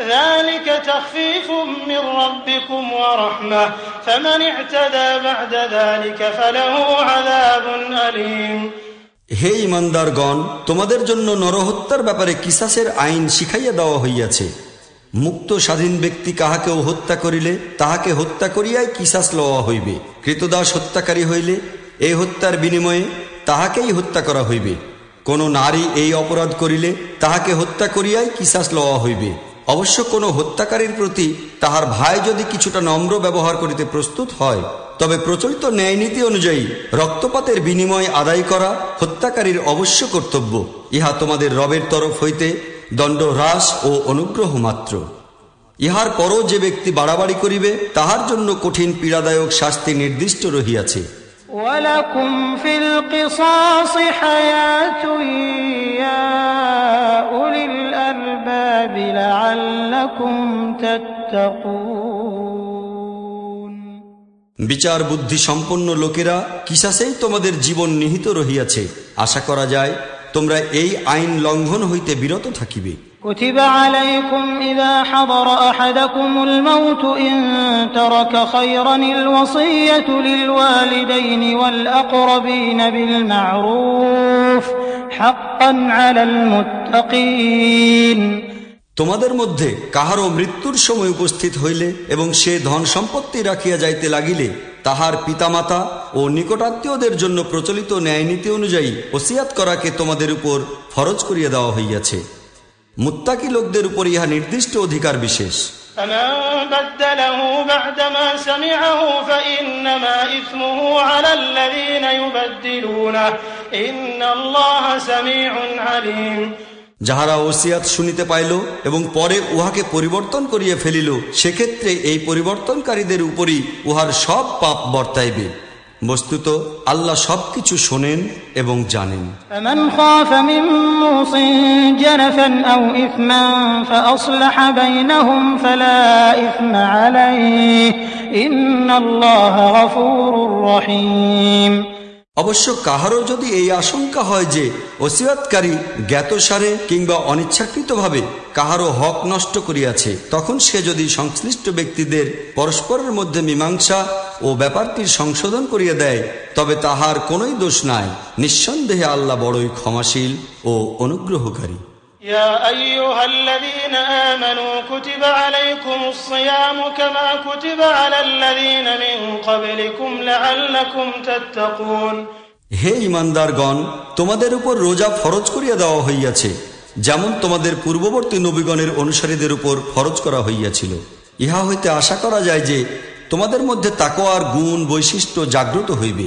ذلك تخفيف من ربكم ورحمة فمن اعتدى بعد ذلك فله عذاب أليم হে ইমানদারগণ তোমাদের জন্য নরহত্যার ব্যাপারে কিসাসের আইন শিখাইয়া দেওয়া হইয়াছে মুক্ত স্বাধীন ব্যক্তি কাহাকেও হত্যা করিলে তাহাকে হত্যা করিয়াই কিসাস লওয়া হইবে কৃতদাস হত্যাকারী হইলে এই হত্যার বিনিময়ে তাহাকেই হত্যা করা হইবে কোন নারী এই অপরাধ করিলে তাহাকে হত্যা করিয়াই কিসাস লওয়া হইবে অবশ্য কোনো হত্যাকারীর প্রতি তাহার ভাই যদি কিছুটা নম্র ব্যবহার করিতে প্রস্তুত হয় তবে প্রচলিত ন্যায়নীতি অনুযায়ী রক্তপাতের বিনিময় আদায় করা হত্যাকারীর অবশ্য কর্তব্য ইহা তোমাদের রবের তরফ হইতে দণ্ড হ্রাস ও অনুগ্রহ মাত্র ইহার পরও যে ব্যক্তি বাড়াবাড়ি করিবে তাহার জন্য কঠিন পীড়াদায়ক শাস্তি নির্দিষ্ট রহিয়াছে ولكم في القصاص حياة يا أولي الألباب لعلكم تتقون বিচার বুদ্ধি সম্পন্ন লোকেরা কিসাসেই তোমাদের জীবন নিহিত রহিয়াছে আশা করা যায় তোমরা এই আইন লঙ্ঘন হইতে বিরত থাকিবে كتب عليكم إذا حضر أحدكم الموت إن ترك خيرا الوصية للوالدين والأقربين بالمعروف حقا على المتقين তোমাদের মধ্যে কাহারও মৃত্যুর সময় উপস্থিত হইলে এবং সে ধন সম্পত্তি রাখিয়া যাইতে লাগিলে, তাহার পিতামাতা ও নিকটাত্মীয়দের জন্য প্রচলিত ন্যায়নীতি অনুযায়ী ওসিয়াত করাকে তোমাদের উপর ফরজ করিয়া দেওয়া হইয়াছে। মুত্তাকি লোকদের উপর ইহা নির্দিষ্ট অধিকার বিশেষ। ইন্নাল্লাহা সামিউন যাহারা ওসিয়াত শুনিতে পাইল এবং পরে উহাকে পরিবর্তন করিয়া ফেলিল, সেক্ষেত্রে এই পরিবর্তনকারীদের উপরই উহার সব পাপ বর্তাইবে। বস্তুত আল্লাহ সবকিছু শোনেন এবং জানেন। ইন্নাল্লাহ অবশ্য কাহারও যদি এই আশঙ্কা হয় যে ওসিয়াতকারী জ্ঞাতসারে কিংবা অনিচ্ছাকৃতভাবে কাহারও হক নষ্ট করিয়াছে, তখন সে যদি সংশ্লিষ্ট ব্যক্তিদের পরস্পরের মধ্যে মীমাংসা ও ব্যাপারটির সংশোধন করিয়া দেয়, তবে তাহার কোনোই দোষ নাই। নিঃসন্দেহে আল্লাহ বড়ই ক্ষমাশীল ও অনুগ্রহকারী। يا أيها الذين آمنوا كتب عليكم الصيام كما كتب على الذين من قبلكم لعلكم تتقون হে ইমানদারগণ তোমাদের উপর রোজা ফরজ করিয়া দেওয়া হইয়াছে যেমন তোমাদের পূর্ববর্তী নবীগণের অনুসারীদের উপর ফরজ করা হইয়াছিল ইহা হইতে আশা করা যায় যে তোমাদের মধ্যে তাকোয়ার গুণ বৈশিষ্ট্য জাগ্রত হইবে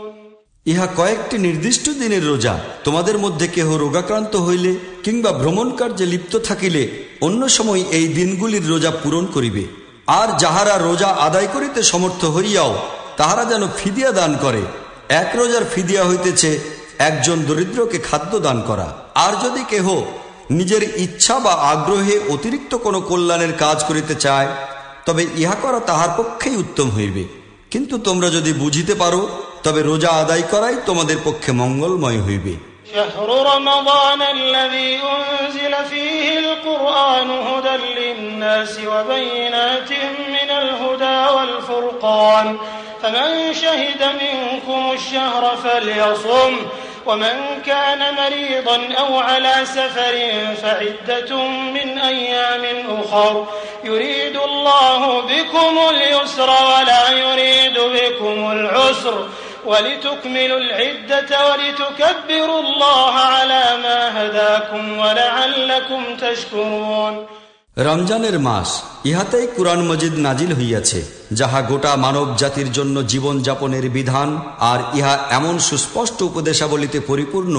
ইহা কয়েকটি নির্দিষ্ট দিনের রোজা। তোমাদের মধ্যে কেহ রোগাক্রান্ত হইলে কিংবা ভ্রমণ কার্যে লিপ্ত থাকিলে অন্য সময় এই দিনগুলির রোজা পূরণ করিবে। আর যাহারা রোজা আদায় করিতে সমর্থ হইয়াও, তাহারা যেন ফিদিয়া দান করে। এক রোজার ফিদিয়া হইতেছে একজন দরিদ্রকে খাদ্য দান করা। আর যদি কেহ নিজের ইচ্ছা বা আগ্রহে অতিরিক্ত কোনো কল্যাণের কাজ করিতে চায়, তবে ইহা করা তাহার পক্ষেই উত্তম হইবে। কিন্তু তোমরা যদি বুঝিতে পারো তবে রোজা আদায় করাই তোমাদের পক্ষে মঙ্গলময় হইবে شهر رمضان الذي أنزل فيه القرآن هدى للناس وبينات من الهدى والفرقان فمن شهد منكم الشهر فليصم ومن كان مريضا أو على سفر فعدة من أيام أخر يريد الله بكم اليسر ولا يريد بكم العسر ولتكملوا العدة ولتكبروا الله على ما هداكم ولعلكم تشكرون রমজানের মাস ইহাতেই কুরআন মজিদ নাজিল হইয়াছে যাহা গোটা মানব জাতির জন্য জীবন যাপনের বিধান আর ইহা এমন সুস্পষ্ট উপদেশাবলিতে পরিপূর্ণ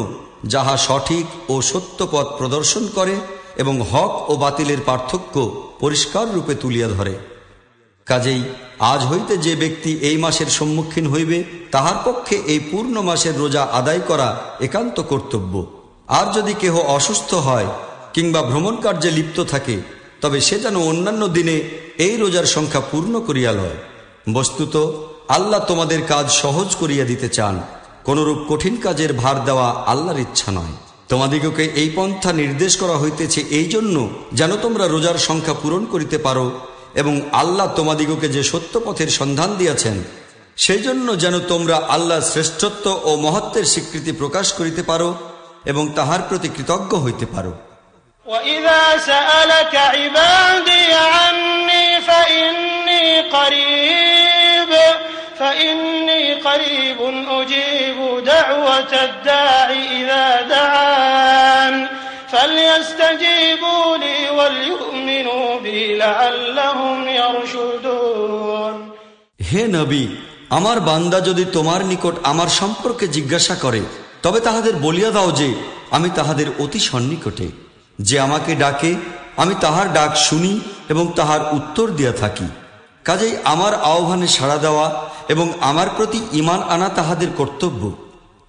যাহা সঠিক ও সত্য পথ প্রদর্শন করে এবং হক ও বাতিলের পার্থক্য পরিষ্কার রূপে তুলিয়া ধরে কাজেই আজ হইতে যে ব্যক্তি এই মাসের সম্মুখীন হইবে, তাহার পক্ষে এই পূর্ণ মাসের রোজা আদায় করা একান্ত কর্তব্য। আর যদি কেহ অসুস্থ হয় কিংবা ভ্রমণ কার্যে লিপ্ত থাকে, তবে সে যেন অন্যান্য দিনে এই রোজার সংখ্যা পূর্ণ করিয়া লয়। বস্তুত, আল্লাহ তোমাদের কাজ সহজ করিয়া দিতে চান, কোনরূপ কঠিন কাজের ভার দেওয়া আল্লাহর ইচ্ছা নয়। তোমাদিগকে এই পন্থা নির্দেশ করা হইতেছে এই জন্য যেন তোমরা রোজার সংখ্যা পূরণ করিতে পারো এবং আল্লাহ তোমাদিগকে যে সত্য পথের সন্ধান দিয়াছেন সেই জন্য যেন তোমরা আল্লাহর শ্রেষ্ঠত্ব ও মহত্বের স্বীকৃতি প্রকাশ করিতে পারো এবং তাহার প্রতি কৃতজ্ঞ হইতে পারো وإذا سألك عبادي عني فإني قريب فإني قريب أجيب دعوة الداع إذا دعان فليستجيبوا لي وليؤمنوا بي لعلهم يرشدون হে নবী আমার বান্দা যদি তোমার নিকট আমার সম্পর্কে জিজ্ঞাসা করে তবে তাহাদের বলিয়া দাও যে আমি তাহাদের অতি সন্নিকটে যে আমাকে ডাকে আমি তাহার ডাক শুনি এবং তাহার উত্তর দিয়া থাকি কাজেই আমার আহ্বানে সাড়া দেওয়া এবং আমার প্রতি ইমান আনা তাহাদের কর্তব্য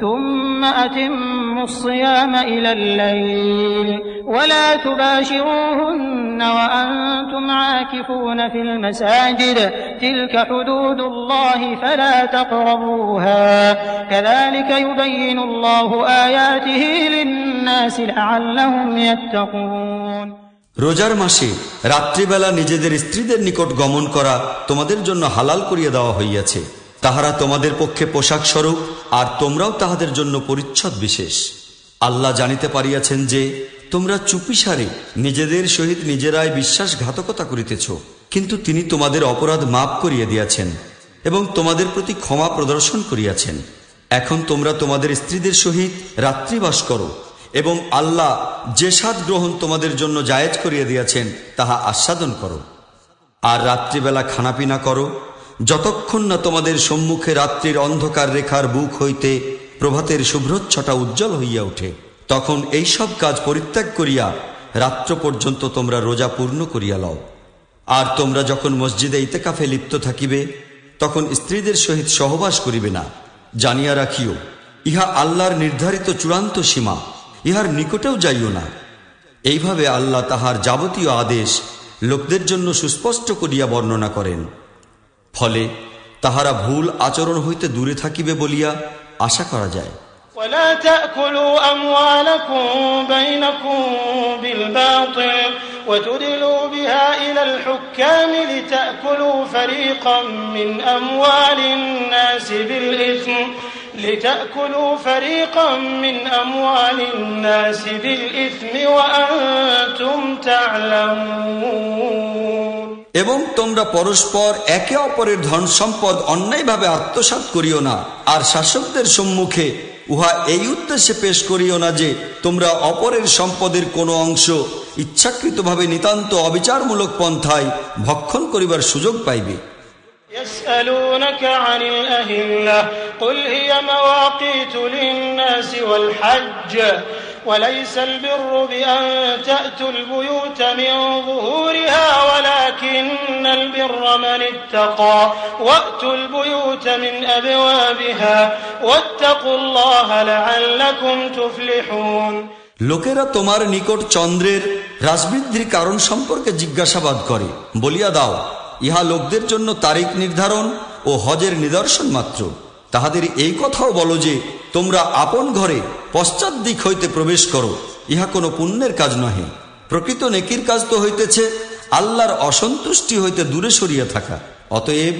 ثم أتموا الصيام إلى الليل ولا تباشروهن وأنتم عاكفون في المساجد تلك حدود الله فلا تقربوها كذلك يبين الله آياته للناس لعلهم يتقون রোজার মাসে রাত্রিবেলা নিজেদের স্ত্রীদের নিকট গমন করা তোমাদের জন্য হালাল করিয়া দেওয়া হইয়াছে তাহারা তোমাদের পক্ষে পোশাক স্বরূপ আর তোমরাও তাহাদের জন্য পরিচ্ছদ বিশেষ। আল্লাহ জানিতে পারিয়াছেন যে, তোমরা চুপিসারে নিজেদের সহিত নিজেরাই বিশ্বাসঘাতকতা করিতেছ, কিন্তু তিনি তোমাদের অপরাধ মাপ করিয়া দিয়াছেন এবং তোমাদের প্রতি ক্ষমা প্রদর্শন করিয়াছেন। এখন তোমরা তোমাদের স্ত্রীদের সহিত রাত্রিবাস করো এবং আল্লাহ যে সাত গ্রহণ তোমাদের জন্য জায়েজ করিয়া দিয়াছেন, তাহা আস্বাদন করো। আর রাত্রিবেলা খানাপিনা করো যতক্ষণ না তোমাদের সম্মুখে রাত্রির অন্ধকার রেখার বুক হইতে প্রভাতের শুভ্রচ্ছটা উজ্জ্বল হইয়া ওঠে, তখন এই সব কাজ পরিত্যাগ করিয়া রাত্র পর্যন্ত তোমরা রোজা পূর্ণ করিয়া লও। আর তোমরা যখন মসজিদে ইতেকাফে লিপ্ত থাকিবে, তখন স্ত্রীদের সহিত সহবাস করিবে না। জানিয়া রাখিও, ইহা আল্লাহর নির্ধারিত চূড়ান্ত সীমা, ইহার নিকটেও যাইও না। এইভাবে আল্লাহ তাহার যাবতীয় আদেশ লোকদের জন্য সুস্পষ্ট করিয়া বর্ণনা করেন। ফলে তাহারা ভুল আচরণ হইতে দূরে থাকিবে বলিয়া আশা করা যায় ولا تأكلوا أموالكم بينكم بالباطل وتدلوا بها إلى الحكام لتأكلوا فريقا من أموال الناس بالإثم لتأكلوا فريقا من أموال الناس بالإثم وأنتم تعلمون এবং তোমরা পরস্পর একে অপরের ধন সম্পদ অন্যায়ভাবে আত্মসাৎ করিও না আর শাসকদের সম্মুখে উহা এই উদ্দেশ্যে পেশ করিও না যে তোমরা অপরের সম্পদের কোনো অংশ ইচ্ছাকৃতভাবে নিতান্ত অবিচারমূলক পন্থায় ভক্ষণ করিবার সুযোগ পাইবে يسألونك عن الأهلة قل هي مواقيت للناس والحج وليس البر بأن تأتوا البيوت من ظهورها ولكن البر من اتقى وأتوا البيوت من أبوابها واتقوا الله لعلكم تفلحون লোকেরা তোমার নিকট চন্দ্রের রাজবৃদ্ধির কারণ সম্পর্কে জিজ্ঞাসাবাদ করে বলিয়া দাও ইহা লোকদের জন্য তারিখ নির্ধারণ ও হজের নিদর্শন মাত্র। তাহাদের এই কথাও বলো যে, তোমরা আপন ঘরে পশ্চাৎ দিক হইতে প্রবেশ করো, ইহা কোনো পুণ্যের কাজ নহে। প্রকৃত নেকির কাজ তো হইতেছে আল্লাহর অসন্তুষ্টি হইতে দূরে সরিয়া থাকা। অতএব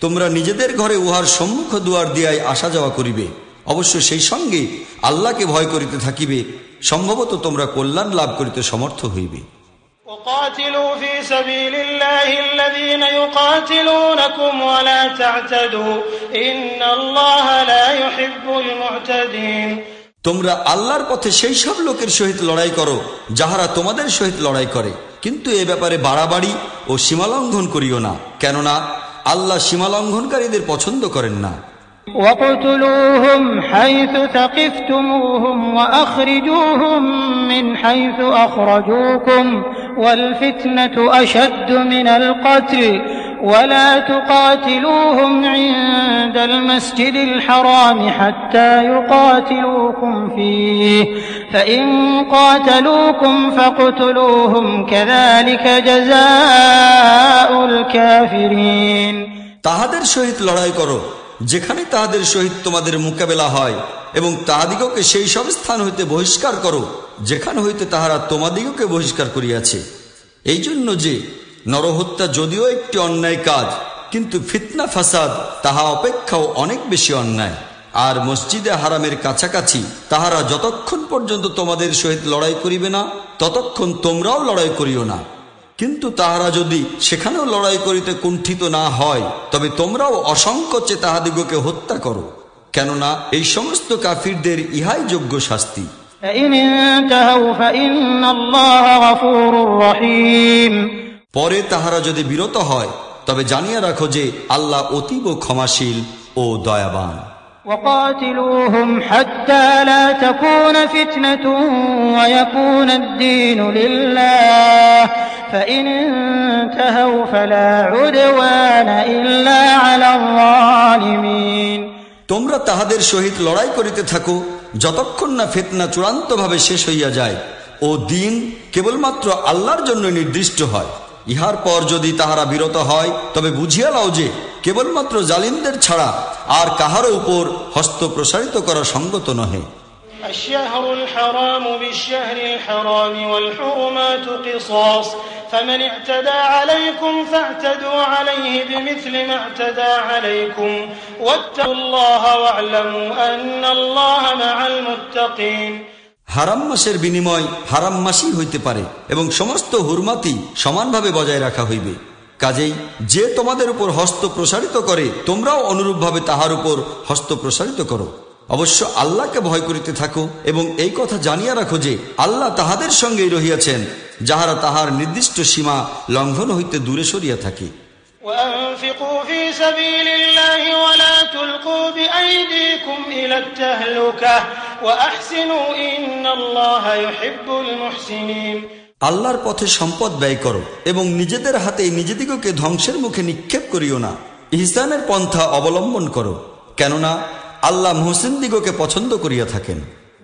তোমরা নিজেদের ঘরে উহার সম্মুখ দুয়ার দিয়াই আসা যাওয়া করিবে। অবশ্য সেই সঙ্গে আল্লাহকে ভয় করিতে থাকিবে, সম্ভবত তোমরা কল্যাণ লাভ করিতে সমর্থ হইবে। তোমরা আল্লাহর পথে সেই সব লোকের সহিত লড়াই করো, যাহারা তোমাদের সহিত লড়াই করে। কিন্তু এ ব্যাপারে বাড়াবাড়ি ও সীমালঙ্ঘন করিও না। কেননা আল্লাহ সীমালঙ্ঘনকারীদের পছন্দ করেন না। واقتلوهم حيث ثقفتموهم وأخرجوهم من حيث أخرجوكم والفتنة أشد من القتل ولا تقاتلوهم عند المسجد الحرام حتى يقاتلوكم فيه فإن قاتلوكم فاقتلوهم كذلك جزاء الكافرين তাহাদের সহিত লড়াই করো যেখানে তাহাদের সহিত তোমাদের মোকাবেলা হয়, এবং তাহাদিগকে সেই সব স্থান হইতে বহিষ্কার করো, যেখানে হইতে তাহারা তোমাদিগকে বহিষ্কার করিয়াছে। এই জন্য যে, নরহত্যা যদিও একটি অন্যায় কাজ, কিন্তু ফিতনা ফাসাদ তাহা অপেক্ষাও অনেক বেশি অন্যায়। আর মসজিদে হারামের কাছাকাছি তাহারা যতক্ষণ পর্যন্ত তোমাদের সহিত লড়াই করিবে না, ততক্ষণ তোমরাও লড়াই করিও না। কিন্তু তাহারা যদি সেখানেও লড়াই করিতে কুণ্ঠিত না হয় তবে তোমরাও অসংকোচে তাহাদিগকে হত্যা করো। কেননা এই সমস্ত কাফিরদের ইহাই যোগ্য শাস্তি। পরে তাহারা যদি বিরত হয় তবে জানিয়ে রাখো যে আল্লাহ অতীব ক্ষমাশীল ও দয়াবান। وقاتلوهم حتى لا تكون فتنة ويكون الدين لله فإن انتهوا فلا عدوان إلا على الظالمين তোমরা তাহাদের সহিত লড়াই করিতে থাকো যতক্ষণ না ফেতনা চূড়ান্তভাবে শেষ হইয়া যায় ও দিন কেবলমাত্র আল্লাহর জন্য নির্দিষ্ট হয় ইহার পর যদি তাহারা বিরত হয় তবে বুঝিয়া লাও যে কেবলমাত্র জালিমদের ছাড়া আর কাহারও উপর হস্ত প্রসারিত করা সঙ্গত নহে الشهر الحرام بالشهر الحرام والحرمات قصاص فمن اعتدى عليكم فاعتدوا عليه بمثل ما اعتدى عليكم واتقوا الله واعلموا أن الله مع المتقين হারাম মাসের বিনিময় হারাম মাসই হইতে পারে এবং সমস্ত হুরমাতি সমানভাবে বজায় রাখা হইবে। কাজেই যে তোমাদের উপর হস্ত প্রসারিত করে, তোমরাও অনুরূপভাবে তাহার উপর হস্ত প্রসারিত করো। অবশ্য আল্লাহকে ভয় করিতে থাকো এবং এই কথা জানিয়া রাখো যে আল্লাহ তাহাদের সঙ্গেই রহিয়াছেন, যাহারা তাহার নির্দিষ্ট সীমা লঙ্ঘন হইতে দূরে সরিয়া থাকে। وأنفقوا في سبيل الله ولا تلقوا بأيديكم إلى التهلكة وأحسنوا إن الله يحب المحسنين. আল্লাহর পথে সম্পদ ব্যয় করো এবং নিজেদের হাতে নিজেদিগকে ধ্বংসের মুখে নিক্ষেপ করিও না। ইহসানের পন্থা অবলম্বন করো। কেননা আল্লাহ মুহসিন দিগকে পছন্দ করিয়া থাকেন।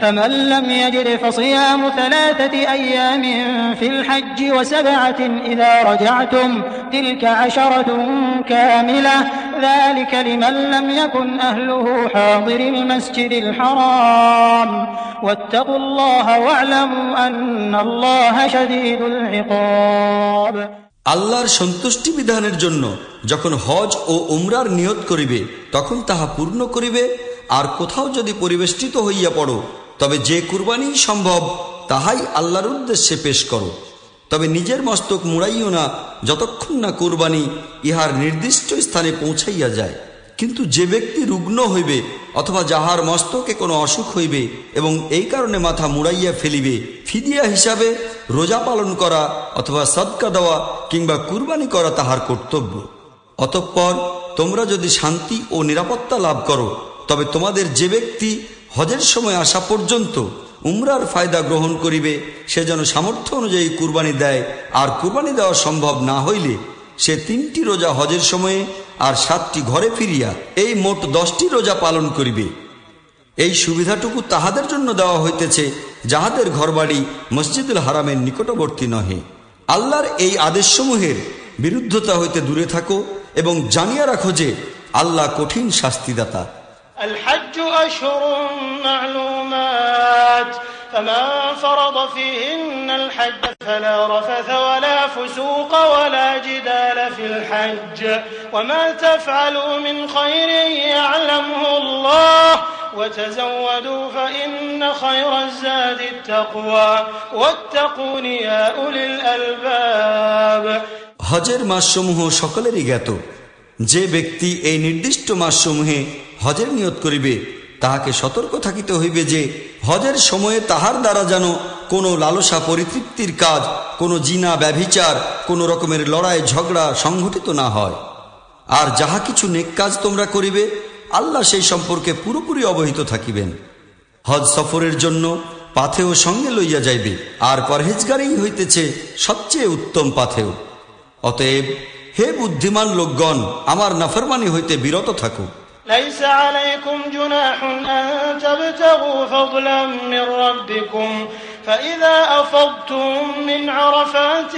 فمن لم يجد فصيام ثلاثة أيام في الحج وسبعة إذا رجعتم تلك عشرة كاملة ذلك لمن لم يكن أهله حاضر المسجد الحرام واتقوا الله واعلموا أن الله شديد العقاب আল্লাহর সন্তুষ্টি বিধানের জন্য যখন হজ ও উমরার নিয়ত করিবে তখন তাহা পূর্ণ করিবে আর কোথাও যদি পরিবেষ্টিত হইয়া পড়ো তবে যে কুরবানি সম্ভব, তাহাই আল্লাহর উদ্দেশ্যে পেশ করো। তবে নিজের মস্তক মুড়াইও না, যতক্ষণ না কুরবানি ইহার নির্দিষ্ট স্থানে পৌঁছাইয়া যায়। কিন্তু যে ব্যক্তি রুগ্ন হইবে অথবা যাহার মস্তকে কোনো অসুখ হইবে এবং এই কারণে মাথা মুড়াইয়া ফেলিবে, ফিদিয়া হিসাবে রোজা পালন করা অথবা সদকা দেওয়া কিংবা কুরবানি করা তাহার কর্তব্য। অতঃপর তোমরা যদি শান্তি ও নিরাপত্তা লাভ করো, তবে তোমাদের যে ব্যক্তি হজের সময় আসা পর্যন্ত উমরার ফায়দা গ্রহণ করিবে, সে যেন সামর্থ্য অনুযায়ী কুরবানি দেয়, আর কুরবানি দেওয়া সম্ভব না হইলে সে তিনটি রোজা হজের সময়ে আর সাতটি ঘরে ফিরিয়া এই মোট দশটি রোজা পালন করিবে। এই সুবিধাটুকু তাহাদের জন্য দেওয়া হইতেছে, যাহাদের ঘরবাড়ি মসজিদুল হারামের নিকটবর্তী নহে। আল্লাহর এই আদেশসমূহের বিরুদ্ধতা হইতে দূরে থাকো এবং জানিয়া রাখো যে আল্লাহ কঠিন শাস্তিদাতা। الحج أشهر معلومات فمن فرض فيهن الحج فلا رفث ولا فسوق ولا جدال في الحج وما تفعلوا من خير يعلمه الله وتزودوا فإن خير الزاد التقوى واتقون يا أولي الألباب হজের মাসসমূহ সকলেরই জ্ঞাত যে ব্যক্তি এই নির্দিষ্ট মাসসমূহে হজের নিয়ত করিবে, তাহাকে সতর্ক থাকিতে হইবে যে, হজের সময়ে তাহার দ্বারা যেন কোনো লালসা পরিতৃপ্তির কাজ, কোনো জিনা ব্যভিচার, কোনো রকমের লড়াই ঝগড়া সংঘটিত না হয়। আর যাহা কিছু নেক কাজ তোমরা করিবে, আল্লাহ সেই সম্পর্কে পুরোপুরি অবহিত থাকিবেন। হজ সফরের জন্য পাথেও সঙ্গে লইয়া যাইবে, আর পরহেজগারেই হইতেছে সবচেয়ে উত্তম পাথেও অতএব, হে বুদ্ধিমান লোকগণ, আমার নাফরমানি হইতে বিরত থাকুক ليس عليكم جناح أن تبتغوا فضلا من ربكم فإذا أفضتم من عرفات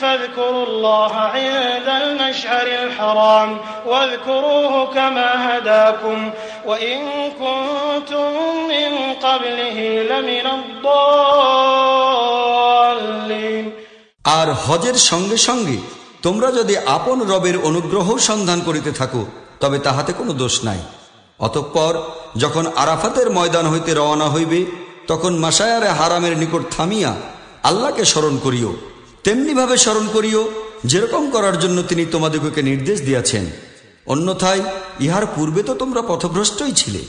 فاذكروا الله عند المشعر الحرام واذكروه كما هداكم وإن كنتم من قبله لمن الضالين আর হজের সঙ্গে সঙ্গে তোমরা যদি আপন রবের অনুগ্রহ সন্ধান করিতে থাকো তবে তাহাতে কোনো দোষ নাই। অতঃপর যখন আরাফাতের ময়দান হইতে রওনা হইবে, তখন মাসায়ারে হারামের নিকট থামিয়া আল্লাহকে স্মরণ করিও। তেমনিভাবে স্মরণ করিও, যেরকম করার জন্য তিনি তোমাদিগকে নির্দেশ দিয়াছেন। অন্যথায় ইহার পূর্বে তো তোমরা পথভ্রষ্টই ছিলে।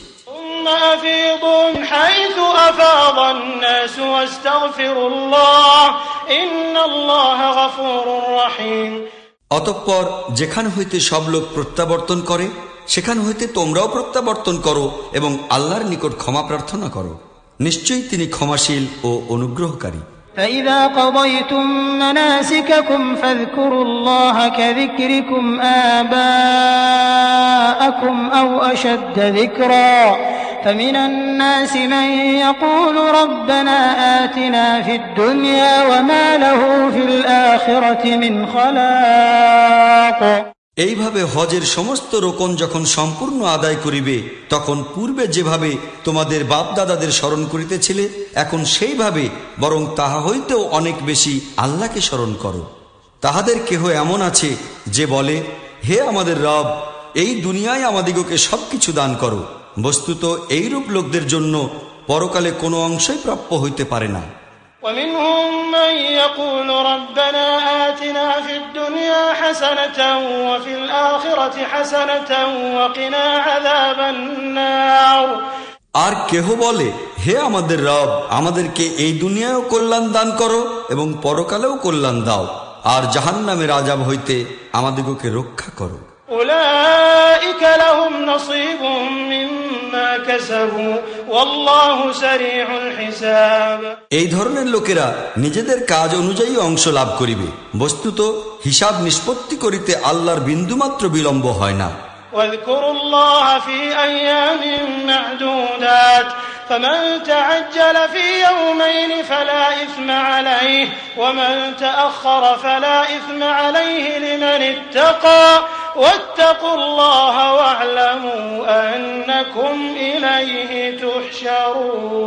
أفيضوا من حيث أفاض الناس واستغفروا الله إن الله غفور رحيم অতঃপর যেখান হইতে সব লোক প্রত্যাবর্তন করে সেখান হইতে তোমরাও প্রত্যাবর্তন করো এবং আল্লাহর নিকট ক্ষমা প্রার্থনা করো নিশ্চয়ই তিনি ক্ষমাশীল ও অনুগ্রহকারী فإذا قضيتم مناسككم فاذكروا الله كذكركم آباءكم أو أشد ذكرا فمن الناس من يقول ربنا آتنا في الدنيا وما له في الآخرة من خلاق এইভাবে হজের সমস্ত রোকন যখন সম্পূর্ণ আদায় করিবে তখন পূর্বে যেভাবে তোমাদের বাপ দাদাদের স্মরণ করিতেছিলে এখন সেইভাবে বরং তাহা হইতেও অনেক বেশি আল্লাহকে স্মরণ করো তাহাদের কেহ এমন আছে যে বলে হে আমাদের রব এই দুনিয়ায় আমাদিগকে সবকিছু দান করো বস্তুত এইরূপ লোকদের জন্য পরকালে কোনো অংশই প্রাপ্য হইতে পারে না ومنهم من يقول ربنا آتنا في الدنيا حسنة وفي الآخرة حسنة وقنا عذاب النار আর কেহ বলে হে আমাদের রব আমাদেরকে এই দুনিয়ায়ও কল্যাণ দান করো এবং পরকালেও কল্যাণ দাও আর জাহান্নামের আজাব হইতে আমাদিগকে রক্ষা করো أولئك لهم نصيب مما كسبوا والله سريع الحساب এই ধরনের লোকেরা নিজেদের কাজ অনুযায়ী অংশ লাভ করিবে বস্তুত হিসাব নিষ্পত্তি করিতে আল্লাহর বিন্দুমাত্র বিলম্ব হয় না واذكروا الله في أيام معدودات فمن تعجل في يومين فلا إثم عليه ومن تأخر فلا إثم عليه لمن اتقى واتقوا الله واعلموا أنكم إليه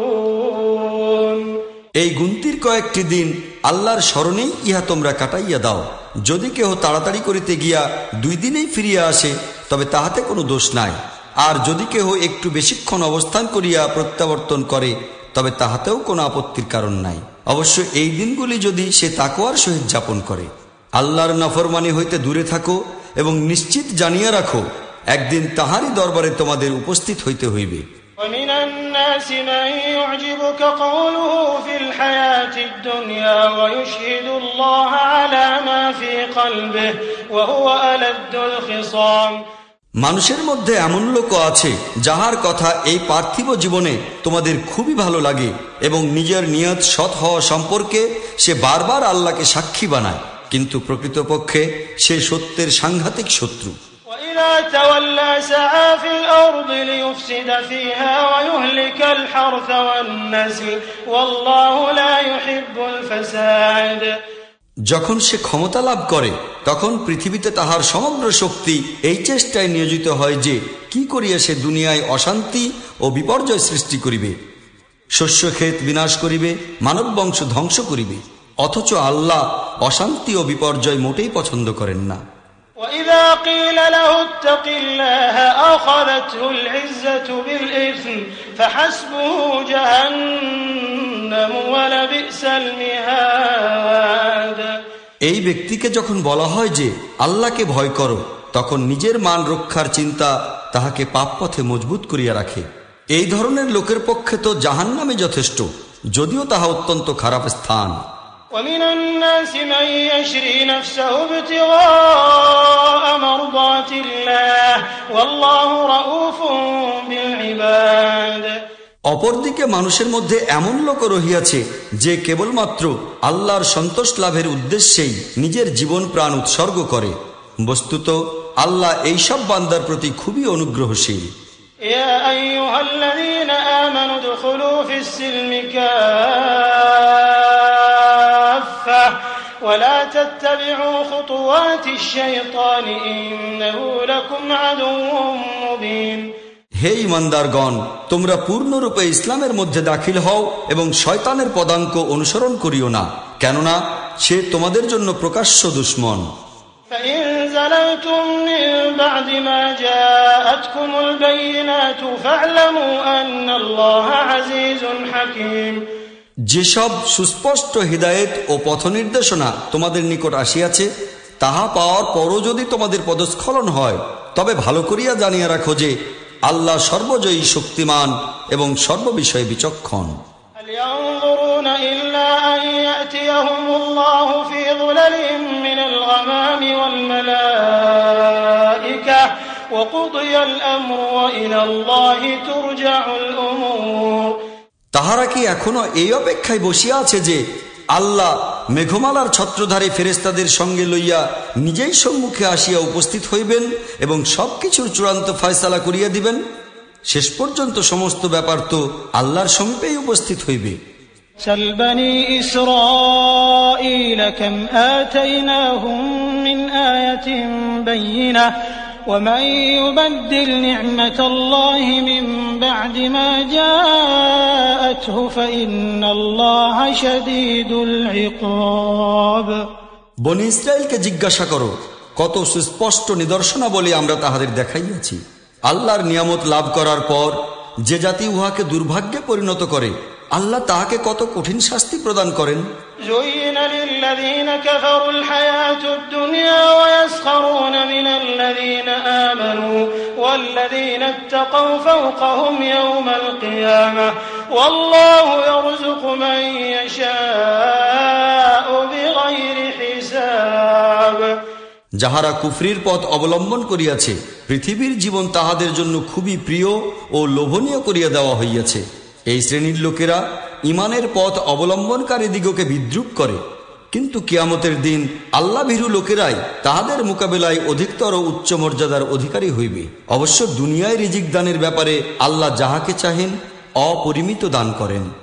تحشرون এই গুন্তির কয়েকটি দিন আল্লাহর স্মরণেই ইহা তোমরা কাটাইয়া দাও যদি কেহ তাড়াতাড়ি করিতে গিয়া দুই দিনেই ফিরিয়া আসে তবে তাহাতে কোনো দোষ নাই আর যদি কেহ একটু বেশিক্ষণ অবস্থান করিয়া প্রত্যাবর্তন করে তবে তাহাতেও কোনো আপত্তির কারণ নাই অবশ্য এই দিনগুলি যদি সে তাকোয়ার সহিত যাপন করে আল্লাহর নফরমানি হইতে দূরে থাকো এবং নিশ্চিত জানিয়া রাখো একদিন তাহারই দরবারে তোমাদের উপস্থিত হইতে হইবে ومن الناس من يعجبك قوله في الحياة الدنيا ويشهد الله على ما في قلبه وهو ألد الخصام মানুষের মধ্যে এমন লোক আছে যাহার কথা এই পার্থিব জীবনে তোমাদের খুবই ভালো লাগে এবং নিজের নিয়ত সৎ হওয়া সম্পর্কে সে বারবার আল্লাহকে সাক্ষী বানায়। কিন্তু প্রকৃতপক্ষে সে সত্যের সাংঘাতিক শত্রু। ফিহা যখন সে ক্ষমতা লাভ করে, তখন পৃথিবীতে তাহার সমগ্র শক্তি এই চেষ্টায় নিয়োজিত হয় যে, কি করিয়া সে দুনিয়ায় অশান্তি ও বিপর্যয় সৃষ্টি করিবে? শস্যক্ষেত বিনাশ করিবে, মানব বংশ ধ্বংস করিবে, অথচ আল্লাহ অশান্তি ও বিপর্যয় মোটেই পছন্দ করেন না। وإذا قيل له اتق الله أخذته العزة بالإثم فحسبه جهنم ولبئس المهاد এই ব্যক্তিকে যখন বলা হয় যে আল্লাহকে ভয় করো তখন নিজের মান রক্ষার চিন্তা তাহাকে পাপ পথে মজবুত করিয়া রাখে এই ধরনের লোকের পক্ষে তো জাহান্নামে যথেষ্ট যদিও তাহা অত্যন্ত খারাপ স্থান ومن الناس من يشري نفسه ابتغاء مرضات الله والله رؤوف بالعباد অপরদিকে মানুষের মধ্যে এমন লোক রহিয়াছে যে কেবলমাত্র আল্লাহর সন্তোষ লাভের উদ্দেশ্যেই নিজের জীবন প্রাণ উৎসর্গ করে বস্তুত আল্লাহ এইসব বান্দার প্রতি খুবই অনুগ্রহশীল يا ولا تتبعوا خطوات الشيطان إنه لكم عدو مبين হে ইমানদারগণ তোমরা পূর্ণরূপে ইসলামের মধ্যে দাখিল হও এবং শয়তানের পদাঙ্ক অনুসরণ করিও না কেননা সে তোমাদের জন্য প্রকাশ্য দুশ্মন فإن زللتم من بعد ما جاءتكم البينات فاعلموا أن الله عزيز حكيم যেসব সুস্পষ্ট হৃদায়ত ও পথনির্দেশনা তোমাদের নিকট আসিয়াছে তাহা পাওয়ার পরও যদি তোমাদের পদস্খলন হয় তবে ভালো করিয়া জানিয়া রাখো যে আল্লাহ সর্বজয়ী শক্তিমান এবং সর্ববিষয়ে বিচক্ষণ هل ينظرون إلا أن يأتيهم الله في ظلل من الغمام والملائكة وقضي الأمر وإلى الله ترجع الأمور তাহারা কি এখনো এই অপেক্ষায় বসিয়া আছে যে আল্লাহ মেঘমালার ছত্রধারী ফেরেস্তাদের সঙ্গে লইয়া নিজেই সম্মুখে আসিয়া উপস্থিত হইবেন এবং সবকিছুর চূড়ান্ত ফয়সালা করিয়া দিবেন শেষ পর্যন্ত সমস্ত ব্যাপার তো আল্লাহর সমীপেই উপস্থিত হইবে سل بني إسرائيل كم آتيناهم من آية بينة ومن يبدل نعمة الله من بعد ما جاءته فإن الله شديد العقاب বনি ইসরায়েলকে জিজ্ঞাসা করো কত সুস্পষ্ট নিদর্শনাবলী আমরা তাহাদের দেখাইয়াছি আল্লাহর নিয়ামত লাভ করার পর যে জাতি উহাকে দুর্ভাগ্যে পরিণত করে আল্লাহ তাহাকে কত কঠিন শাস্তি প্রদান করেন زين للذين كفروا الحياة الدنيا ويسخرون من الذين آمنوا والذين اتقوا فوقهم يوم القيامة والله يرزق من يشاء بغير حساب যাহারা কুফরির পথ অবলম্বন করিয়াছে পৃথিবীর জীবন তাহাদের জন্য খুবই প্রিয় ও লোভনীয় করিয়া দেওয়া হইয়াছে এই শ্রেণির লোকেরা ইমানের পথ অবলম্বনকারী দিগকে বিদ্রুপ করে। কিন্তু কিয়ামতের দিন আল্লাহ ভীরু লোকেরাই তাহাদের মোকাবেলায় অধিকতর উচ্চ মর্যাদার অধিকারী হইবে। অবশ্য দুনিয়ায় রিজিক দানের ব্যাপারে আল্লাহ যাহাকে চাহেন, অপরিমিত দান করেন।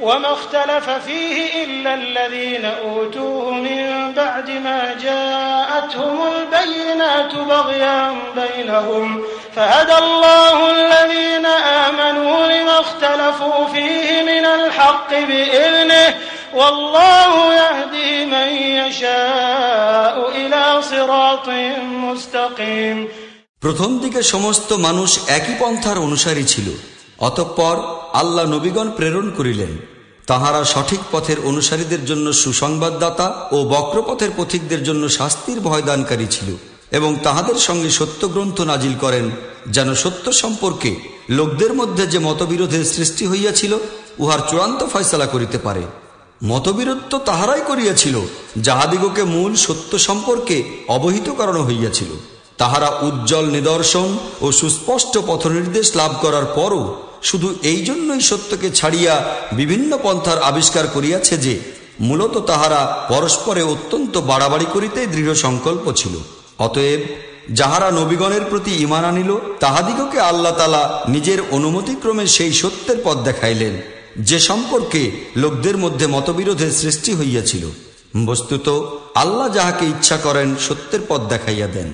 وما اختلف فيه إلا الذين أوتوه من بعد ما جاءتهم البينات بغيا بينهم فهدى الله الذين آمنوا لما اختلفوا فيه من الحق بإذنه والله يهدي من يشاء إلى صراط مستقيم প্রথম দিকে সমস্ত মানুষ একই পন্থার অনুসারী ছিল অতঃপর আল্লাহ নবীগণ প্রেরণ করিলেন। তাহারা সঠিক পথের অনুসারীদের জন্য সুসংবাদদাতা ও বক্রপথের পথিকদের জন্য শাস্তির ভয়দানকারী ছিল এবং তাহাদের সঙ্গে সত্য গ্রন্থ নাজিল করেন, যেন সত্য সম্পর্কে লোকদের মধ্যে যে মতবিরোধের সৃষ্টি হইয়াছিল, উহার চূড়ান্ত ফয়সলা করিতে পারে। মতবিরোধ তো তাহারাই করিয়াছিল, যাহাদিগকে মূল সত্য সম্পর্কে অবহিত করানো হইয়াছিল। তাহারা উজ্জ্বল নিদর্শন ও সুস্পষ্ট পথনির্দেশ লাভ করার পরও শুধু এই জন্যই সত্যকে ছাড়িয়া বিভিন্ন পন্থার আবিষ্কার করিয়াছে যে, মূলত তাহারা পরস্পরে অত্যন্ত বাড়াবাড়ি করিতে দৃঢ় সংকল্প ছিল। অতএব, যাহারা নবীগণের প্রতি ইমান আনিল, তাহাদিগকে আল্লাহ তালা নিজের অনুমতিক্রমে সেই সত্যের পথ দেখাইলেন, যে সম্পর্কে লোকদের মধ্যে মতবিরোধের সৃষ্টি হইয়াছিল। বস্তুত, আল্লাহ যাহাকে ইচ্ছা করেন সত্যের পথ দেখাইয়া দেন।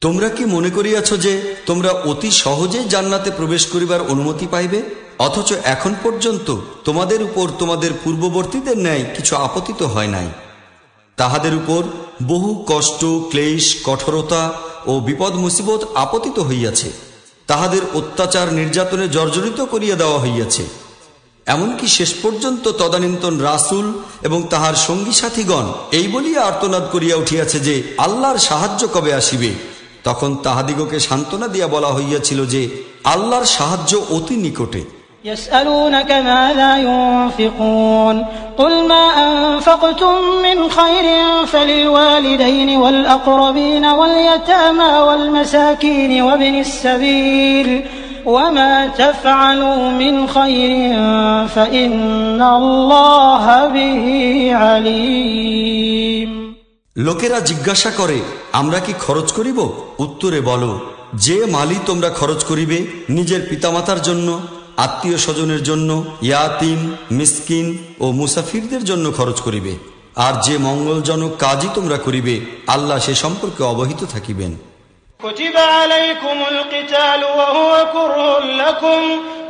তোমরা কি মনে করিয়াছ যে তোমরা অতি সহজেই জান্নাতে প্রবেশ করিবার অনুমতি পাইবে? অথচ এখন পর্যন্ত তোমাদের উপর তোমাদের পূর্ববর্তীদের ন্যায় কিছু আপতিত হয় নাই। তাহাদের উপর বহু কষ্ট, ক্লেশ, কঠোরতা ও বিপদ মুসিবত আপতিত হইয়াছে। তাহাদের অত্যাচার নির্যাতনে জর্জরিত করিয়া দেওয়া হইয়াছে। এমনকি শেষ পর্যন্ত তদানীন্তন রাসুল এবং তাহার সঙ্গী সাথীগণ এই বলিয়া আর্তনাদ করিয়া উঠিয়াছে যে আল্লাহর সাহায্য কবে আসিবে? তখন তাহাদিগকে সান্ত্বনা দিয়া বলা হইয়াছিল যে আল্লাহর সাহায্য অতি নিকটে يسألونك ماذا ينفقون قل ما أنفقتم من خير فللوالدين والأقربين واليتامى والمساكين وابن السبيل وما تفعلوا من خير فإن الله به عليم লোকেরা জিজ্ঞাসা করে, আমরা কি খরচ করিব? উত্তরে বলো, যে মালি তোমরা খরচ করিবে নিজের পিতামাতার জন্য, আত্মীয় স্বজনের জন্য, ইয়াতিম, মিসকিন ও মুসাফিরদের জন্য খরচ করিবে। আর যে মঙ্গলজনক কাজই তোমরা করিবে, আল্লাহ সে সম্পর্কে অবহিত থাকিবেন। كتب عليكم القتال وهو كره لكم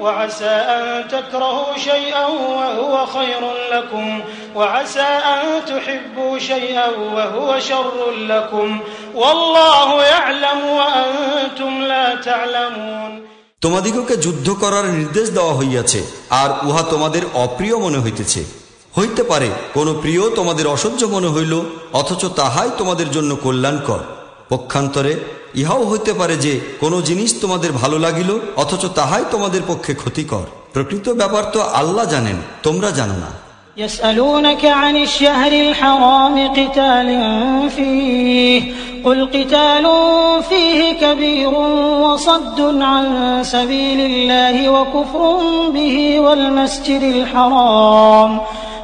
وعسى أن تكرهوا شيئا وهو خير لكم وعسى أن تحبوا شيئا وهو شر لكم والله يعلم وأنتم لا تعلمون তোমাদিগকে যুদ্ধ করার নির্দেশ দেওয়া হইয়াছে আর উহা তোমাদের অপ্রিয় মনে হইতেছে হইতে পারে কোনো প্রিয় তোমাদের অসহ্য মনে হইল অথচ তাহাই তোমাদের জন্য কল্যাণকর পক্ষান্তরে ইহাও হইতে পারে যে কোনো জিনিস তোমাদের ভালো লাগিল অথচ তাহাই তোমাদের পক্ষে ক্ষতিকর প্রকৃত ব্যাপার তো আল্লাহ জানেন তোমরা জানো না يسألونك عن الشهر الحرام قتال فيه قل قتال فيه كبير وصد عن سبيل الله وكفر به والمسجد الحرام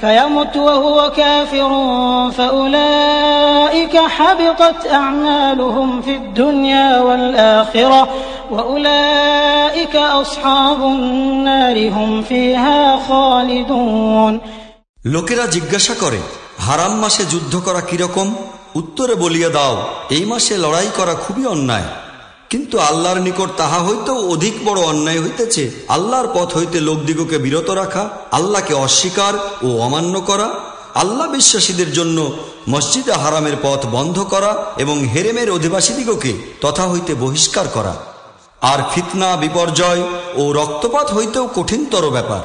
فيمت وهو كافر فأولئك حبطت أعمالهم في الدنيا والآخرة وأولئك أصحاب النار هم فيها خالدون লোকেরা জিজ্ঞাসা করে হারাম মাসে যুদ্ধ করা কিরকম উত্তরে বলিয়া দাও এই মাসে লড়াই করা খুবই অন্যায় কিন্তু আল্লাহর নিকট তাহা হইতেও অধিক বড় অন্যায় হইতেছে। আল্লাহর পথ হইতে লোকদিগকে বিরত রাখা, আল্লাহকে অস্বীকার ও অমান্য করা, আল্লাহ বিশ্বাসীদের জন্য মসজিদে হারামের পথ বন্ধ করা এবং হেরেমের অধিবাসীদিগকে তথা হইতে বহিষ্কার করা। আর ফিতনা, বিপর্যয় ও রক্তপাত হইতেও কঠিনতর ব্যাপার।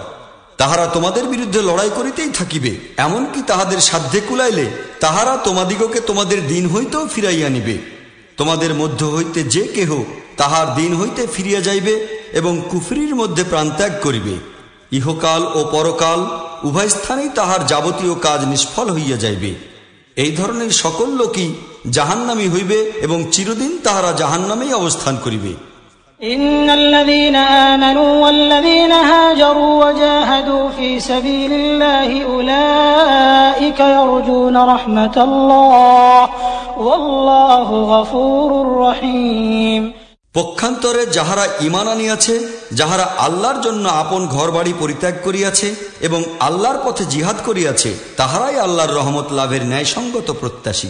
তাহারা তোমাদের বিরুদ্ধে লড়াই করিতেই থাকিবে, এমনকি তাহাদের সাধ্যে কুলাইলে তাহারা তোমাদিগকে তোমাদের দিন হইতেও ফিরাইয়া নিবে। তোমাদের মধ্য হইতে যে কেহ তাহার দিন হইতে ফিরিয়া যাইবে এবং কুফরির মধ্যে প্রাণত্যাগ করিবে, ইহকাল ও পরকাল উভয় স্থানেই তাহার যাবতীয় কাজ নিষ্ফল হইয়া যাইবে। এই ধরনের সকল লোকই জাহান্নামী হইবে এবং চিরদিন তাহারা জাহান্নামেই অবস্থান করিবে। إن الذين آمنوا والذين هاجروا وجاهدوا في سبيل الله أولئك يرجون رحمة الله والله غفور رحيم পক্ষান্তরে যাহারা ইমান আনিয়াছে যাহারা আল্লাহর জন্য আপন ঘরবাড়ি পরিত্যাগ করিয়াছে এবং আল্লাহর পথে জিহাদ করিয়াছে তাহারাই আল্লাহর রহমত লাভের ন্যায়সঙ্গত প্রত্যাশী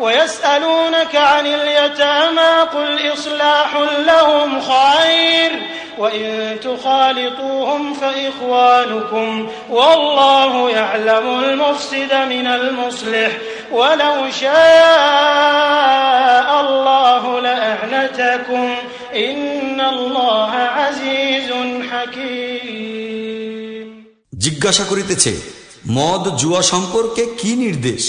ويسألونك عن اليتامى قل إصلاح لهم خير وإن تخالطوهم فإخوانكم والله يعلم المفسد من المصلح ولو شاء الله لأعنتكم إن الله عزيز حكيم জিজ্ঞাসা করিতেছে মদ জুয়া সম্পর্কে কি নির্দেশ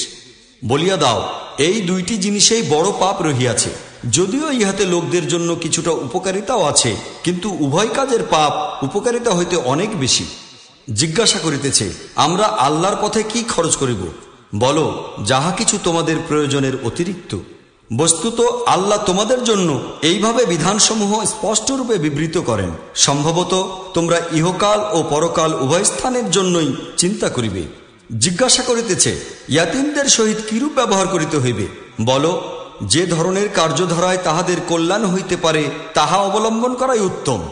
বলিয়া দাও, এই দুইটি জিনিসেই বড় পাপ রহিয়াছে। যদিও ইহাতে লোকদের জন্য কিছুটা উপকারিতাও আছে, কিন্তু উভয় কাজের পাপ উপকারিতা হইতে অনেক বেশি। জিজ্ঞাসা করিতেছে, আমরা আল্লাহর পথে কি খরচ করিব? বলো, যাহা কিছু তোমাদের প্রয়োজনের অতিরিক্ত। বস্তুত, আল্লাহ তোমাদের জন্য এইভাবে বিধানসমূহ স্পষ্টরূপে বিবৃত করেন। সম্ভবত, তোমরা ইহকাল ও পরকাল উভয় স্থানের জন্যই চিন্তা করিবে। জিজ্ঞাসা করিতেছে, ইয়াতিমদের সহিত কিরূপ ব্যবহার করিতে হইবে? বলো, যে ধরনের কার্যধারায় তাহাদের কল্যাণ হইতে পারে, তাহা অবলম্বন করাই উত্তম।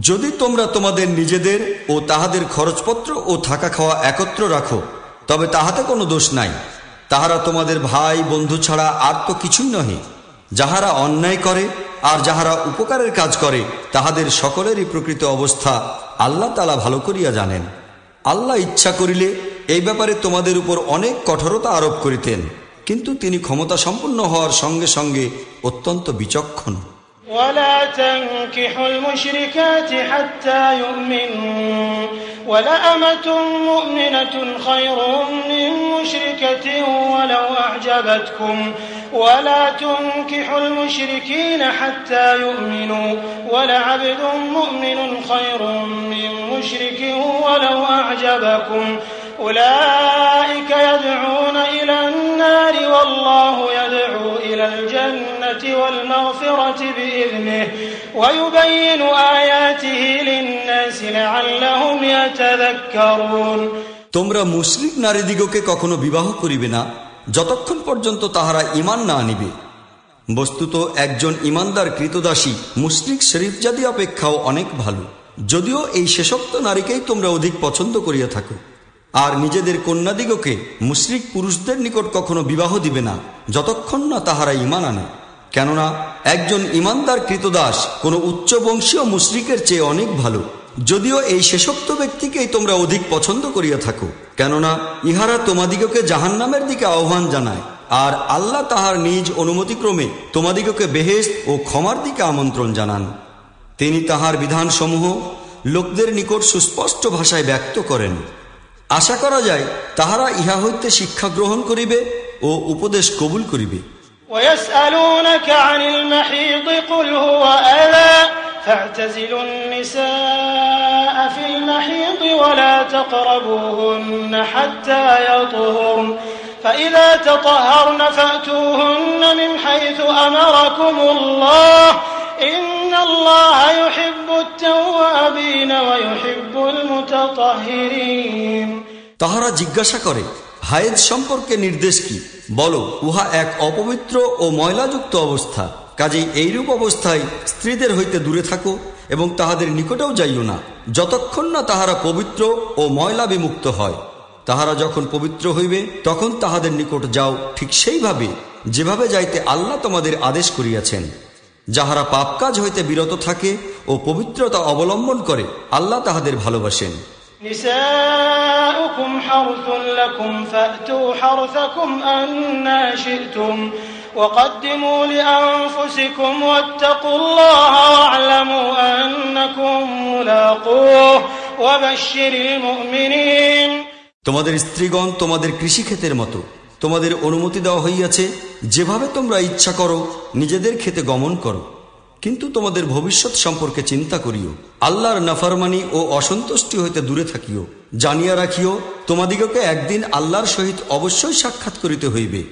যদি তোমরা তোমাদের নিজেদের ও তাহাদের খরচপত্র ও থাকা খাওয়া একত্র রাখো, তবে তাহাতে কোনো দোষ নাই। তাহারা তোমাদের ভাই, বন্ধু ছাড়া আর তো কিছুই নহে। যাহারা অন্যায় করে আর যাহারা উপকারের কাজ করে, তাহাদের সকলেরই প্রকৃত অবস্থা আল্লাহ তালা ভালো করিয়া জানেন। আল্লাহ ইচ্ছা করিলে এই ব্যাপারে তোমাদের উপর অনেক কঠোরতা আরোপ করিতেন কিন্তু তিনি ক্ষমতা সম্পন্ন হওয়ার সঙ্গে সঙ্গে অত্যন্ত বিচক্ষণ ولا تنكحوا المشركات حتى يؤمنوا ولأمة مؤمنة خير من مشركة ولو أعجبتكم ولا تنكحوا المشركين حتى يؤمنوا ولعبد مؤمن خير من مشرك ولو أعجبكم أولئك يدعون إلى النار والله يدعو إلى الجنة والمغفرة بإذنه ويبين آياته للناس لعلهم يتذكرون তোমরা মুসলিম নারীদিগকে কখনো বিবাহ করিবে না যতক্ষণ পর্যন্ত তাহারা ইমান না আনিবে বস্তুত একজন ইমানদার কৃতদাসী মুসলিক শরীফ জাতি অপেক্ষাও অনেক ভালো যদিও এই শেষোক্ত নারীকেই তোমরা অধিক পছন্দ করিয়া থাকো আর নিজেদের কন্যাদিগকে মুসলিক পুরুষদের নিকট কখনো বিবাহ দিবে না, যতক্ষণ না তাহারা ইমান আনে। কেননা, একজন ইমানদার কৃতদাস কোনো উচ্চবংশীয় মুসলিকের চেয়ে অনেক ভালো। যদিও এই শেষোক্ত ব্যক্তিকেই তোমরা অধিক পছন্দ করিয়া থাকো। কেননা, ইহারা তোমাদিগকে জাহান্নামের দিকে আহ্বান জানায়, আর আল্লাহ তাহার নিজ অনুমতিক্রমে তোমাদিগকে বেহেস্ত ও ক্ষমার দিকে আমন্ত্রণ জানান। তিনি তাহার বিধানসমূহ লোকদের নিকট সুস্পষ্ট ভাষায় ব্যক্ত করেন। আশা করা যায় তাহারা ইহা হইতে শিক্ষা গ্রহণ করিবে ও উপদেশ কবুল করিবে ويسألونك عن المحيض قل هو أذى فاعتزلوا النساء في المحيض ولا تقربوهن حتى يطهرن فإذا تطهرن فأتوهن من حيث أمركم الله إن الله يحب التوابين ويحب المتطهرين তাহারা জিজ্ঞাসা করে হায়েদ সম্পর্কে নির্দেশ কি বলো উহা এক অপবিত্র ও ময়লাযুক্ত অবস্থা কাজেই এইরূপ অবস্থায় স্ত্রীদের হইতে দূরে থাকো এবং তাহাদের নিকটেও যাইও না যতক্ষণ না তাহারা পবিত্র ও ময়লা বিমুক্ত হয় তাহারা যখন পবিত্র হইবে তখন তাহাদের নিকট যাও ঠিক সেইভাবে যেভাবে যাইতে আল্লাহ তোমাদের আদেশ করিয়াছেন যাহারা পাপ কাজ হইতে বিরত থাকে ও পবিত্রতা অবলম্বন করে আল্লাহ তাহাদের ভালোবাসেন نساؤكم حرث لكم فأتوا حرثكم أنا شئتم وقدموا لأنفسكم واتقوا الله واعلموا أنكم ملاقوه وبشر المؤمنين তোমাদের স্ত্রীগণ তোমাদের কৃষিক্ষেতের মতো তোমাদের অনুমতি দেওয়া হইয়াছে, যেভাবে তোমরা ইচ্ছা করো, নিজেদের খেতে গমন করো। কিন্তু তোমাদের ভবিষ্যৎ সম্পর্কে চিন্তা করিও, আল্লাহর নাফারমানি ও অসন্তুষ্টি হইতে দূরে থাকিও। জানিয়া রাখিও, তোমাদিগকে একদিন আল্লাহর সহিত অবশ্যই সাক্ষাৎ করিতে হইবে।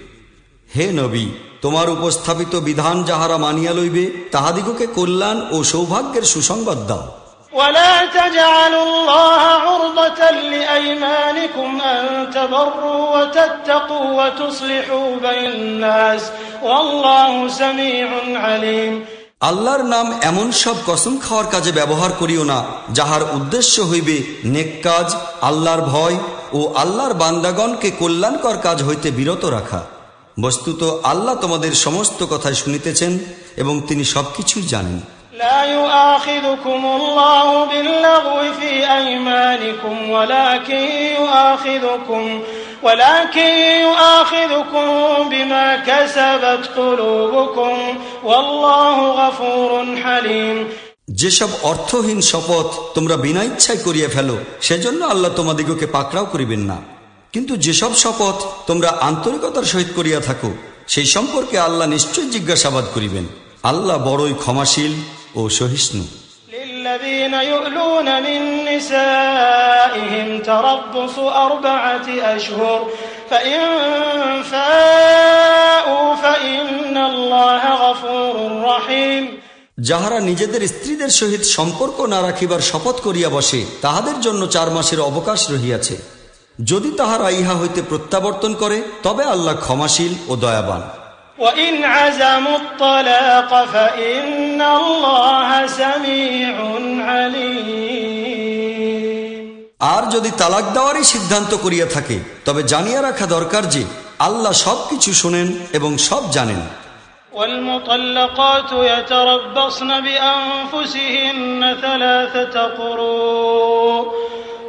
হে নবী, তোমার উপস্থাপিত বিধান যাহারা মানিয়া লইবে, তাহাদিগকে কল্যাণ ও সৌভাগ্যের সুসংবাদ দাও। ولا تجعلوا الله عرضة لأيمانكم أن تبروا وتتقوا وتصلحوا بين الناس والله سميع عليم আল্লাহর নাম এমন সব কসম খাওয়ার কাজে ব্যবহার করিও না যাহার উদ্দেশ্য হইবে নেক কাজ আল্লাহর ভয় ও আল্লাহর বান্দাগণকে কল্যাণকর কাজ হইতে বিরত রাখা বস্তুত আল্লাহ তোমাদের সমস্ত কথাই শুনিতেছেন এবং তিনি সবকিছুই জানেন لا يؤاخذكم الله باللغو في أيمانكم ولكن يؤاخذكم ولكن يؤاخذكم بما كسبت قلوبكم والله غفور حليم যেসব অর্থহীন শপথ তোমরা বিনা ইচ্ছায় করিয়া ফেলো সেজন্য আল্লাহ তোমাদিগকে পাকড়াও করিবেন না কিন্তু যেসব শপথ তোমরা আন্তরিকতার সহিত করিয়া থাকো সেই সম্পর্কে আল্লাহ নিশ্চয় জিজ্ঞাসাবাদ করিবেন আল্লাহ বড়ই ক্ষমাশীল ও সহিষ্ণু للذين يؤلون من نسائهم تربص أربعة أشهر فإن فاءوا فإن الله غفور رحيم যাহারা নিজেদের স্ত্রীদের সহিত সম্পর্ক না রাখিবার শপথ করিয়া বসে তাহাদের জন্য চার মাসের অবকাশ রহিয়াছে যদি তাহারা ইহা হইতে প্রত্যাবর্তন করে তবে আল্লাহ ক্ষমাশীল ও দয়াবান وإن عزموا الطلاق فإن الله سميع عليم আর যদি তালাক দেওয়ারই সিদ্ধান্ত করিয়া থাকে তবে জানিয়া রাখা দরকার যে আল্লাহ সবকিছু শোনেন এবং সব জানেন والمطلقات يتربصن بأنفسهن ثلاثة قروء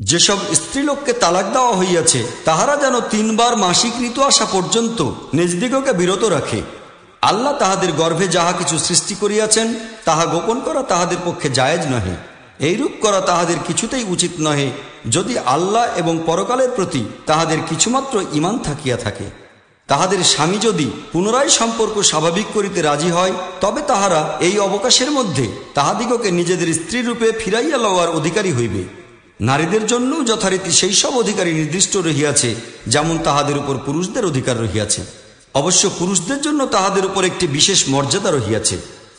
যেসব স্ত্রীলোককে তালাক দেওয়া হইয়াছে, তাহারা যেন তিনবার মাসিক ঋতু আসা পর্যন্ত নিজদিগকে বিরত রাখে। আল্লাহ তাহাদের গর্ভে যাহা কিছু সৃষ্টি করিয়াছেন, তাহা গোপন করা তাহাদের পক্ষে জায়েজ নহে। এইরূপ করা তাহাদের কিছুতেই উচিত নহে, যদি আল্লাহ এবং পরকালের প্রতি তাহাদের কিছুমাত্র ইমান থাকিয়া থাকে। তাহাদের স্বামী যদি পুনরায় সম্পর্ক স্বাভাবিক করিতে রাজি হয়, তবে তাহারা এই অবকাশের মধ্যে তাহাদিগকে নিজেদের স্ত্রীরূপে ফিরাইয়া লওয়ার অধিকারী হইবে। নারীদের জন্য যথারীতি সেই সব অধিকারী নির্দিষ্ট রহিয়াছে যেমন তাহাদের উপর পুরুষদের অধিকার রহিয়াছে অবশ্য পুরুষদের জন্য তাহাদের উপর একটি বিশেষ মর্যাদা রহিয়াছে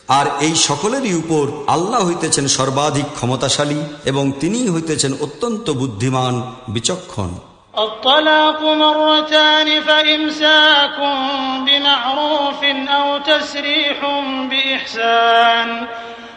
আর এই সকলেরই উপর আল্লাহ হইতেছেন সর্বাধিক ক্ষমতাশালী এবং তিনিই হইতেছেন অত্যন্ত বুদ্ধিমান বিচক্ষণ الطلاق مرتان فإمساك بمعروف أو تسريح بإحسان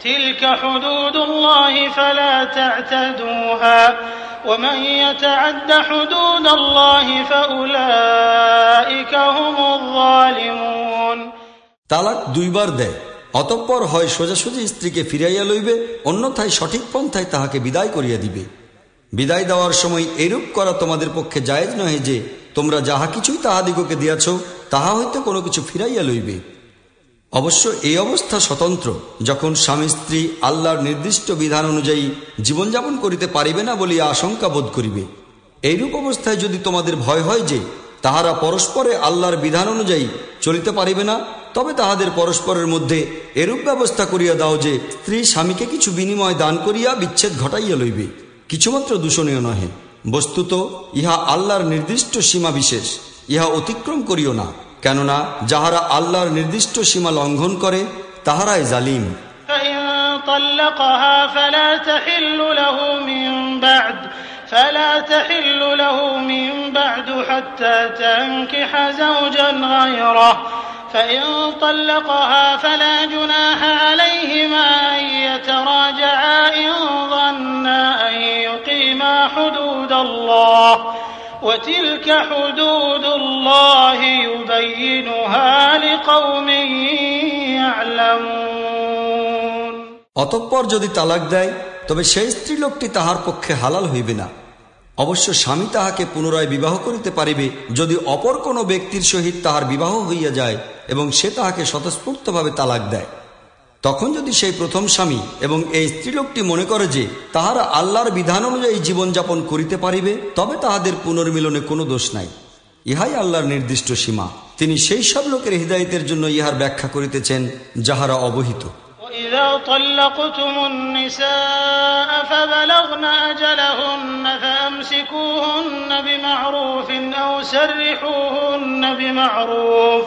تلك حدود الله فلا تعتدوها ومن يتعد حدود الله فأولئك هم الظالمون তালাক দুইবার দেয় অতঃপর হয় সোজাসুজি স্ত্রীকে ফিরাইয়া লইবে অন্যথায় সঠিক পন্থায় তাহাকে বিদায় করিয়া দিবে বিদায় দেওয়ার সময় এরূপ করা তোমাদের পক্ষে জায়েজ নহে যে তোমরা যাহা কিছুই তাহাদিগকে দিয়াছ তাহা হইতে কোনো কিছু ফিরাইয়া লইবে অবশ্য এই অবস্থা স্বতন্ত্র, যখন স্বামী স্ত্রী আল্লাহর নির্দিষ্ট বিধান অনুযায়ী জীবনযাপন করিতে পারিবে না বলিয়া আশঙ্কা বোধ করিবে। এইরূপ অবস্থায় যদি তোমাদের ভয় হয় যে, তাহারা পরস্পরে আল্লাহর বিধান অনুযায়ী চলিতে পারিবে না, তবে তাহাদের পরস্পরের মধ্যে এরূপ ব্যবস্থা করিয়া দাও যে, স্ত্রী স্বামীকে কিছু বিনিময় দান করিয়া বিচ্ছেদ ঘটাইয়া লইবে। কিছুমাত্র দূষণীয় নহে। বস্তুত, ইহা আল্লাহর নির্দিষ্ট সীমা বিশেষ, ইহা অতিক্রম করিও না। কেননা যাহারা আল্লাহর নির্দিষ্ট সীমা লঙ্ঘন করে তাহারাই জালিম فإن طلقها فلا تحل له من بعد فلا تحل له من بعد حتى تنكح زوجا غيره فإن طلقها فلا جناح عليهما أن يتراجعا إن ظنا أن يقيما حدود الله وتلك حدود الله يبينها لقوم يعلمون অতঃপর যদি তালাক দেয় তবে সেই স্ত্রীলোকটি তাহার পক্ষে হালাল হইবে না অবশ্য স্বামী তাহাকে পুনরায় বিবাহ করিতে পারিবে যদি অপর কোনো ব্যক্তির সহিত তাহার বিবাহ হইয়া যায় এবং সে তাহাকে স্বতঃস্ফূর্তভাবে তালাক দেয় তখন যদি সেই প্রথম স্বামী এবং এই স্ত্রীলোকটি মনে করে যে তাহারা আল্লাহর বিধান অনুযায়ী জীবনযাপন করিতে পারিবে তবে তাহাদের পুনর্মিলনে কোনো দোষ নাই ইহাই আল্লাহর নির্দিষ্ট সীমা তিনি সেই সব লোকের হৃদায়তের জন্য ইহার ব্যাখ্যা করিতেছেন যাহারা অবহিত وإذا طلقتم النساء فبلغن أجلهن فأمسكوهن بمعروف أو سرحوهن بمعروف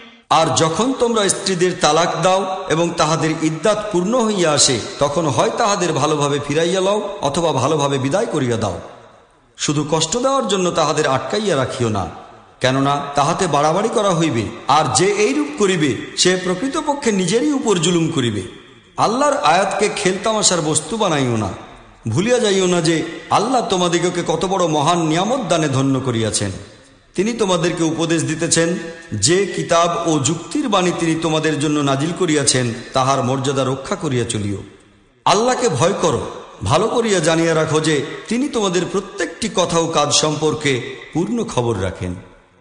আর যখন তোমরা স্ত্রীদের তালাক দাও এবং তাহাদের ইদ্যাত পূর্ণ হইয়া আসে, তখন হয় তাহাদের ভালোভাবে ফিরাইয়া লও অথবা ভালোভাবে বিদায় করিয়া দাও। শুধু কষ্ট দেওয়ার জন্য তাহাদের আটকাইয়া রাখিও না, কেননা তাহাতে বাড়াবাড়ি করা হইবে, আর যে এইরূপ করিবে, সে প্রকৃতপক্ষে নিজেরই উপর জুলুম করিবে। আল্লাহর আয়াতকে খেলতামাশার বস্তু বানাইও না, ভুলিয়া যাইও না যে আল্লাহ তোমাদিগকে কত বড় মহান নিয়ামত দানে ধন্য করিয়াছেন। তিনি তোমাদেরকে উপদেশ দিতেছেন যে কিতাব ও যুক্তির বাণী তিনি তোমাদের জন্য নাজিল করিয়াছেন তাহার মর্যাদা রক্ষা করিয়া চলিও আল্লাহকে ভয় করো ভালো করিয়া জানিয়া রাখো যে তিনি তোমাদের প্রত্যেকটি কথা ও কাজ সম্পর্কে পূর্ণ খবর রাখেন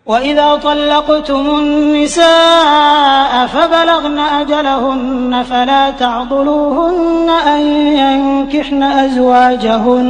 وإذا طلقتم النساء فبلغن أجلهن فلا تعضلوهن أن ينكحن أزواجهن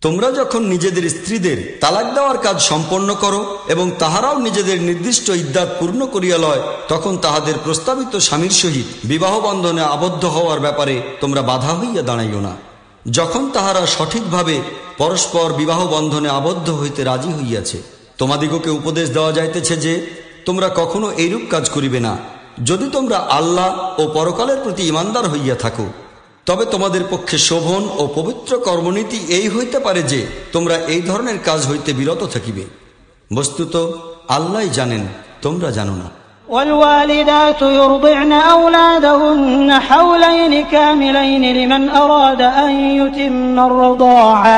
তোমরা যখন নিজেদের স্ত্রীদের তালাক দেওয়ার কাজ সম্পন্ন করো এবং তাহারাও নিজেদের নির্দিষ্ট ইদ্যাত পূর্ণ করিয়া লয়, তখন তাহাদের প্রস্তাবিত স্বামীর সহিত বিবাহ বন্ধনে আবদ্ধ হওয়ার ব্যাপারে তোমরা বাধা হইয়া দাঁড়াইও না। যখন তাহারা সঠিকভাবে পরস্পর বিবাহ বন্ধনে আবদ্ধ হইতে রাজি হইয়াছে, তোমাদিগকে উপদেশ দেওয়া যাইতেছে যে, তোমরা কখনো এইরূপ কাজ করিবে না। যদি তোমরা আল্লাহ ও পরকালের প্রতি ইমানদার হইয়া থাকো তবে তোমাদের পক্ষে শোভন ও পবিত্র কর্মনীতি এই হইতে পারে যে তোমরা এই ধরনের কাজ হইতে বিরত থাকিবে বস্তুত আল্লাহ জানেন তোমরা জানো না والوالدات يرضعن أولادهن حولين كاملين لمن أراد أن يتم الرضاعة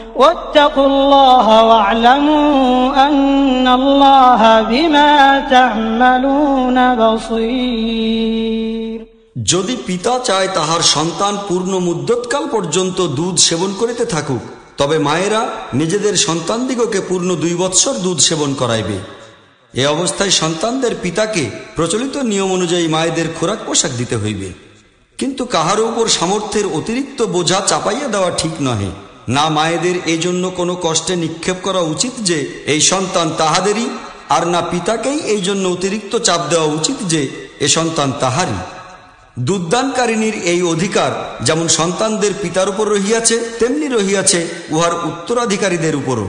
واتقوا الله واعلموا أن الله بما تعملون بصير যদি পিতা চায় তাহার সন্তান পূর্ণ মুদ্দতকাল পর্যন্ত দুধ সেবন করিতে থাকুক তবে মায়েরা নিজেদের সন্তানদিগকে পূর্ণ দুই বৎসর দুধ সেবন করাইবে এ অবস্থায় সন্তানদের পিতাকে প্রচলিত নিয়ম অনুযায়ী মায়েদের খোরাক পোশাক দিতে হইবে কিন্তু কাহারও উপর সামর্থ্যের অতিরিক্ত বোঝা চাপাইয়া দেওয়া ঠিক নহে না মায়েদের এই জন্য কোনো কষ্টে নিক্ষেপ করা উচিত যে এই সন্তান তাহাদেরই, আর না পিতাকেই এই জন্য অতিরিক্ত চাপ দেওয়া উচিত যে এ সন্তান তাহারই। দুধদানকারিনীর এই অধিকার যেমন সন্তানদের পিতার উপর রহিয়াছে, তেমনি রহিয়াছে উহার উত্তরাধিকারীদের উপরও।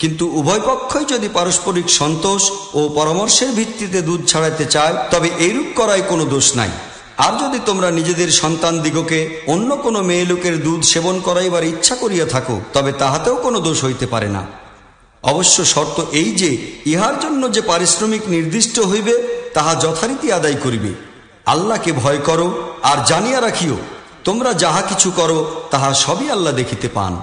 কিন্তু উভয় পক্ষই যদি পারস্পরিক সন্তোষ ও পরামর্শের ভিত্তিতে দুধ ছাড়াইতে চায়, তবে এইরূপ করায় কোনো দোষ নাই। আর যদি তোমরা নিজেদের সন্তান দিগকে অন্য কোনো মেয়ে লোকের দুধ সেবন করাইবার ইচ্ছা করিয়া থাকো, তবে তাহাতেও কোনো দোষ হইতে পারে না। অবশ্য শর্ত এই যে, ইহার জন্য যে পারিশ্রমিক নির্দিষ্ট হইবে, তাহা যথারীতি আদায় করিবে। আল্লাহকে ভয় করো আর জানিয়া রাখিও, তোমরা যাহা কিছু করো, তাহা সবই আল্লাহ দেখিতে পান।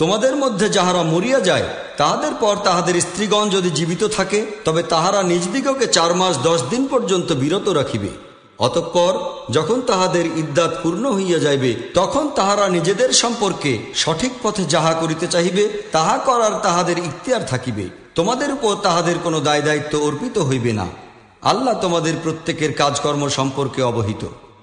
তোমাদের মধ্যে যাহারা মরিয়া যায়, তাহাদের পর তাহাদের স্ত্রীগণ যদি জীবিত থাকে, তবে তাহারা নিজ দিগকে চার মাস দশ দিন পর্যন্ত বিরত রাখিবে। অতঃপর যখন তাহাদের ইদ্যাত পূর্ণ হইয়া যাইবে, তখন তাহারা নিজেদের সম্পর্কে সঠিক পথে যাহা করিতে চাহিবে, তাহা করার তাহাদের ইখতিয়ার থাকিবে। তোমাদের উপর তাহাদের কোনো দায় দায়িত্ব অর্পিত হইবে না। আল্লাহ তোমাদের প্রত্যেকের কাজকর্ম সম্পর্কে অবহিত।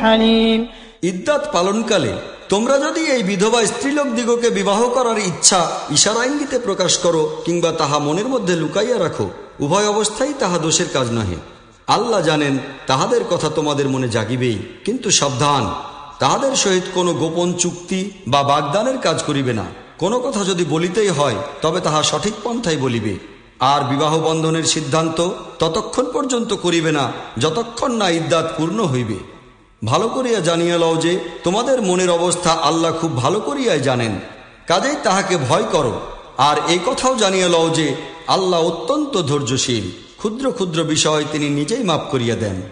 হালিম। ইদ্যাত পালনকালে তোমরা যদি এই বিধবা স্ত্রীলোক দিগকে বিবাহ করার ইচ্ছা ইশারা ইঙ্গিতে প্রকাশ করো কিংবা তাহা মনের মধ্যে লুকাইয়া রাখো, উভয় অবস্থায় তাহা দোষের কাজ নহে। আল্লাহ জানেন, তাহাদের কথা তোমাদের মনে জাগিবেই, কিন্তু সাবধান, তাহাদের সহিত কোনো গোপন চুক্তি বা বাগদানের কাজ করিবে না। কোনো কথা যদি বলিতেই হয়, তবে তাহা সঠিক পন্থায় বলিবে। আর বিবাহ বন্ধনের সিদ্ধান্ত ততক্ষণ পর্যন্ত করিবে না, যতক্ষণ না ইদ্যাত পূর্ণ হইবে। ভালো করিয়া জানিয়া লও যে, তোমাদের মনের অবস্থা আল্লাহ খুব ভালো করিয়াই জানেন। কাজেই তাহাকে ভয় করো। আর এই কথাও জানিয়া লও যে, আল্লাহ অত্যন্ত ধৈর্যশীল। ক্ষুদ্র ক্ষুদ্র বিষয় তিনি নিজেই মাফ করিয়া দেন।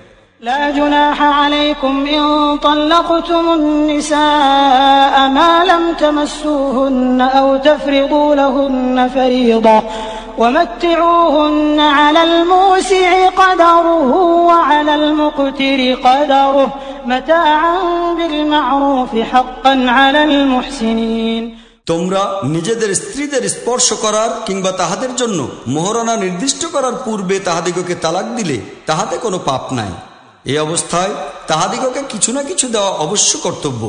لا جناح عليكم إن طلقتم النساء ما لم تمسوهن أو تفرضوا لهن فريضة ومتعوهن على الموسع قدره وعلى المقتر قدره متاعا بالمعروف حقا على المحسنين তোমরা নিজেদের স্ত্রীদের স্পর্শ করার কিংবা তাহাদের জন্য মোহরানা নির্দিষ্ট করার পূর্বে তাহাদিগকে তালাক দিলে তাহাতে কোনো পাপ নাই এই অবস্থায় তাহাদিগকে কিছু না কিছু দেওয়া অবশ্য কর্তব্য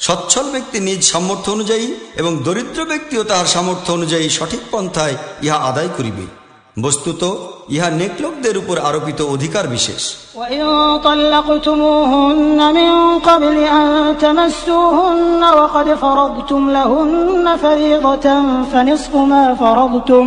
সচ্ছল ব্যক্তি নিজ সামর্থ্য অনুযায়ী এবং দরিদ্র ব্যক্তিও তাহার সামর্থ্য অনুযায়ী সঠিক পন্থায় ইহা আদায় করিবে বস্তুত ইহা নেকলোকদের উপর আরোপিত অধিকার বিশেষ وإن طلقتموهن من قبل أن تمسوهن وقد فرضتم لهن فريضة فنصف ما فرضتم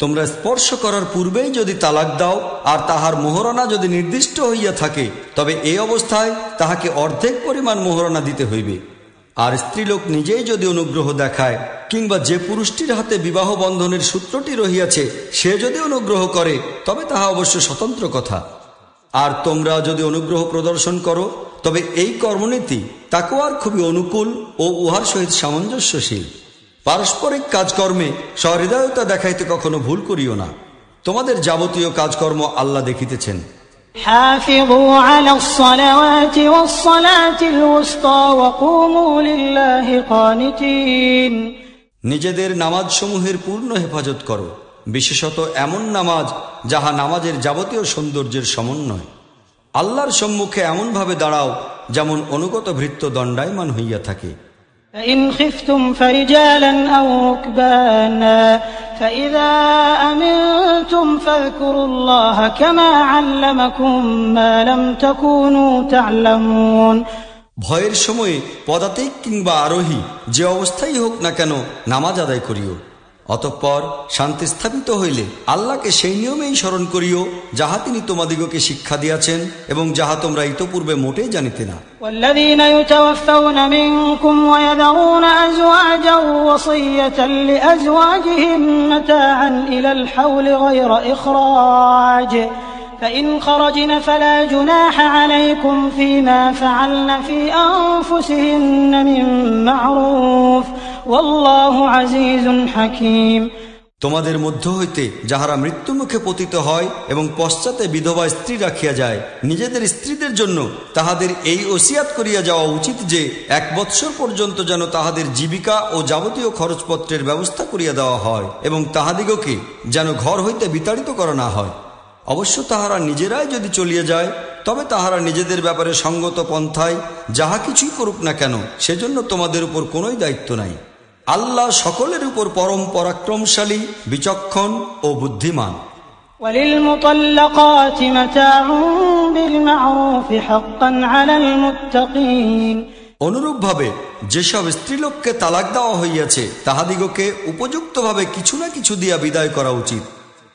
তোমরা স্পর্শ করার পূর্বেই যদি তালাক দাও, আর তাহার মোহরণা যদি নির্দিষ্ট হইয়া থাকে, তবে এই অবস্থায় তাহাকে অর্ধেক পরিমাণ মোহরণা দিতে হইবে। আর স্ত্রীলোক নিজেই যদি অনুগ্রহ দেখায়, কিংবা যে পুরুষটির হাতে বিবাহ বন্ধনের সূত্রটি রহিয়াছে, সে যদি অনুগ্রহ করে, তবে তাহা অবশ্য স্বতন্ত্র কথা। আর তোমরা যদি অনুগ্রহ প্রদর্শন করো, তবে এই কর্মনীতি তাকে আর খুবই অনুকূল ও উহার সহিত সামঞ্জস্যশীল। পারস্পরিক কাজকর্মে সহৃদয়তা দেখাইতে কখনো ভুল করিও না। তোমাদের যাবতীয় কাজকর্ম আল্লাহ দেখিতেছেন। নিজেদের নামাজ সমূহের পূর্ণ হেফাজত করো। বিশেষত এমন নামাজ যাহা নামাজের যাবতীয় সৌন্দর্যের সমন্বয়। আল্লাহর সম্মুখে এমনভাবে দাঁড়াও যেমন অনুগত ভৃত্ত দণ্ডায়মান হইয়া থাকে। فإن خفتم فرجالا أو ركبانا فإذا أمنتم فاذكروا الله كما علمكم ما لم تكونوا تعلمون ভয়ের সময়ে পদাতিক কিংবা আরোহী যে অবস্থাই হোক না কেন নামাজ আদায় করিও অতঃপর শান্তি স্থাপিত হইলে আল্লাহকে সেই নিয়মেই স্মরণ করিও যাহা তিনি তোমাদিগকে শিক্ষা দিয়াছেন এবং যাহা তোমরা ইতপূর্বে মোটেই জানিতে না والذين يتوفون منكم ويذرون أزواجا وصية لأزواجهم متاعا إلى الحول غير إخراج فإن خرجن فلا جناح عليكم فيما فعلن في أنفسهن من معروف والله عزيز حكيم তোমাদের মধ্য হইতে যাহারা মৃত্যুমুখে পতিত হয় এবং পশ্চাতে বিধবা স্ত্রী রাখিয়া যায় নিজেদের স্ত্রীদের জন্য তাহাদের এই ওসিয়াত করিয়া যাওয়া উচিত যে এক বৎসর পর্যন্ত যেন তাহাদের জীবিকা ও যাবতীয় খরচপত্রের ব্যবস্থা করিয়া দেওয়া হয় এবং তাহাদিগকে যেন ঘর হইতে বিতাড়িত করা না হয় অবশ্য তাহারা নিজেরাই যদি চলিয়ে যায় তবে তাহারা নিজেদের ব্যাপারে সঙ্গত পন্থায় যাহা কিছুই করুক না কেন সেজন্য তোমাদের উপর কোনোই দায়িত্ব নাই। আল্লাহ সকলের উপর পরম পরাক্রমশালী বিচক্ষণ ও বুদ্ধিমান। অনুরূপভাবে যেসব স্ত্রীলোককে তালাক দেওয়া হইয়াছে তাহাদিগকে উপযুক্তভাবে কিছু না কিছু দিয়া বিদায় করা উচিত।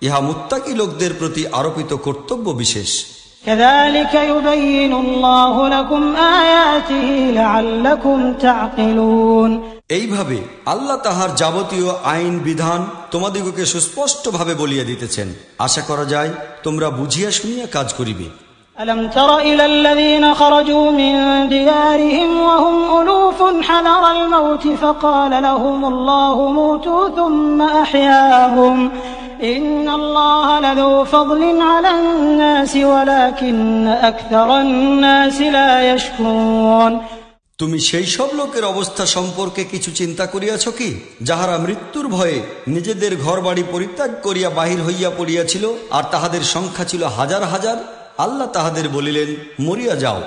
ইহা মুত্তাকি লোকদের প্রতি আরোপিত কর্তব্য বিশেষ كذلك يبين الله لكم آياته لعلكم تعقلون এইভাবে আল্লাহ তাহার যাবতীয় আইন বিধান তোমাদিগকে সুস্পষ্টভাবে বলিয়া দিতেছেন আশা করা যায় তোমরা বুঝিয়া শুনিয়া কাজ করিবে ألم تر إلى الذين خرجوا من ديارهم وهم ألوف حذر الموت فقال لهم الله موتوا ثم أحياهم إن الله لذو فضل على الناس ولكن أكثر الناس لا يشكرون তুমি সেই সব লোকের অবস্থা সম্পর্কে কিছু চিন্তা করিয়াছ কি যাহারা মৃত্যুর ভয়ে নিজেদের ঘর বাড়ি পরিত্যাগ করিয়া বাহির হইয়া পড়িয়াছিল আর তাহাদের সংখ্যা ছিল হাজার হাজার আল্লাহ তাহাদের বলিলেন মরিয়া যাও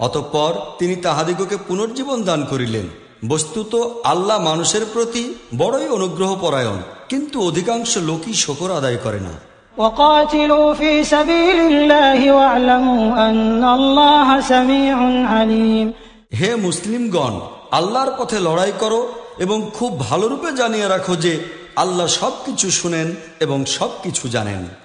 অতঃপর তিনি তাহাদিগকে পুনর্জীবন দান করিলেন বস্তুত আল্লাহ মানুষের প্রতি বড়ই অনুগ্রহ পরায়ণ কিন্তু অধিকাংশ লোকই শকর আদায় করে না। হে মুসলিমগণ আল্লাহর পথে লড়াই করো এবং খুব ভালোরূপে জানিয়ে রাখো যে আল্লাহ সবকিছু শুনেন এবং সবকিছু জানেন।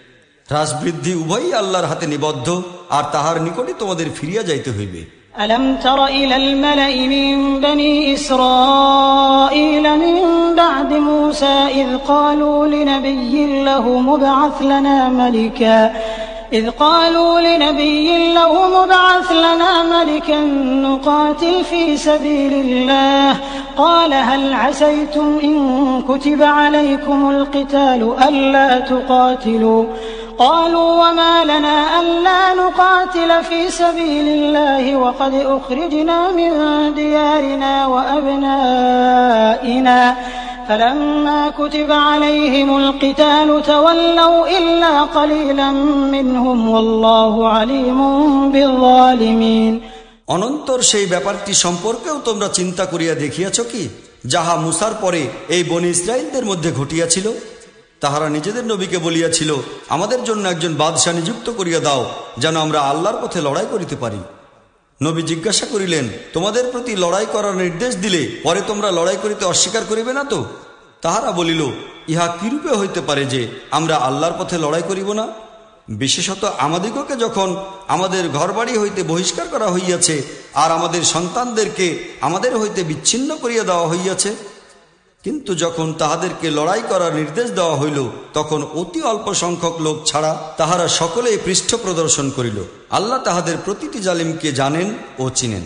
হ্রাসবৃদ্ধি উভয়ই আল্লাহর হাতে নিবদ্ধ আর তাহার নিকটে তোমাদের ফিরিয়া যাইতে হইবে ألم تر إلى الملأ من بني إسرائيل من بعد موسى إذ قالوا لنبي له مبعث لنا ملكا إذ قالوا لنبي له مبعث لنا ملكا نقاتل في سبيل الله قال هل عسيتم إن كتب عليكم القتال ألا تقاتلوا قالوا وما لنا ألا نقاتل في سبيل الله وقد أخرجنا من ديارنا وأبنائنا فلما كتب عليهم القتال تولوا إلا قليلا منهم والله عليم بالظالمين অনন্তর সেই ব্যাপারটি সম্পর্কেও তোমরা চিন্তা করিয়া দেখিয়াছ কি যাহা মুসার পরে এই বনি ইসরায়েলদের মধ্যে ঘটিয়াছিল তাহারা নিজেদের নবীকে বলিয়াছিল, আমাদের জন্য একজন বাদশাহ নিযুক্ত করিয়া দাও, যেন আমরা আল্লাহর পথে লড়াই করিতে পারি। নবী জিজ্ঞাসা করিলেন, তোমাদের প্রতি লড়াই করার নির্দেশ দিলে পরে তোমরা লড়াই করিতে অস্বীকার করিবে না তো? তাহারা বলিল, ইহা কিরূপে হইতে পারে যে আমরা আল্লাহর পথে লড়াই করিব না? বিশেষত আমাদিগকে যখন আমাদের ঘরবাড়ি হইতে বহিষ্কার করা হইয়াছে, আর আমাদের সন্তানদেরকে আমাদের হইতে বিচ্ছিন্ন করিয়া দেওয়া হইয়াছে কিন্তু যখন তাহাদেরকে লড়াই করার নির্দেশ দেওয়া হইল, তখন অতি অল্প সংখ্যক লোক ছাড়া তাহারা সকলেই পৃষ্ঠ প্রদর্শন করিল। আল্লাহ তাহাদের প্রতিটি জালিমকে জানেন ও চিনেন।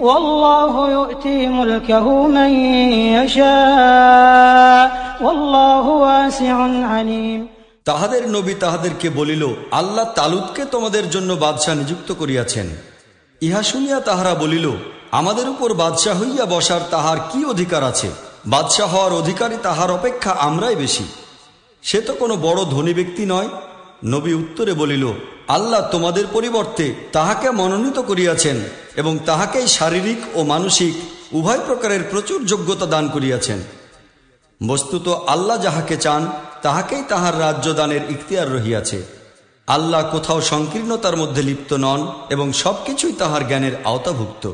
والله يؤتي ملكه من يشاء والله واسع عليم তাহাদের নবী তাহাদেরকে বলিল আল্লাহ তালুদকে তোমাদের জন্য বাদশাহ নিযুক্ত করিয়াছেন ইহা শুনিয়া তাহারা বলিল আমাদের উপর বাদশাহ হইয়া বসার তাহার কি অধিকার আছে বাদশাহ হওয়ার অধিকারী তাহার অপেক্ষা আমরাই বেশি সে তো কোনো বড় ধনী ব্যক্তি নয় নবী উত্তরে বলিল, আল্লাহ তোমাদের পরিবর্তে তাহাকে মনোনীত করিয়াছেন এবং তাহাকেই শারীরিক ও মানসিক উভয় প্রকারের প্রচুর যোগ্যতা দান করিয়াছেন। বস্তুত আল্লাহ যাহাকে চান, তাহাকেই তাহার রাজ্য দানের ইখতিয়ার রহিয়াছে। আল্লাহ কোথাও সংকীর্ণতার মধ্যে লিপ্ত নন এবং সবকিছুই তাহার জ্ঞানের আওতাভুক্ত।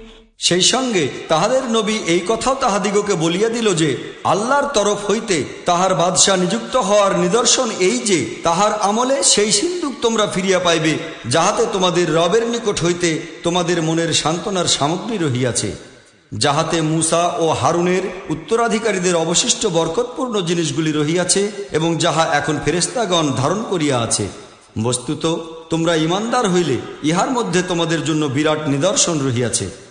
সেই সঙ্গে তাহাদের নবী এই কথাও তাহাদিগকে বলিয়া দিল যে, আল্লাহর তরফ হইতে তাহার বাদশাহ নিযুক্ত হওয়ার নিদর্শন এই যে, তাহার আমলে সেই সিন্ধুক তোমরা ফিরিয়া পাইবে, যাহাতে তোমাদের রবের নিকট হইতে তোমাদের মনের সান্ত্বনার সামগ্রী রহিয়াছে। যাহাতে মুসা ও হারুনের উত্তরাধিকারীদের অবশিষ্ট বরকতপূর্ণ জিনিসগুলি রহিয়াছে এবং যাহা এখন ফেরেস্তাগণ ধারণ করিয়া আছে। বস্তুত, তোমরা ইমানদার হইলে ইহার মধ্যে তোমাদের জন্য বিরাট নিদর্শন রহিয়াছে।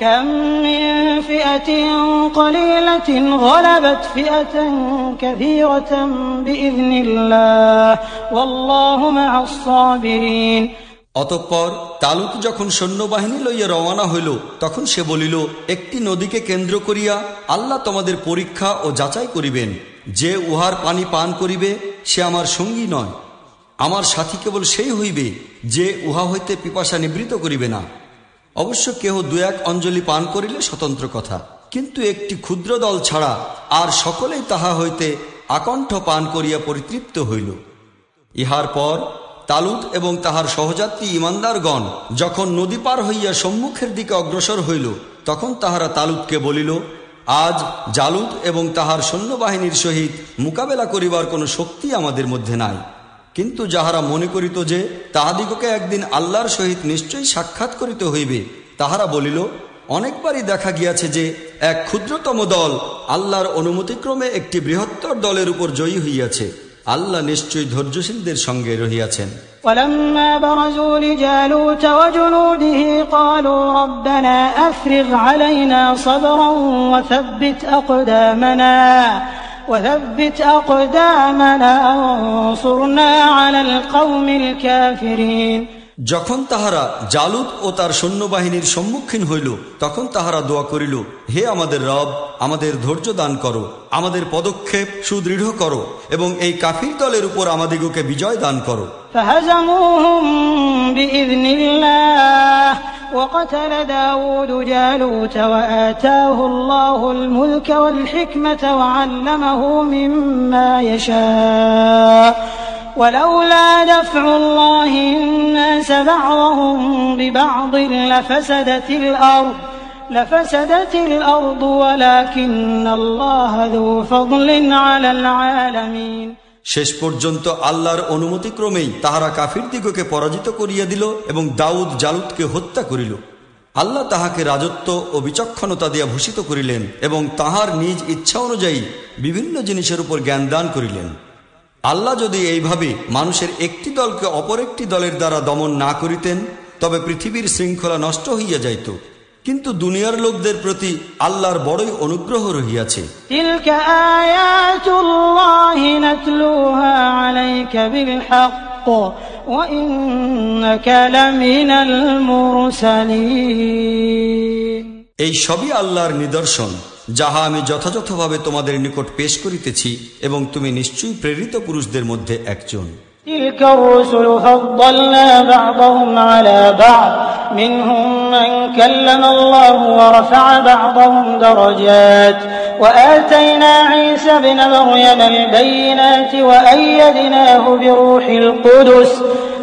كم من فئة قليلة غلبت فئة كثيرة بإذن الله والله مع الصابرين অতঃপর তালুক যখন সৈন্যবাহিনী লইয়া রওয়ানা হইল তখন সে বলিল একটি নদীকে কেন্দ্র করিয়া আল্লাহ তোমাদের পরীক্ষা ও যাচাই করিবেন যে উহার পানি পান করিবে সে আমার সঙ্গী নয় আমার সাথী কেবল সেই হইবে যে উহা হইতে পিপাসা নিবৃত করিবে না অবশ্য কেহ দু এক অঞ্জলি পান করিলে স্বতন্ত্র কথা। কিন্তু একটি ক্ষুদ্র দল ছাড়া আর সকলেই তাহা হইতে আকণ্ঠ পান করিয়া পরিতৃপ্ত হইল। ইহার পর তালুত এবং তাহার সহযাত্রী ইমানদারগণ যখন নদী পার হইয়া সম্মুখের দিকে অগ্রসর হইল, তখন তাহারা তালুতকে বলিল, আজ জালুত এবং তাহার সৈন্যবাহিনীর সহিত মোকাবেলা করিবার কোনো শক্তি আমাদের মধ্যে নাই। কিন্তু যাহারা মনে করিত যে তাহাদিগকে একদিন আল্লাহর সহিত নিশ্চয়ই সাক্ষাৎ করিতে হইবে তাহারা বলিল অনেকবারই দেখা গিয়াছে যে এক ক্ষুদ্রতম দল আল্লাহর অনুমতিক্রমে একটি বৃহত্তর দলের উপর জয়ী হইয়াছে আল্লাহ নিশ্চয়ই ধৈর্যশীলদের সঙ্গে রহিয়াছেন ولما برزوا لجالوت وجنوده قالوا ربنا أفرغ علينا صبرا وثبت أقدامنا وثبت أقدامنا وانصرنا على القوم الكافرين. যখন তাহারা জালুদ ও তার সৈন্যবাহিনীর সম্মুখীন হইল তখন তাহারা দোয়া করিল হে আমাদের রব আমাদের ধৈর্য দান করো আমাদের পদক্ষেপ সুদৃঢ় করো এবং এই কাফির দলের উপর আমাদিগকে বিজয় দান করো فهزموهم بإذن الله وقتل داود جالوت وآتاه الله الملك والحكمة وعلمه مما يشاء ولولا دفع الله الناس بعضهم ببعض لفسدت الأرض لفسدت الأرض ولكن الله ذو فضل على العالمين শেষ পর্যন্ত আল্লাহর অনুমতিক্রমেই তাহারা কাফির দিগকে পরাজিত করিয়া দিল এবং দাউদ জালুদকে হত্যা করিল আল্লাহ তাহাকে রাজত্ব ও বিচক্ষণতা দিয়া ভূষিত করিলেন এবং তাহার নিজ ইচ্ছা অনুযায়ী বিভিন্ন জিনিসের উপর জ্ঞান দান করিলেন আল্লাহ যদি এইভাবে মানুষের একটি দলকে অপর একটি দলের দ্বারা দমন না করিতেন তবে পৃথিবীর শৃঙ্খলা নষ্ট হইয়া যাইত। কিন্তু দুনিয়ার লোকদের প্রতি আল্লাহর বড়ই অনুগ্রহ রহিয়াছে। এই সবই আল্লাহর নিদর্শন। যাহা আমি যথাযথভাবে তোমাদের নিকট পেশ করিতেছি এবং তুমি নিশ্চয়ই প্রেরিত পুরুষদের মধ্যে একজন تلك الرسل فضلنا بعضهم على بعض منهم من كلم الله ورفع بعضهم درجات وآتينا عيسى ابن مريم البينات وأيدناه بروح القدس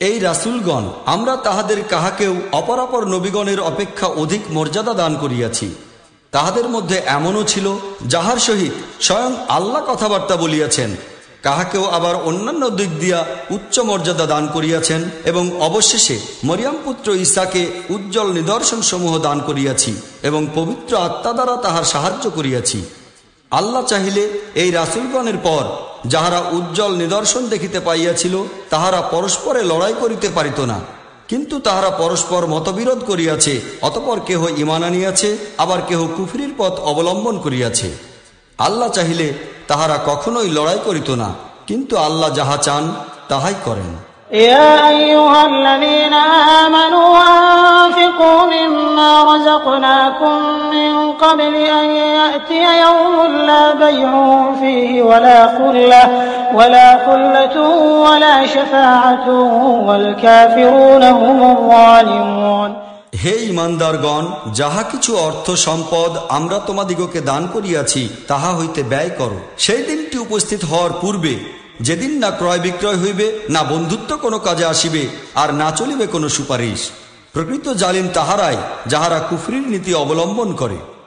এই রাসূলগণ, আমরা তাহাদের কাহাকেও অপরাপর নবীগণের অপেক্ষা অধিক মর্যাদা দান করিয়াছি। তাহাদের মধ্যে এমনও ছিল, যাহার সহিত স্বয়ং আল্লাহ কথাবার্তা বলিয়াছেন। কাহাকেও আবার অন্যান্য দিক দিয়া উচ্চ মর্যাদা দান করিয়াছেন এবং অবশেষে মরিয়াম পুত্র ঈসাকে উজ্জ্বল নিদর্শন সমূহ দান করিয়াছি এবং পবিত্র আত্মা দ্বারা তাহার সাহায্য করিয়াছি। আল্লাহ চাহিলে এই রাসুলগণের পর যাহারা উজ্জ্বল নিদর্শন দেখিতে পাইয়াছিল, তাহারা পরস্পরে লড়াই করিতে পারিত না। কিন্তু তাহারা পরস্পর মতবিরোধ করিয়াছে, অতপর কেহ ইমান আনিয়াছে, আবার কেহ কুফরির পথ অবলম্বন করিয়াছে। আল্লাহ চাহিলে তাহারা কখনোই লড়াই করিত না, কিন্তু আল্লাহ যাহা চান, তাহাই করেন। يا أيها الذين آمنوا أنفقوا مما رزقناكم من قبل أن يأتي يوم لا بيع فيه ولا خلة ولا خلة ولا شفاعة والكافرون هم الظالمون হে ইমানদারগণ যাহা কিছু অর্থ সম্পদ আমরা তোমাদিগকে দান করিয়াছি তাহা হইতে ব্যয় করো সেই দিনটি উপস্থিত হওয়ার পূর্বে যেদিন না ক্রয় বিক্রয় হইবে, না বন্ধুত্ব কোনো কাজে আসিবে, আর না চলিবে কোনো সুপারিশ। প্রকৃত জালিম তাহারাই যাহারা কুফরির নীতি অবলম্বন করে।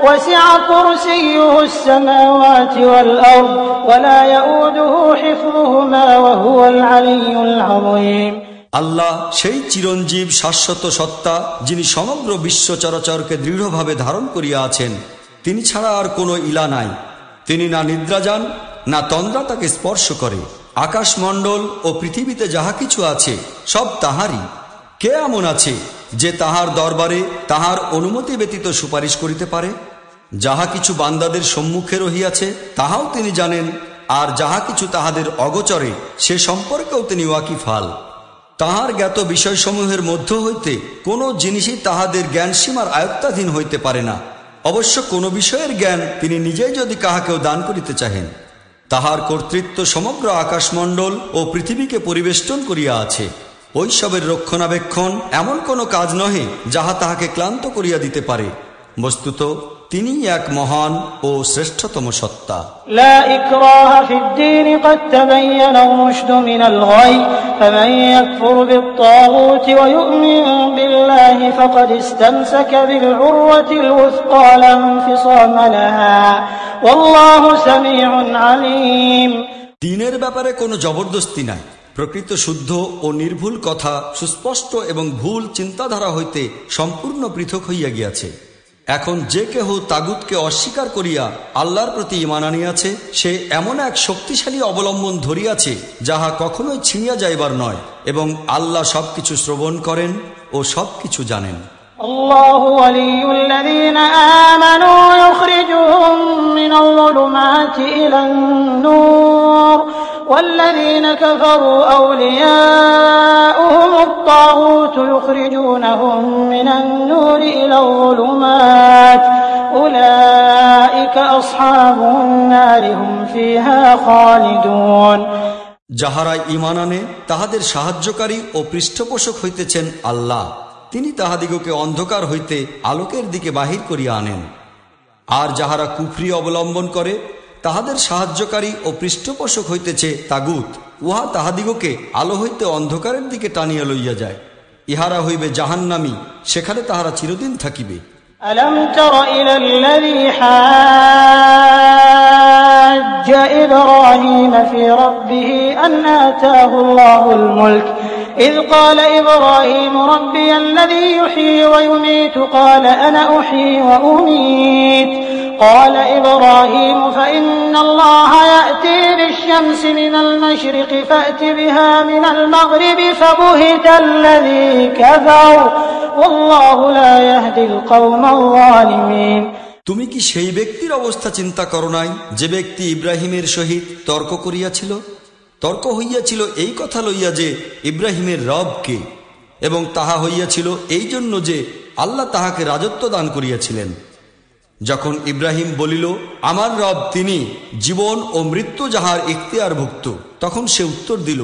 وسع كرسيه السماوات والأرض ولا يؤوده حفظهما وهو العلي العظيم আল্লাহ সেই চিরঞ্জীব শাশ্বত সত্তা যিনি সমগ্র বিশ্ব চরাচরকে দৃঢ়ভাবে ধারণ করিয়া আছেন তিনি ছাড়া আর কোনো ইলা নাই তিনি না নিদ্রা যান না তন্দ্রা তাকে স্পর্শ করে আকাশমণ্ডল ও পৃথিবীতে যাহা কিছু আছে সব তাহারই কে এমন আছে যে তাহার দরবারে তাহার অনুমতি ব্যতীত সুপারিশ করিতে পারে যাহা কিছু বান্দাদের সম্মুখে রহিয়াছে, তাহাও তিনি জানেন, আর যাহা কিছু তাহাদের অগচরে, সে সম্পর্কেও তিনি ওয়াকিফাল তাহার জ্ঞাত বিষয়সমূহের মধ্য হইতে কোনো জিনিসই তাহাদের জ্ঞান সীমার আয়ত্তাধীন হইতে পারে না। অবশ্য কোনো বিষয়ের জ্ঞান তিনি নিজেই যদি কাহাকেও দান করিতে চাহেন, তাহার কর্তৃত্ব সমগ্র আকাশমণ্ডল ও পৃথিবীকে পরিবেষ্টন করিয়া আছে। ঐসবের রক্ষণাবেক্ষণ এমন কোনো কাজ নহে, যাহা তাহাকে ক্লান্ত করিয়া দিতে পারে। বস্তুত তিনি এক মহান ও শ্রেষ্ঠতম সত্তা لا إكراه في الدين قد تبين الرشد من الغي فمن يكفر بالطاغوت ويؤمن بالله فقد استمسك بالعروة الوثقى لا انفصام لها والله سميع عليم দিনের ব্যাপারে কোনো জবরদস্তি নাই প্রকৃত শুদ্ধ ও নির্ভুল কথা সুস্পষ্ট এবং ভুল চিন্তাধারা হইতে সম্পূর্ণ পৃথক হইয়া গিয়াছে এখন যে কেহ তাগুতকে অস্বীকার করিয়া আল্লাহর প্রতি ইমান আনিয়াছে, সে এমন এক শক্তিশালী অবলম্বন ধরিয়াছে, যাহা কখনোই ছিনিয়া যাইবার নয়, এবং আল্লাহ সবকিছু শ্রবণ করেন ও সবকিছু জানেন। الله ولي الذين آمنوا يخرجهم من الظلمات إلى النور والذين كفروا أولياؤهم الطاغوت يخرجونهم من النور إلى الظلمات أولئك أصحاب النار هم فيها خالدون যাহারা ইমান আনে তাহাদের সাহায্যকারী ও পৃষ্ঠপোষক হইতেছেন আল্লাহ তিনি তাহাদিগকে অন্ধকার হইতে আলোকের দিকে বাহির করিয়া আনেন আর যাহারা কুফরি অবলম্বন করে তাহাদের সাহায্যকারী ও পৃষ্ঠপোষক হইতেছে তাগুত উহা তাহাদিগকে আলো হইতে অন্ধকারের দিকে টানিয়া লইয়া যায় ইহারা হইবে জাহান্নামি সেখানে তাহারা চিরদিন থাকিবে ألم تر إلى الذي حاج إبراهيم في ربه أن آتاه الله الملك إذ قال إبراهيم ربي الذي يحيي ويميت قال أنا أحيي وأميت قال إبراهيم فإن الله يأتي بالشمس من المشرق فأت بها من المغرب فبهت الذي كفر والله لا يهدي القوم الظالمين তুমি কি সেই ব্যক্তির অবস্থা চিন্তা করো নাই যে ব্যক্তি ইব্রাহিমের সহিত তর্ক করিয়াছিল তর্ক হইয়াছিল এই কথা লইয়া যে ইব্রাহিমের রব কে, এবং তাহা হইয়াছিল এই জন্য যে আল্লাহ তাহাকে রাজত্ব দান করিয়াছিলেন। যখন ইব্রাহিম বলিল, আমার রব তিনি জীবন ও মৃত্যু যাহার ইখতিয়ারভুক্ত। তখন সে উত্তর দিল,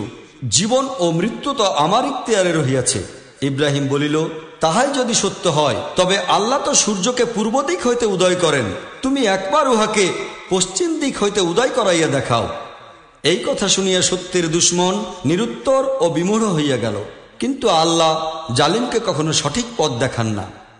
জীবন ও মৃত্যু তো আমার ইখতিয়ারে রহিয়াছে। ইব্রাহিম বলিল, তাহাই যদি সত্য হয়, তবে আল্লাহ তো সূর্যকে পূর্ব দিক হইতে উদয় করেন। তুমি একবার উহাকে পশ্চিম দিক হইতে উদয় করাইয়া দেখাও। এই কথা শুনিয়া সত্যের দুশ্মন নিরুত্তর ও বিমূঢ় হইয়া গেল। কিন্তু আল্লাহ জালিমকে কখনো সঠিক পথ দেখান না।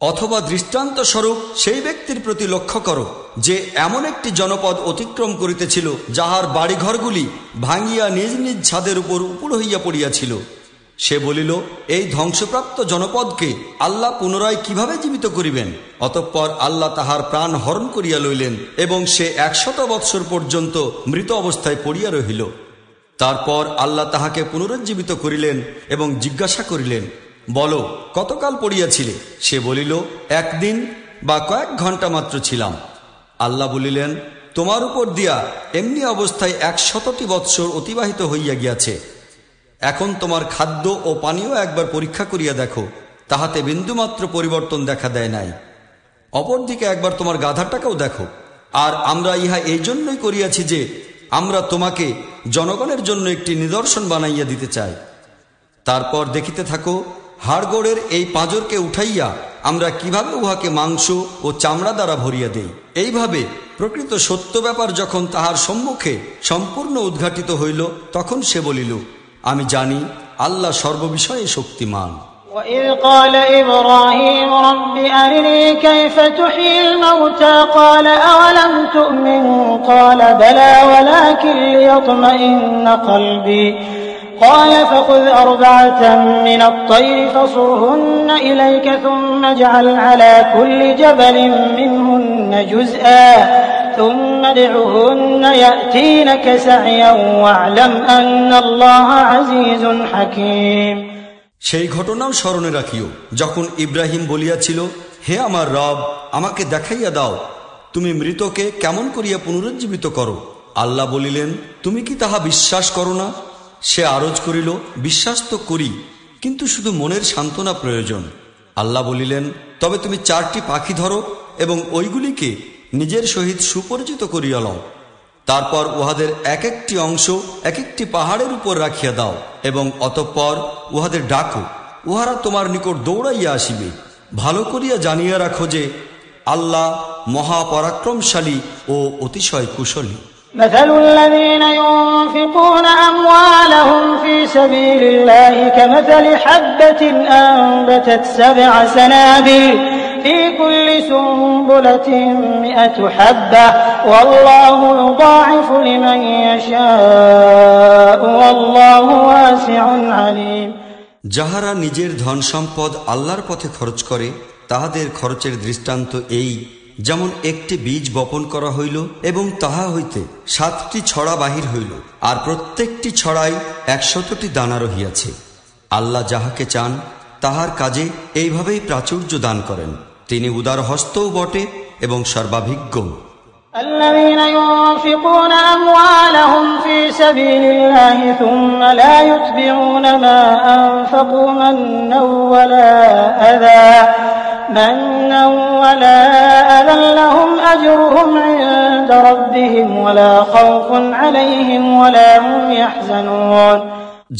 অথবা দৃষ্টান্ত স্বরূপ সেই ব্যক্তির প্রতি লক্ষ্য করো, যে এমন একটি জনপদ অতিক্রম করিতেছিল, যাহার বাড়িঘরগুলি ভাঙিয়া নিজ নিজ ছাদের উপর উপর হইয়া পড়িয়াছিল। সে বলিল, এই ধ্বংসপ্রাপ্ত জনপদকে আল্লাহ পুনরায় কীভাবে জীবিত করিবেন? অতঃপর আল্লাহ তাহার প্রাণ হরণ করিয়া লইলেন এবং সে একশত বৎসর পর্যন্ত মৃত অবস্থায় পড়িয়া রহিল। তারপর আল্লাহ তাহাকে পুনরুজ্জীবিত করিলেন এবং জিজ্ঞাসা করিলেন বলো, কতকাল পড়িয়াছিলে? সে বলিল, একদিন বা কয়েক ঘণ্টা মাত্র ছিলাম। আল্লাহ বলিলেন, তোমার উপর দিয়া এমনি অবস্থায় এক শতটি বৎসর অতিবাহিত হইয়া গিয়াছে। এখন তোমার খাদ্য ও পানীয় একবার পরীক্ষা করিয়া দেখো, তাহাতে বিন্দুমাত্র পরিবর্তন দেখা দেয় নাই। অপরদিকে একবার তোমার গাধাটাকেও দেখো। আর আমরা ইহা এই জন্যই করিয়াছি যে, আমরা তোমাকে জনগণের জন্য একটি নিদর্শন বানাইয়া দিতে চাই। তারপর দেখিতে থাকো হাড়গোড়ের এই পাঁজরকে উঠাইয়া আমরা কিভাবে উহাকে মাংস ও চামড়া দ্বারা ভরিয়া দেই এইভাবে প্রকৃত সত্য ব্যাপার যখন তাহার সম্মুখে সম্পূর্ণ উদ্ঘাটিত হইল তখন সে বলিল আমি জানি আল্লাহ সর্ববিষয়ে শক্তিমান وإذ قال إبراهيم رب أرني كيف تحيي الموتى قال أولم تؤمن قال بلى ولكن ليطمئن قلبي قال فخذ أربعة من الطير فصرهن إليك ثم اجعل على كل جبل منهن جزءا ثم ادعهن يأتينك سعيا واعلم أن الله عزيز حكيم সেই ঘটনাও স্মরণে রাখিও যখন ইব্রাহিম বলিয়াছিল হে আমার রব আমাকে দেখাইয়া দাও তুমি মৃতকে কেমন করিয়া পুনরুজ্জীবিত করো আল্লাহ বলিলেন তুমি কি তাহা বিশ্বাস করো না সে আরজ করিল, বিশ্বাস তো করি, কিন্তু শুধু মনের সান্ত্বনা প্রয়োজন। আল্লাহ বলিলেন, তবে তুমি চারটি পাখি ধরো এবং ওইগুলিকে নিজের সহিত সুপরিচিত করিয়া লও। তারপর উহাদের এক একটি অংশ এক একটি পাহাড়ের উপর রাখিয়া দাও এবং অতঃপর উহাদের ডাকো, উহারা তোমার নিকট দৌড়াইয়া আসিবে। ভালো করিয়া জানিয়া রাখো যে আল্লাহ মহাপরাক্রমশালী ও অতিশয় কুশলী। مثل الذين ينفقون أموالهم في سبيل الله كمثل حبة أنبتت سبع سنابل في كل سنبلة مئة حبة والله يضاعف لمن يشاء والله واسع عليم যাহারা নিজের ধন সম্পদ আল্লাহর পথে খরচ করে তাহাদের খরচের দৃষ্টান্ত এই যেমন একটি বীজ বপন করা হইল এবং তাহা হইতে সাতটি ছড়া বাহির হইল আর প্রত্যেকটি ছড়াই একশতটি দানা রহিয়াছে আল্লাহ যাহাকে চান তাহার কাজে এইভাবেই প্রাচুর্য দান করেন তিনি উদার হস্তও বটে এবং সর্বাভিজ্ঞ الذين ينفقون أموالهم في سبيل الله ثم لا يتبعون ما أنفقوا منا ولا أذى منا ولا أذى لهم أجرهم عند ربهم ولا خوف عليهم ولا هم يحزنون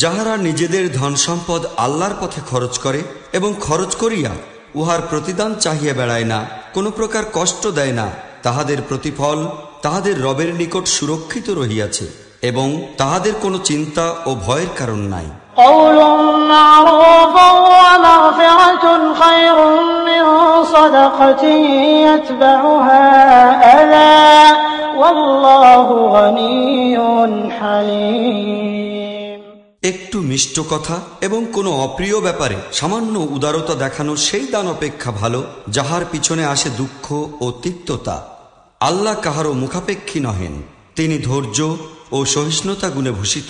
যাহারা নিজেদের ধন সম্পদ আল্লাহর পথে খরচ করে এবং খরচ করিয়া উহার প্রতিদান চাহিয়া বেড়ায় না কোনো প্রকার কষ্ট দেয় না তাহাদের প্রতিফল তাহাদের রবের নিকট সুরক্ষিত রহিয়াছে এবং তাহাদের কোনো চিন্তা ও ভয়ের কারণ নাই قول معروف ومغفرة خير من صدقة يتبعها أذى والله غني حليم একটু মিষ্ট কথা এবং কোনো অপ্রিয় ব্যাপারে সামান্য উদারতা দেখানো সেই দান অপেক্ষা ভালো যাহার পিছনে আসে দুঃখ ও তিক্ততা আল্লাহ কাহারও মুখাপেক্ষী নহেন তিনি ধৈর্য ও সহিষ্ণুতা গুণে ভূষিত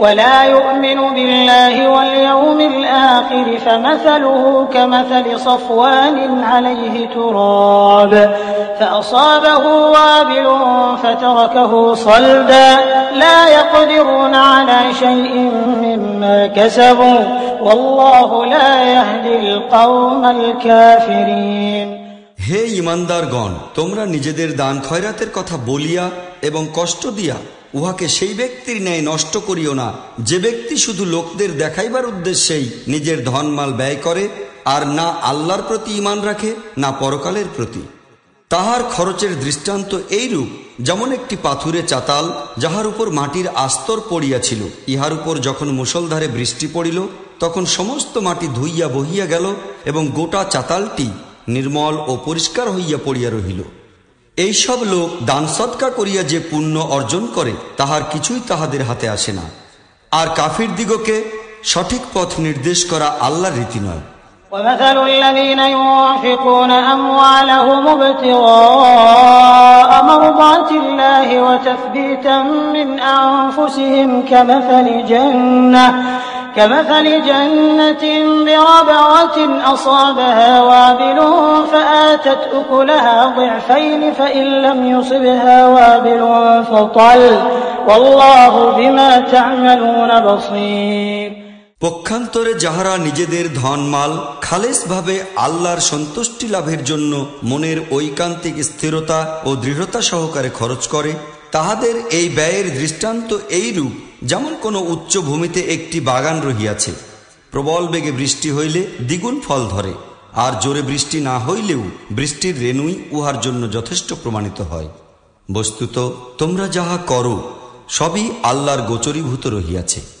ولا يؤمن بالله واليوم الآخر فمثله كمثل صفوان عليه تراب فأصابه وابل فتركه صلدا لا يقدرون على شيء مما كسبوا والله لا يهدي القوم الكافرين হে ইমানদারগণ তোমরা নিজেদের দান খয়রাতের কথা বলিয়া এবং কষ্ট দিয়া উহাকে সেই ব্যক্তির ন্যায় নষ্ট করিও না। যে ব্যক্তি শুধু লোকদের দেখাইবার উদ্দেশ্যেই নিজের ধনমাল ব্যয় করে, আর না আল্লাহর প্রতি ইমান রাখে, না পরকালের প্রতি। তাহার খরচের দৃষ্টান্ত এইরূপ, যেমন একটি পাথুরে চাতাল, যাহার উপর মাটির আস্তর পড়িয়াছিল। ইহার উপর যখন মুসলধারে বৃষ্টি পড়িল, তখন সমস্ত মাটি ধুইয়া বহিয়া গেল, এবং গোটা চাতালটি নির্মল ও পরিষ্কার হইয়া পড়িয়া রহিল। এইসব লোক দান সৎকা করিয়া যে পুণ্য অর্জন করে তাহার কিছুই তাহাদের হাতে আসে না আর কাফির দিগকে সঠিক পথ নির্দেশ করা আল্লাহর রীতি নয় ومثل الذين ينفقون أموالهم ابتغاء مرضات الله وتثبيتا من أنفسهم كمثل جنة كمثل جنة بربوة أصابها وابل فآتت أكلها ضعفين فإن لم يصبها وابل فطل والله بما تعملون بصير পক্ষান্তরে যাহারা নিজেদের ধনমাল খালেসভাবে আল্লাহর সন্তুষ্টি লাভের জন্য মনের ঐকান্তিক স্থিরতা ও দৃঢ়তা সহকারে খরচ করে তাহাদের এই ব্যয়ের দৃষ্টান্ত এইরূপ যেমন কোনো উচ্চ ভূমিতে একটি বাগান রহিয়াছে, প্রবল বেগে বৃষ্টি হইলে দ্বিগুণ ফল ধরে, আর জোরে বৃষ্টি না হইলেও বৃষ্টির রেণুই উহার জন্য যথেষ্ট প্রমাণিত হয়। বস্তুত তোমরা যাহা করো, সবই আল্লাহর গোচরীভূত রহিয়াছে।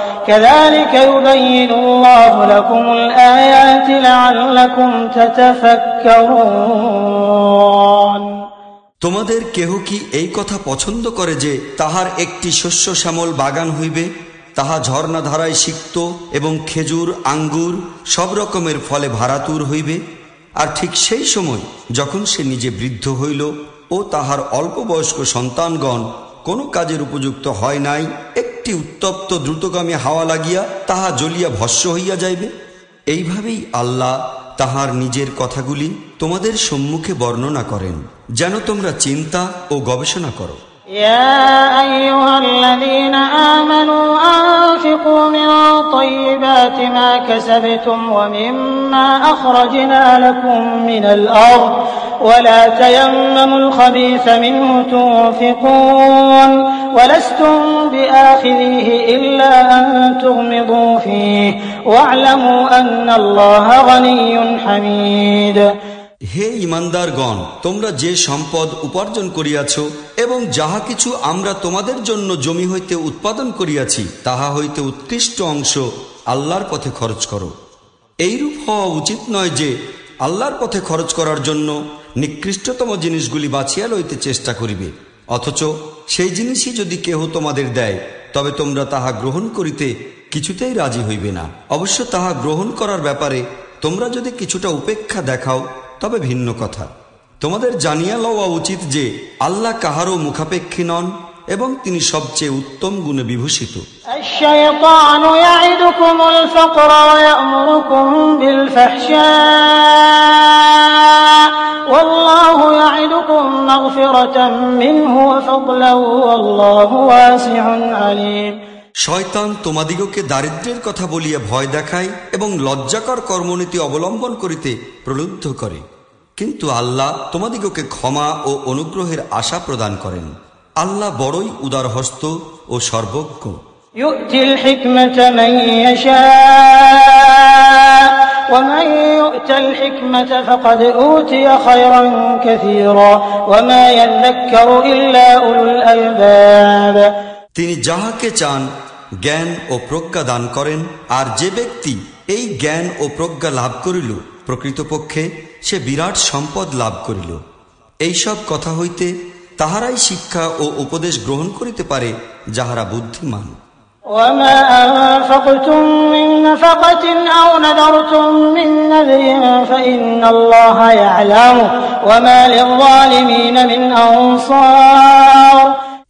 كذلك يبين الله لكم الآيات لعلكم تتفكرون তোমাদের কেহ কি এই কথা পছন্দ করে যে তাহার একটি শস্য শ্যামল বাগান হইবে তাহা ঝর্ণা ধারায় সিক্ত এবং খেজুর আঙ্গুর সব রকমের ফলে ভারাতুর হইবে আর ঠিক সেই সময় যখন সে নিজে বৃদ্ধ হইল ও তাহার অল্প বয়স্ক সন্তানগণ কোনো কাজের উপযুক্ত হয় নাই, একটি উত্তপ্ত দ্রুতগামী হাওয়া লাগিয়া তাহা জ্বলিয়া ভস্য হইয়া যাইবে। এইভাবেই আল্লাহ তাহার নিজের কথাগুলি তোমাদের সম্মুখে বর্ণনা করেন, যেন তোমরা চিন্তা ও গবেষণা করো। يا أيها الذين آمنوا أنفقوا من طيبات ما كسبتم ومما أخرجنا لكم من الأرض ولا تيمموا الخبيث منه تنفقون ولستم بآخذيه إلا أن تغمضوا فيه واعلموا أن الله غني حميد হে ইমানদারগণ, তোমরা যে সম্পদ উপার্জন করিয়াছ এবং যাহা কিছু আমরা তোমাদের জন্য জমি হইতে উৎপাদন করিয়াছি, তাহা হইতে উৎকৃষ্ট অংশ আল্লাহর পথে খরচ করো। এইরূপ হওয়া উচিত নয় যে আল্লাহর পথে খরচ করার জন্য নিকৃষ্টতম জিনিসগুলি বাছিয়া লইতে চেষ্টা করিবে, অথচ সেই জিনিসই যদি কেহ তোমাদের দেয়, তবে তোমরা তাহা গ্রহণ করিতে কিছুতেই রাজি হইবে না। অবশ্য তাহা গ্রহণ করার ব্যাপারে তোমরা যদি কিছুটা উপেক্ষা দেখাও তবে ভিন্ন কথা। তোমাদের জানিয়া লওয়া উচিত যে, আল্লাহ কাহারও মুখাপেক্ষী নন এবং তিনি সবচেয়ে উত্তম গুণে বিভূষিত। মাগফিরাতাম مغفرة منه وفضلا والله واسع عليم শয়তান তোমাদিগকে দারিদ্র্যের কথা বলিয়া ভয় দেখায় এবং লজ্জাকর কর্মনীতি অবলম্বন করিতে প্রলুব্ধ করে কিন্তু আল্লাহ তোমাদিগকে ক্ষমা ও অনুগ্রহের আশা প্রদান করেন আল্লাহ বড়ই উদারহস্ত ও সর্বজ্ঞ يؤتي الحكمة من يشاء ومن يؤت الحكمة فقد أوتي خيرا كثيرا وما يذكر إلا أولو الألباب তিনি যাহাকে চান জ্ঞান ও প্রজ্ঞা দান করেন আর যে ব্যক্তি এই জ্ঞান ও প্রজ্ঞা লাভ করিল প্রকৃতপক্ষে সে বিরাট সম্পদ লাভ করিল এইসব কথা হইতে তাহারাই শিক্ষা ও উপদেশ গ্রহণ করিতে পারে যাহারা বুদ্ধিমান وما أنفقتم من نفقة أو نذرتم من نذر فإن الله يعلمه وما للظالمين من أنصار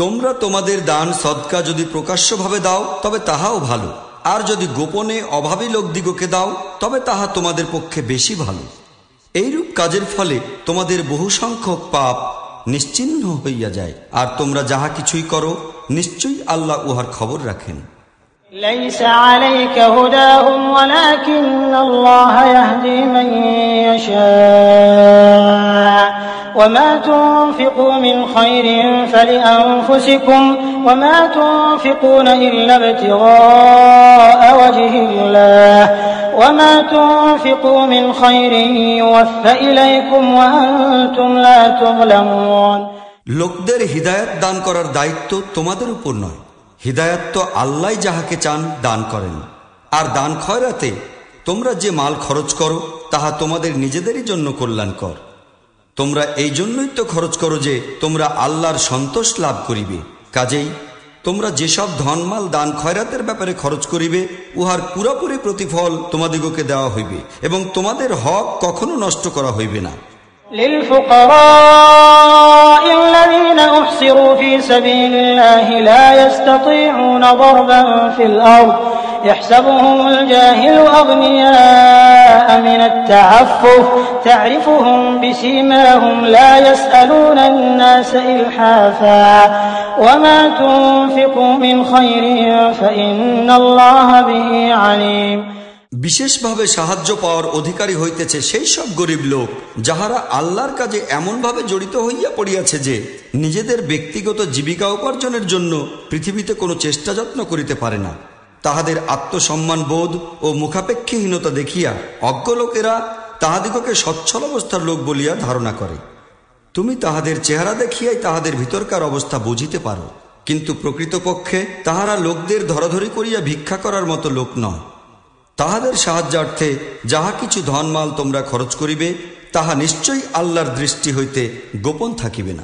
তোমরা তোমাদের দান সদকা যদি প্রকাশ্যভাবে দাও তবে তাহাও ভালো আর যদি গোপনে অভাবী লোকদিগকে দাও তবে তাহা তোমাদের পক্ষে বেশি ভালো এইরূপ কাজের ফলে তোমাদের বহু সংখ্যক পাপ নিশ্চিহ্ন হইয়া যায় আর তোমরা যাহা কিছুই করো নিশ্চয়ই আল্লাহ উহার খবর রাখেন ليس عليك هداهم ولكن الله يهدي من يشاء وما تنفقوا من خير فلأنفسكم وما تنفقون إلا ابتغاء وجه الله وما تنفقوا من خير يوفى إليكم وأنتم لا تظلمون লোকদের হৃদায়ত দান করার দায়িত্ব তোমাদের উপর নয় হৃদায়ত তো আল্লাহ যাহাকে চান দান করেন আর দান খয়রাতে তোমরা যে মাল খরচ করো তাহা তোমাদের নিজেদেরই জন্য কল্যাণকর তোমরা এই জন্যই তো খরচ করো যে তোমরা আল্লাহর সন্তোষ লাভ করিবে কাজেই তোমরা যেসব ধনমাল দান খয়রাতের ব্যাপারে খরচ করিবে উহার পুরোপুরি প্রতিফল তোমাদিগকে দেওয়া হইবে এবং তোমাদের হক কখনো নষ্ট করা হইবে না للفقراء الذين أحصروا في سبيل الله لا يستطيعون ضربا في الأرض يحسبهم الجاهل أغنياء من التعفف تعرفهم بسيماهم لا يسألون الناس إلحافا وما تنفقوا من خير فإن الله به عليم বিশেষভাবে সাহায্য পাওয়ার অধিকারী হইতেছে সেই সব গরিব লোক যাহারা আল্লাহর কাজে এমনভাবে জড়িত হইয়া পড়িয়াছে যে নিজেদের ব্যক্তিগত জীবিকা উপার্জনের জন্য পৃথিবীতে কোনো চেষ্টা যত্ন করিতে পারে না তাহাদের আত্মসম্মান বোধ ও মুখাপেক্ষীহীনতা দেখিয়া অজ্ঞ লোকেরা তাহাদিগকে সচ্ছল অবস্থার লোক বলিয়া ধারণা করে। তুমি তাহাদের চেহারা দেখিয়াই তাহাদের ভিতরকার অবস্থা বুঝিতে পারো। কিন্তু প্রকৃতপক্ষে তাহারা লোকদের ধরাধরি করিয়া ভিক্ষা করার মতো লোক নয়। তাহাদের সাহায্যার্থে যাহা কিছু ধনমাল তোমরা খরচ করিবে, তাহা নিশ্চয়ই আল্লাহর দৃষ্টি হইতে গোপন থাকিবে না।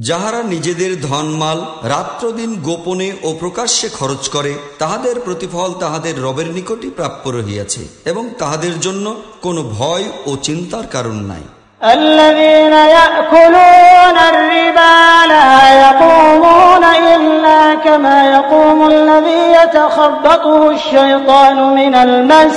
যাহারা নিজেদের ধনমাল রাত্রদিন গোপনে ও প্রকাশ্যে খরচ করে তাহাদের প্রতিফল তাহাদের রবের নিকটই প্রাপ্য রহিয়াছে এবং তাহাদের জন্য কোনো ভয় ও চিন্তার কারণ নাই الذين يأكلون الربا لا يقومون إلا كما يقوم الذي يتخبطه الشيطان من المس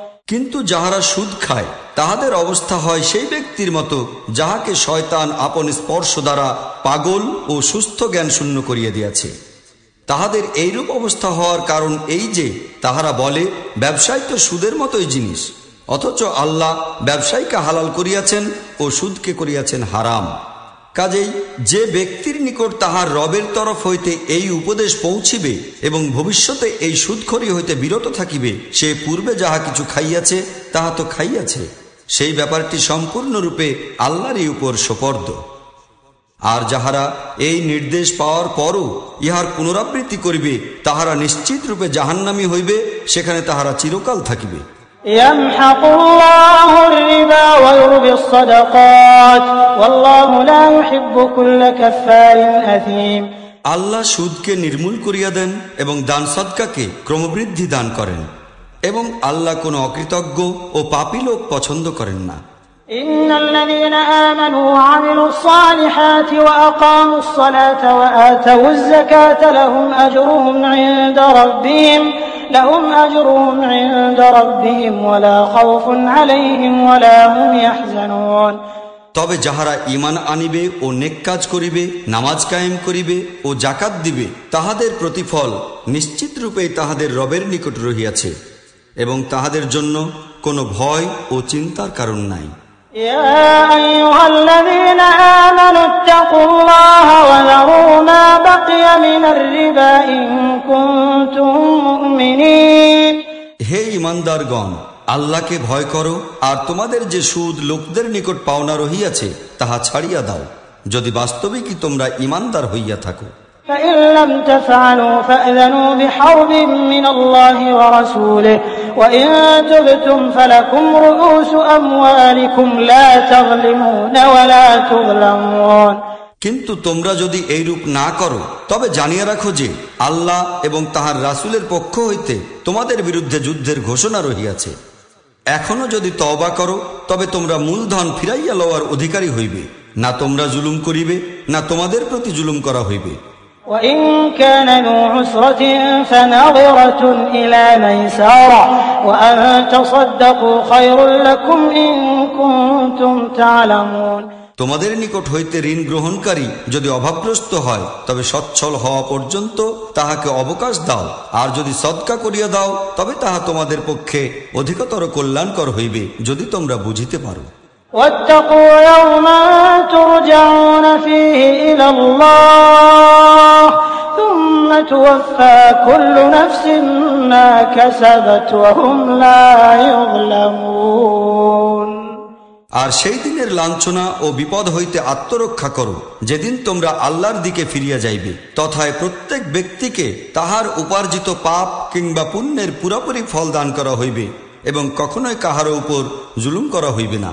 কিন্তু যাহারা সুদ খায়, তাহাদের অবস্থা হয় সেই ব্যক্তির মতো, যাহাকে শয়তান আপন স্পর্শ দ্বারা পাগল ও সুস্থ জ্ঞান শূন্য করিয়া দিয়াছে। তাহাদের এইরূপ অবস্থা হওয়ার কারণ এই যে, তাহারা বলে, ব্যবসায় তো সুদের মতোই জিনিস, অথচ আল্লাহ ব্যবসায়ীকে হালাল করিয়াছেন ও সুদকে করিয়াছেন হারাম। কাজেই যে ব্যক্তির নিকট তাহার রবের তরফ হইতে এই উপদেশ পৌঁছিবে এবং ভবিষ্যতে এই সুদখরি হইতে বিরত থাকিবে, সে পূর্বে যাহা কিছু খাইয়াছে, তাহা তো খাইয়াছে। সেই ব্যাপারটি সম্পূর্ণরূপে আল্লাহরই উপর সোপর্দ। আর যাহারা এই নির্দেশ পাওয়ার পরও ইহার পুনরাবৃত্তি করিবে, তাহারা নিশ্চিত রূপে জাহান্নামী হইবে, সেখানে তাহারা চিরকাল থাকিবে। يمحق الله الربا ويربي الصدقات والله لا يحب كل كفار أثيم আল্লাহ সুদকে নির্মূল করিয়া দেন এবং দান সদকাকে ক্রমবৃদ্ধি দান করেন এবং আল্লাহ কোনো অকৃতজ্ঞ ও পাপী লোক পছন্দ করেন না إن الذين آمنوا وعملوا الصالحات وأقاموا الصلاة وآتوا الزكاة لهم أجرهم عند ربهم لهم أجرهم عند ربهم ولا خوف عليهم ولا هم يحزنون তবে যাহারা ইমান আনিবে ও নেক কাজ করিবে নামাজ কায়েম করিবে ও জাকাত দিবে তাহাদের প্রতিফল নিশ্চিত রূপে তাহাদের রবের নিকট রহিয়াছে এবং তাহাদের জন্য কোনো ভয় ও চিন্তার কারণ নাই يا أيها الذين آمنوا اتقوا الله وذروا ما بقي من الربا إن كنتم مؤمنين হে ইমানদারগণ আল্লাহকে ভয় করো আর তোমাদের যে সুদ লোকদের নিকট পাওনা রহিয়াছে তাহা ছাড়িয়া দাও যদি বাস্তবিকই তোমরা ইমানদার হইয়া থাকো فإن لم تفعلوا فأذنوا بحرب من الله ورسوله وإن تبتم فلكم رؤوس أموالكم لا تظلمون ولا تظلمون কিন্তু তোমরা যদি এইরূপ না করো তবে জানিয়ে রাখো যে আল্লাহ এবং তাহার রাসুলের পক্ষ হইতে তোমাদের বিরুদ্ধে যুদ্ধের ঘোষণা রহিয়াছে এখনো যদি তওবা করো তবে তোমরা মূলধন ফিরাইয়া লওয়ার অধিকারী হইবে না তোমরা জুলুম করিবে না তোমাদের প্রতি জুলুম করা হইবে وإن كان ذو عسرة فنظرة إلى ميسرة وأن تصدقوا خير لكم إن كنتم تعلمون তোমাদের নিকট হইতে ঋণ গ্রহণকারী যদি অভাবগ্রস্ত হয় তবে সচ্ছল হওয়া পর্যন্ত তাহাকে অবকাশ দাও আর যদি সৎকা করিয়া দাও তবে তাহা তোমাদের পক্ষে অধিকতর কল্যাণকর হইবে যদি তোমরা বুঝিতে পারো واتقوا يوما ترجعون فيه إلى الله ثم توفى كل نفس ما كسبت وهم لا يظلمون আর সেই দিনের লাঞ্ছনা ও বিপদ হইতে আত্মরক্ষা করো যেদিন তোমরা আল্লাহর দিকে ফিরিয়া যাইবে তথায় প্রত্যেক ব্যক্তিকে তাহার উপার্জিত পাপ কিংবা পুণ্যের পুরোপুরি ফল দান করা হইবে এবং কখনোই কাহারও উপর জুলুম করা হইবে না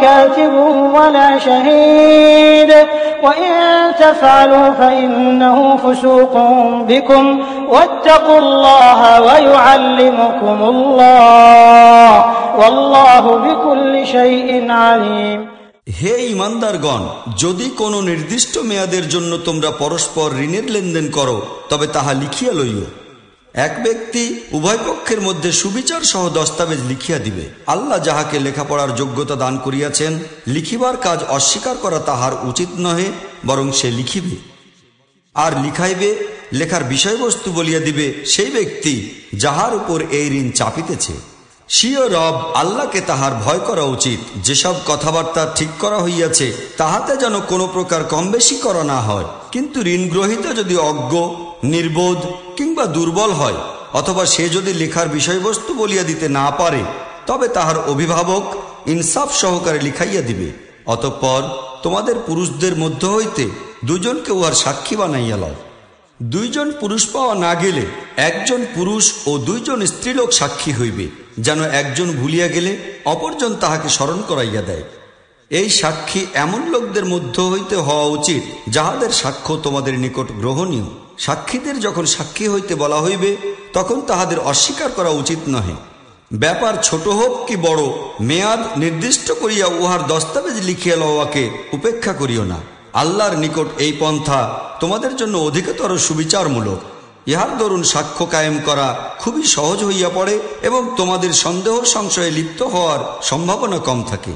كاتب ولا شهيد وإن تفعلوا فإنه فسوق بكم واتقوا الله ويعلمكم الله والله بكل شيء عليم হে ইমানদারগণ যদি কোনো নির্দিষ্ট মেয়াদের জন্য তোমরা পরস্পর ঋণের লেনদেন করো তবে তাহা লিখিয়া লইও এক ব্যক্তি উভয় পক্ষের মধ্যে সুবিচার সহ দস্তাবেজ লিখিয়া দিবে। আল্লাহ যাহাকে লেখাপড়ার যোগ্যতা দান করিয়াছেন, লিখিবার কাজ অস্বীকার করা তাহার উচিত নহে, বরং সে লিখিবে। আর লিখাইবে, লেখার বিষয়বস্তু বলিয়া দিবে সেই ব্যক্তি যাহার উপর এই ঋণ চাপিতেছে। সিও রব আল্লাহকে তাহার ভয় করা উচিত। যেসব কথাবার্তা ঠিক করা হইয়াছে, তাহাতে যেন কোনো প্রকার কম বেশি করা না হয়। কিন্তু ঋণ গ্রহীতা যদি অজ্ঞ, নির্বোধ কিংবা দুর্বল হয়, অথবা সে যদি লেখার বিষয়বস্তু বলিয়া দিতে না পারে, তবে তাহার অভিভাবক ইনসাফ সহকারে লিখাইয়া দিবে। অতঃপর তোমাদের পুরুষদের মধ্য হইতে দুজনকে উহার সাক্ষী বানাইয়া লও। দুইজন পুরুষ পাওয়া না গেলে একজন পুরুষ ও দুইজন স্ত্রীলোক সাক্ষী হইবে, যেন একজন ভুলিয়া গেলে অপরজন তাহাকে স্মরণ করাইয়া দেয়। এই সাক্ষী এমন লোকদের মধ্য হইতে হওয়া উচিত, যাহাদের সাক্ষ্য তোমাদের নিকট গ্রহণীয়। সাক্ষীদের যখন সাক্ষী হইতে বলা হইবে, তখন তাহাদের অস্বীকার করা উচিত নহে। ব্যাপার ছোট হোক কি বড়, মেয়াদ নির্দিষ্ট করিয়া উহার দস্তাবেজ লিখিয়া লওয়াকে উপেক্ষা করিও না। আল্লাহর নিকট এই পন্থা তোমাদের জন্য অধিকতর সুবিচারমূলক। ইহার দরুন সাক্ষ্য কায়েম করা খুবই সহজ হইয়া পড়ে এবং তোমাদের সন্দেহ সংশয়ে লিপ্ত হওয়ার সম্ভাবনা কম থাকে।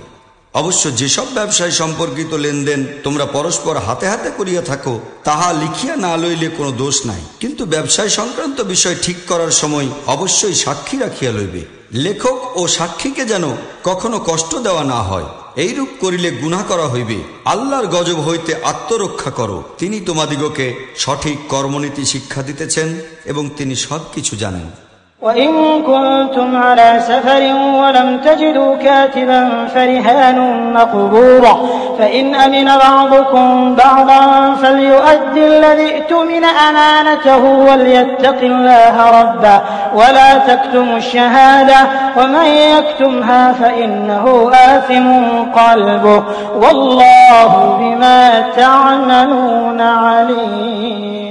অবশ্য যেসব ব্যবসায় সম্পর্কিত লেনদেন তোমরা পরস্পর হাতে হাতে করিয়া থাকো, তাহা লিখিয়া না লইলে কোনো দোষ নাই। কিন্তু ব্যবসায় সংক্রান্ত বিষয় ঠিক করার সময় অবশ্যই সাক্ষী রাখিয়া লইবে। লেখক ও সাক্ষীকে যেন কখনো কষ্ট দেওয়া না হয়। এইরূপ করিলে গুণা করা হইবে। আল্লাহর গজব হইতে আত্মরক্ষা করো। তিনি তোমাদিগকে সঠিক কর্মনীতি শিক্ষা দিতেছেন এবং তিনি সবকিছু জানেন। وإن كنتم على سفر ولم تجدوا كاتبا فرهان مقبورة. فإن أمن بعضكم بعضا فليؤد الذي ائتمن أمانته وليتق الله ربه. ولا تكتموا الشهادة. ومن يكتمها فإنه آثم قلبه. والله بما تعملون عليم.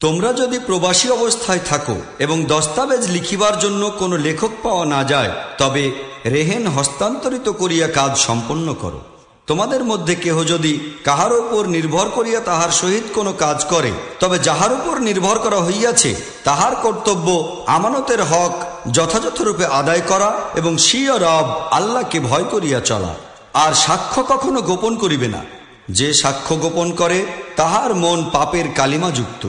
তোমরা যদি প্রবাসী অবস্থায় থাকো এবং দস্তাবেজ লিখিবার জন্য কোনো লেখক পাওয়া না যায়, তবে রেহেন হস্তান্তরিত করিয়া কাজ সম্পন্ন করো। তোমাদের মধ্যে কেহ যদি কাহার উপর নির্ভর করিয়া তাহার সহিত কোনো কাজ করে, তবে যাহার উপর নির্ভর করা হইয়াছে, তাহার কর্তব্য আমানতের হক যথাযথরূপে আদায় করা এবং সিয় রব আল্লাহকে ভয় করিয়া চলা। আর সাক্ষ্য কখনো গোপন করিবে না। যে সাক্ষ্য গোপন করে, তাহার মন পাপের কালিমাযুক্ত।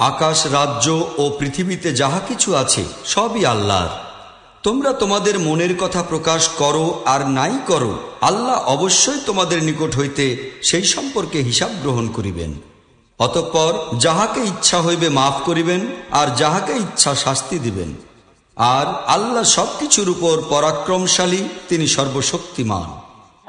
আকাশ, রাজ্য ও পৃথিবীতে যাহা কিছু আছে, সবই আল্লাহর। তোমরা তোমাদের মনের কথা প্রকাশ করো আর নাই করো, আল্লাহ অবশ্যই তোমাদের নিকট হইতে সেই সম্পর্কে হিসাব গ্রহণ করিবেন। অতঃপর যাহাকে ইচ্ছা হইবে মাফ করিবেন আর যাহাকে ইচ্ছা শাস্তি দিবেন। আর আল্লাহ সবকিছুর উপর পরাক্রমশালী, তিনি সর্বশক্তিমান।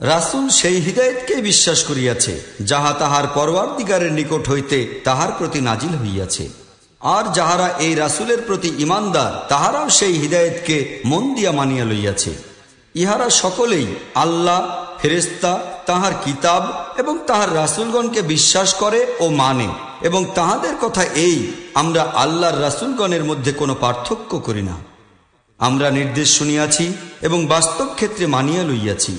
রাসুল সেই হৃদয়তকে বিশ্বাস করিয়াছে, যাহা তাহার পরওয়ার দিগারের নিকট হইতে তাহার প্রতি নাজিল হইয়াছে। আর যাহারা এই রাসুলের প্রতি ইমানদার তাহারাও সেই হৃদায়তকে মন দিয়া মানিয়া লইয়াছে। ইহারা সকলেই আল্লাহ ফেরেস্তা তাহার কিতাব এবং তাহার রাসুলগণকে বিশ্বাস করে ও মানে এবং তাহাদের কথা এই, আমরা আল্লাহর রাসুলগণের মধ্যে কোনো পার্থক্য করি না। আমরা নির্দেশ শুনিয়াছি এবং বাস্তব ক্ষেত্রে মানিয়া লইয়াছি।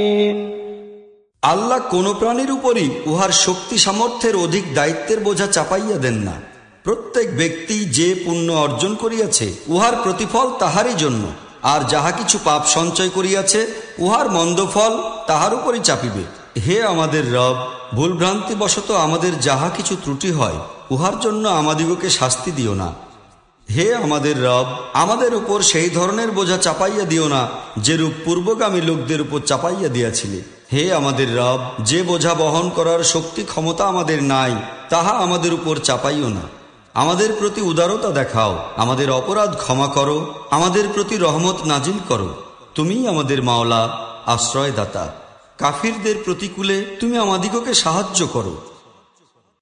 আল্লাহ কোন প্রাণীর উপরই উহার শক্তি সামর্থ্যের অধিক দায়িত্বের বোঝা চাপাইয়া দেন না। প্রত্যেক ব্যক্তি যে পুণ্য অর্জন করিয়াছে, উহার প্রতিফল তাহারই জন্য। আর যাহা কিছু পাপ সঞ্চয় করিয়াছে, উহার মন্দফল তাহার উপরই চাপিবে। হে আমাদের রব ভুলভ্রান্তি বশত আমাদের যাহা কিছু ত্রুটি হয়, উহার জন্য আমাদিগকে শাস্তি দিও না। হে আমাদের রব, আমাদের উপর সেই ধরনের বোঝা চাপাইয়া দিও না, যেরূপ পূর্বগামী লোকদের উপর চাপাইয়া দিয়াছিলে। হে আমাদের রব, যে বোঝা বহন করার শক্তি ক্ষমতা আমাদের নাই, তাহা আমাদের উপর চাপাইও না। আমাদের প্রতি উদারতা দেখাও, আমাদের অপরাধ ক্ষমা করো, আমাদের প্রতি রহমত নাজিল করো। তুমি আমাদের মাওলা, আশ্রয়দাতা। কাফিরদের প্রতিকূলে তুমি আমাদিগকে সাহায্য করো।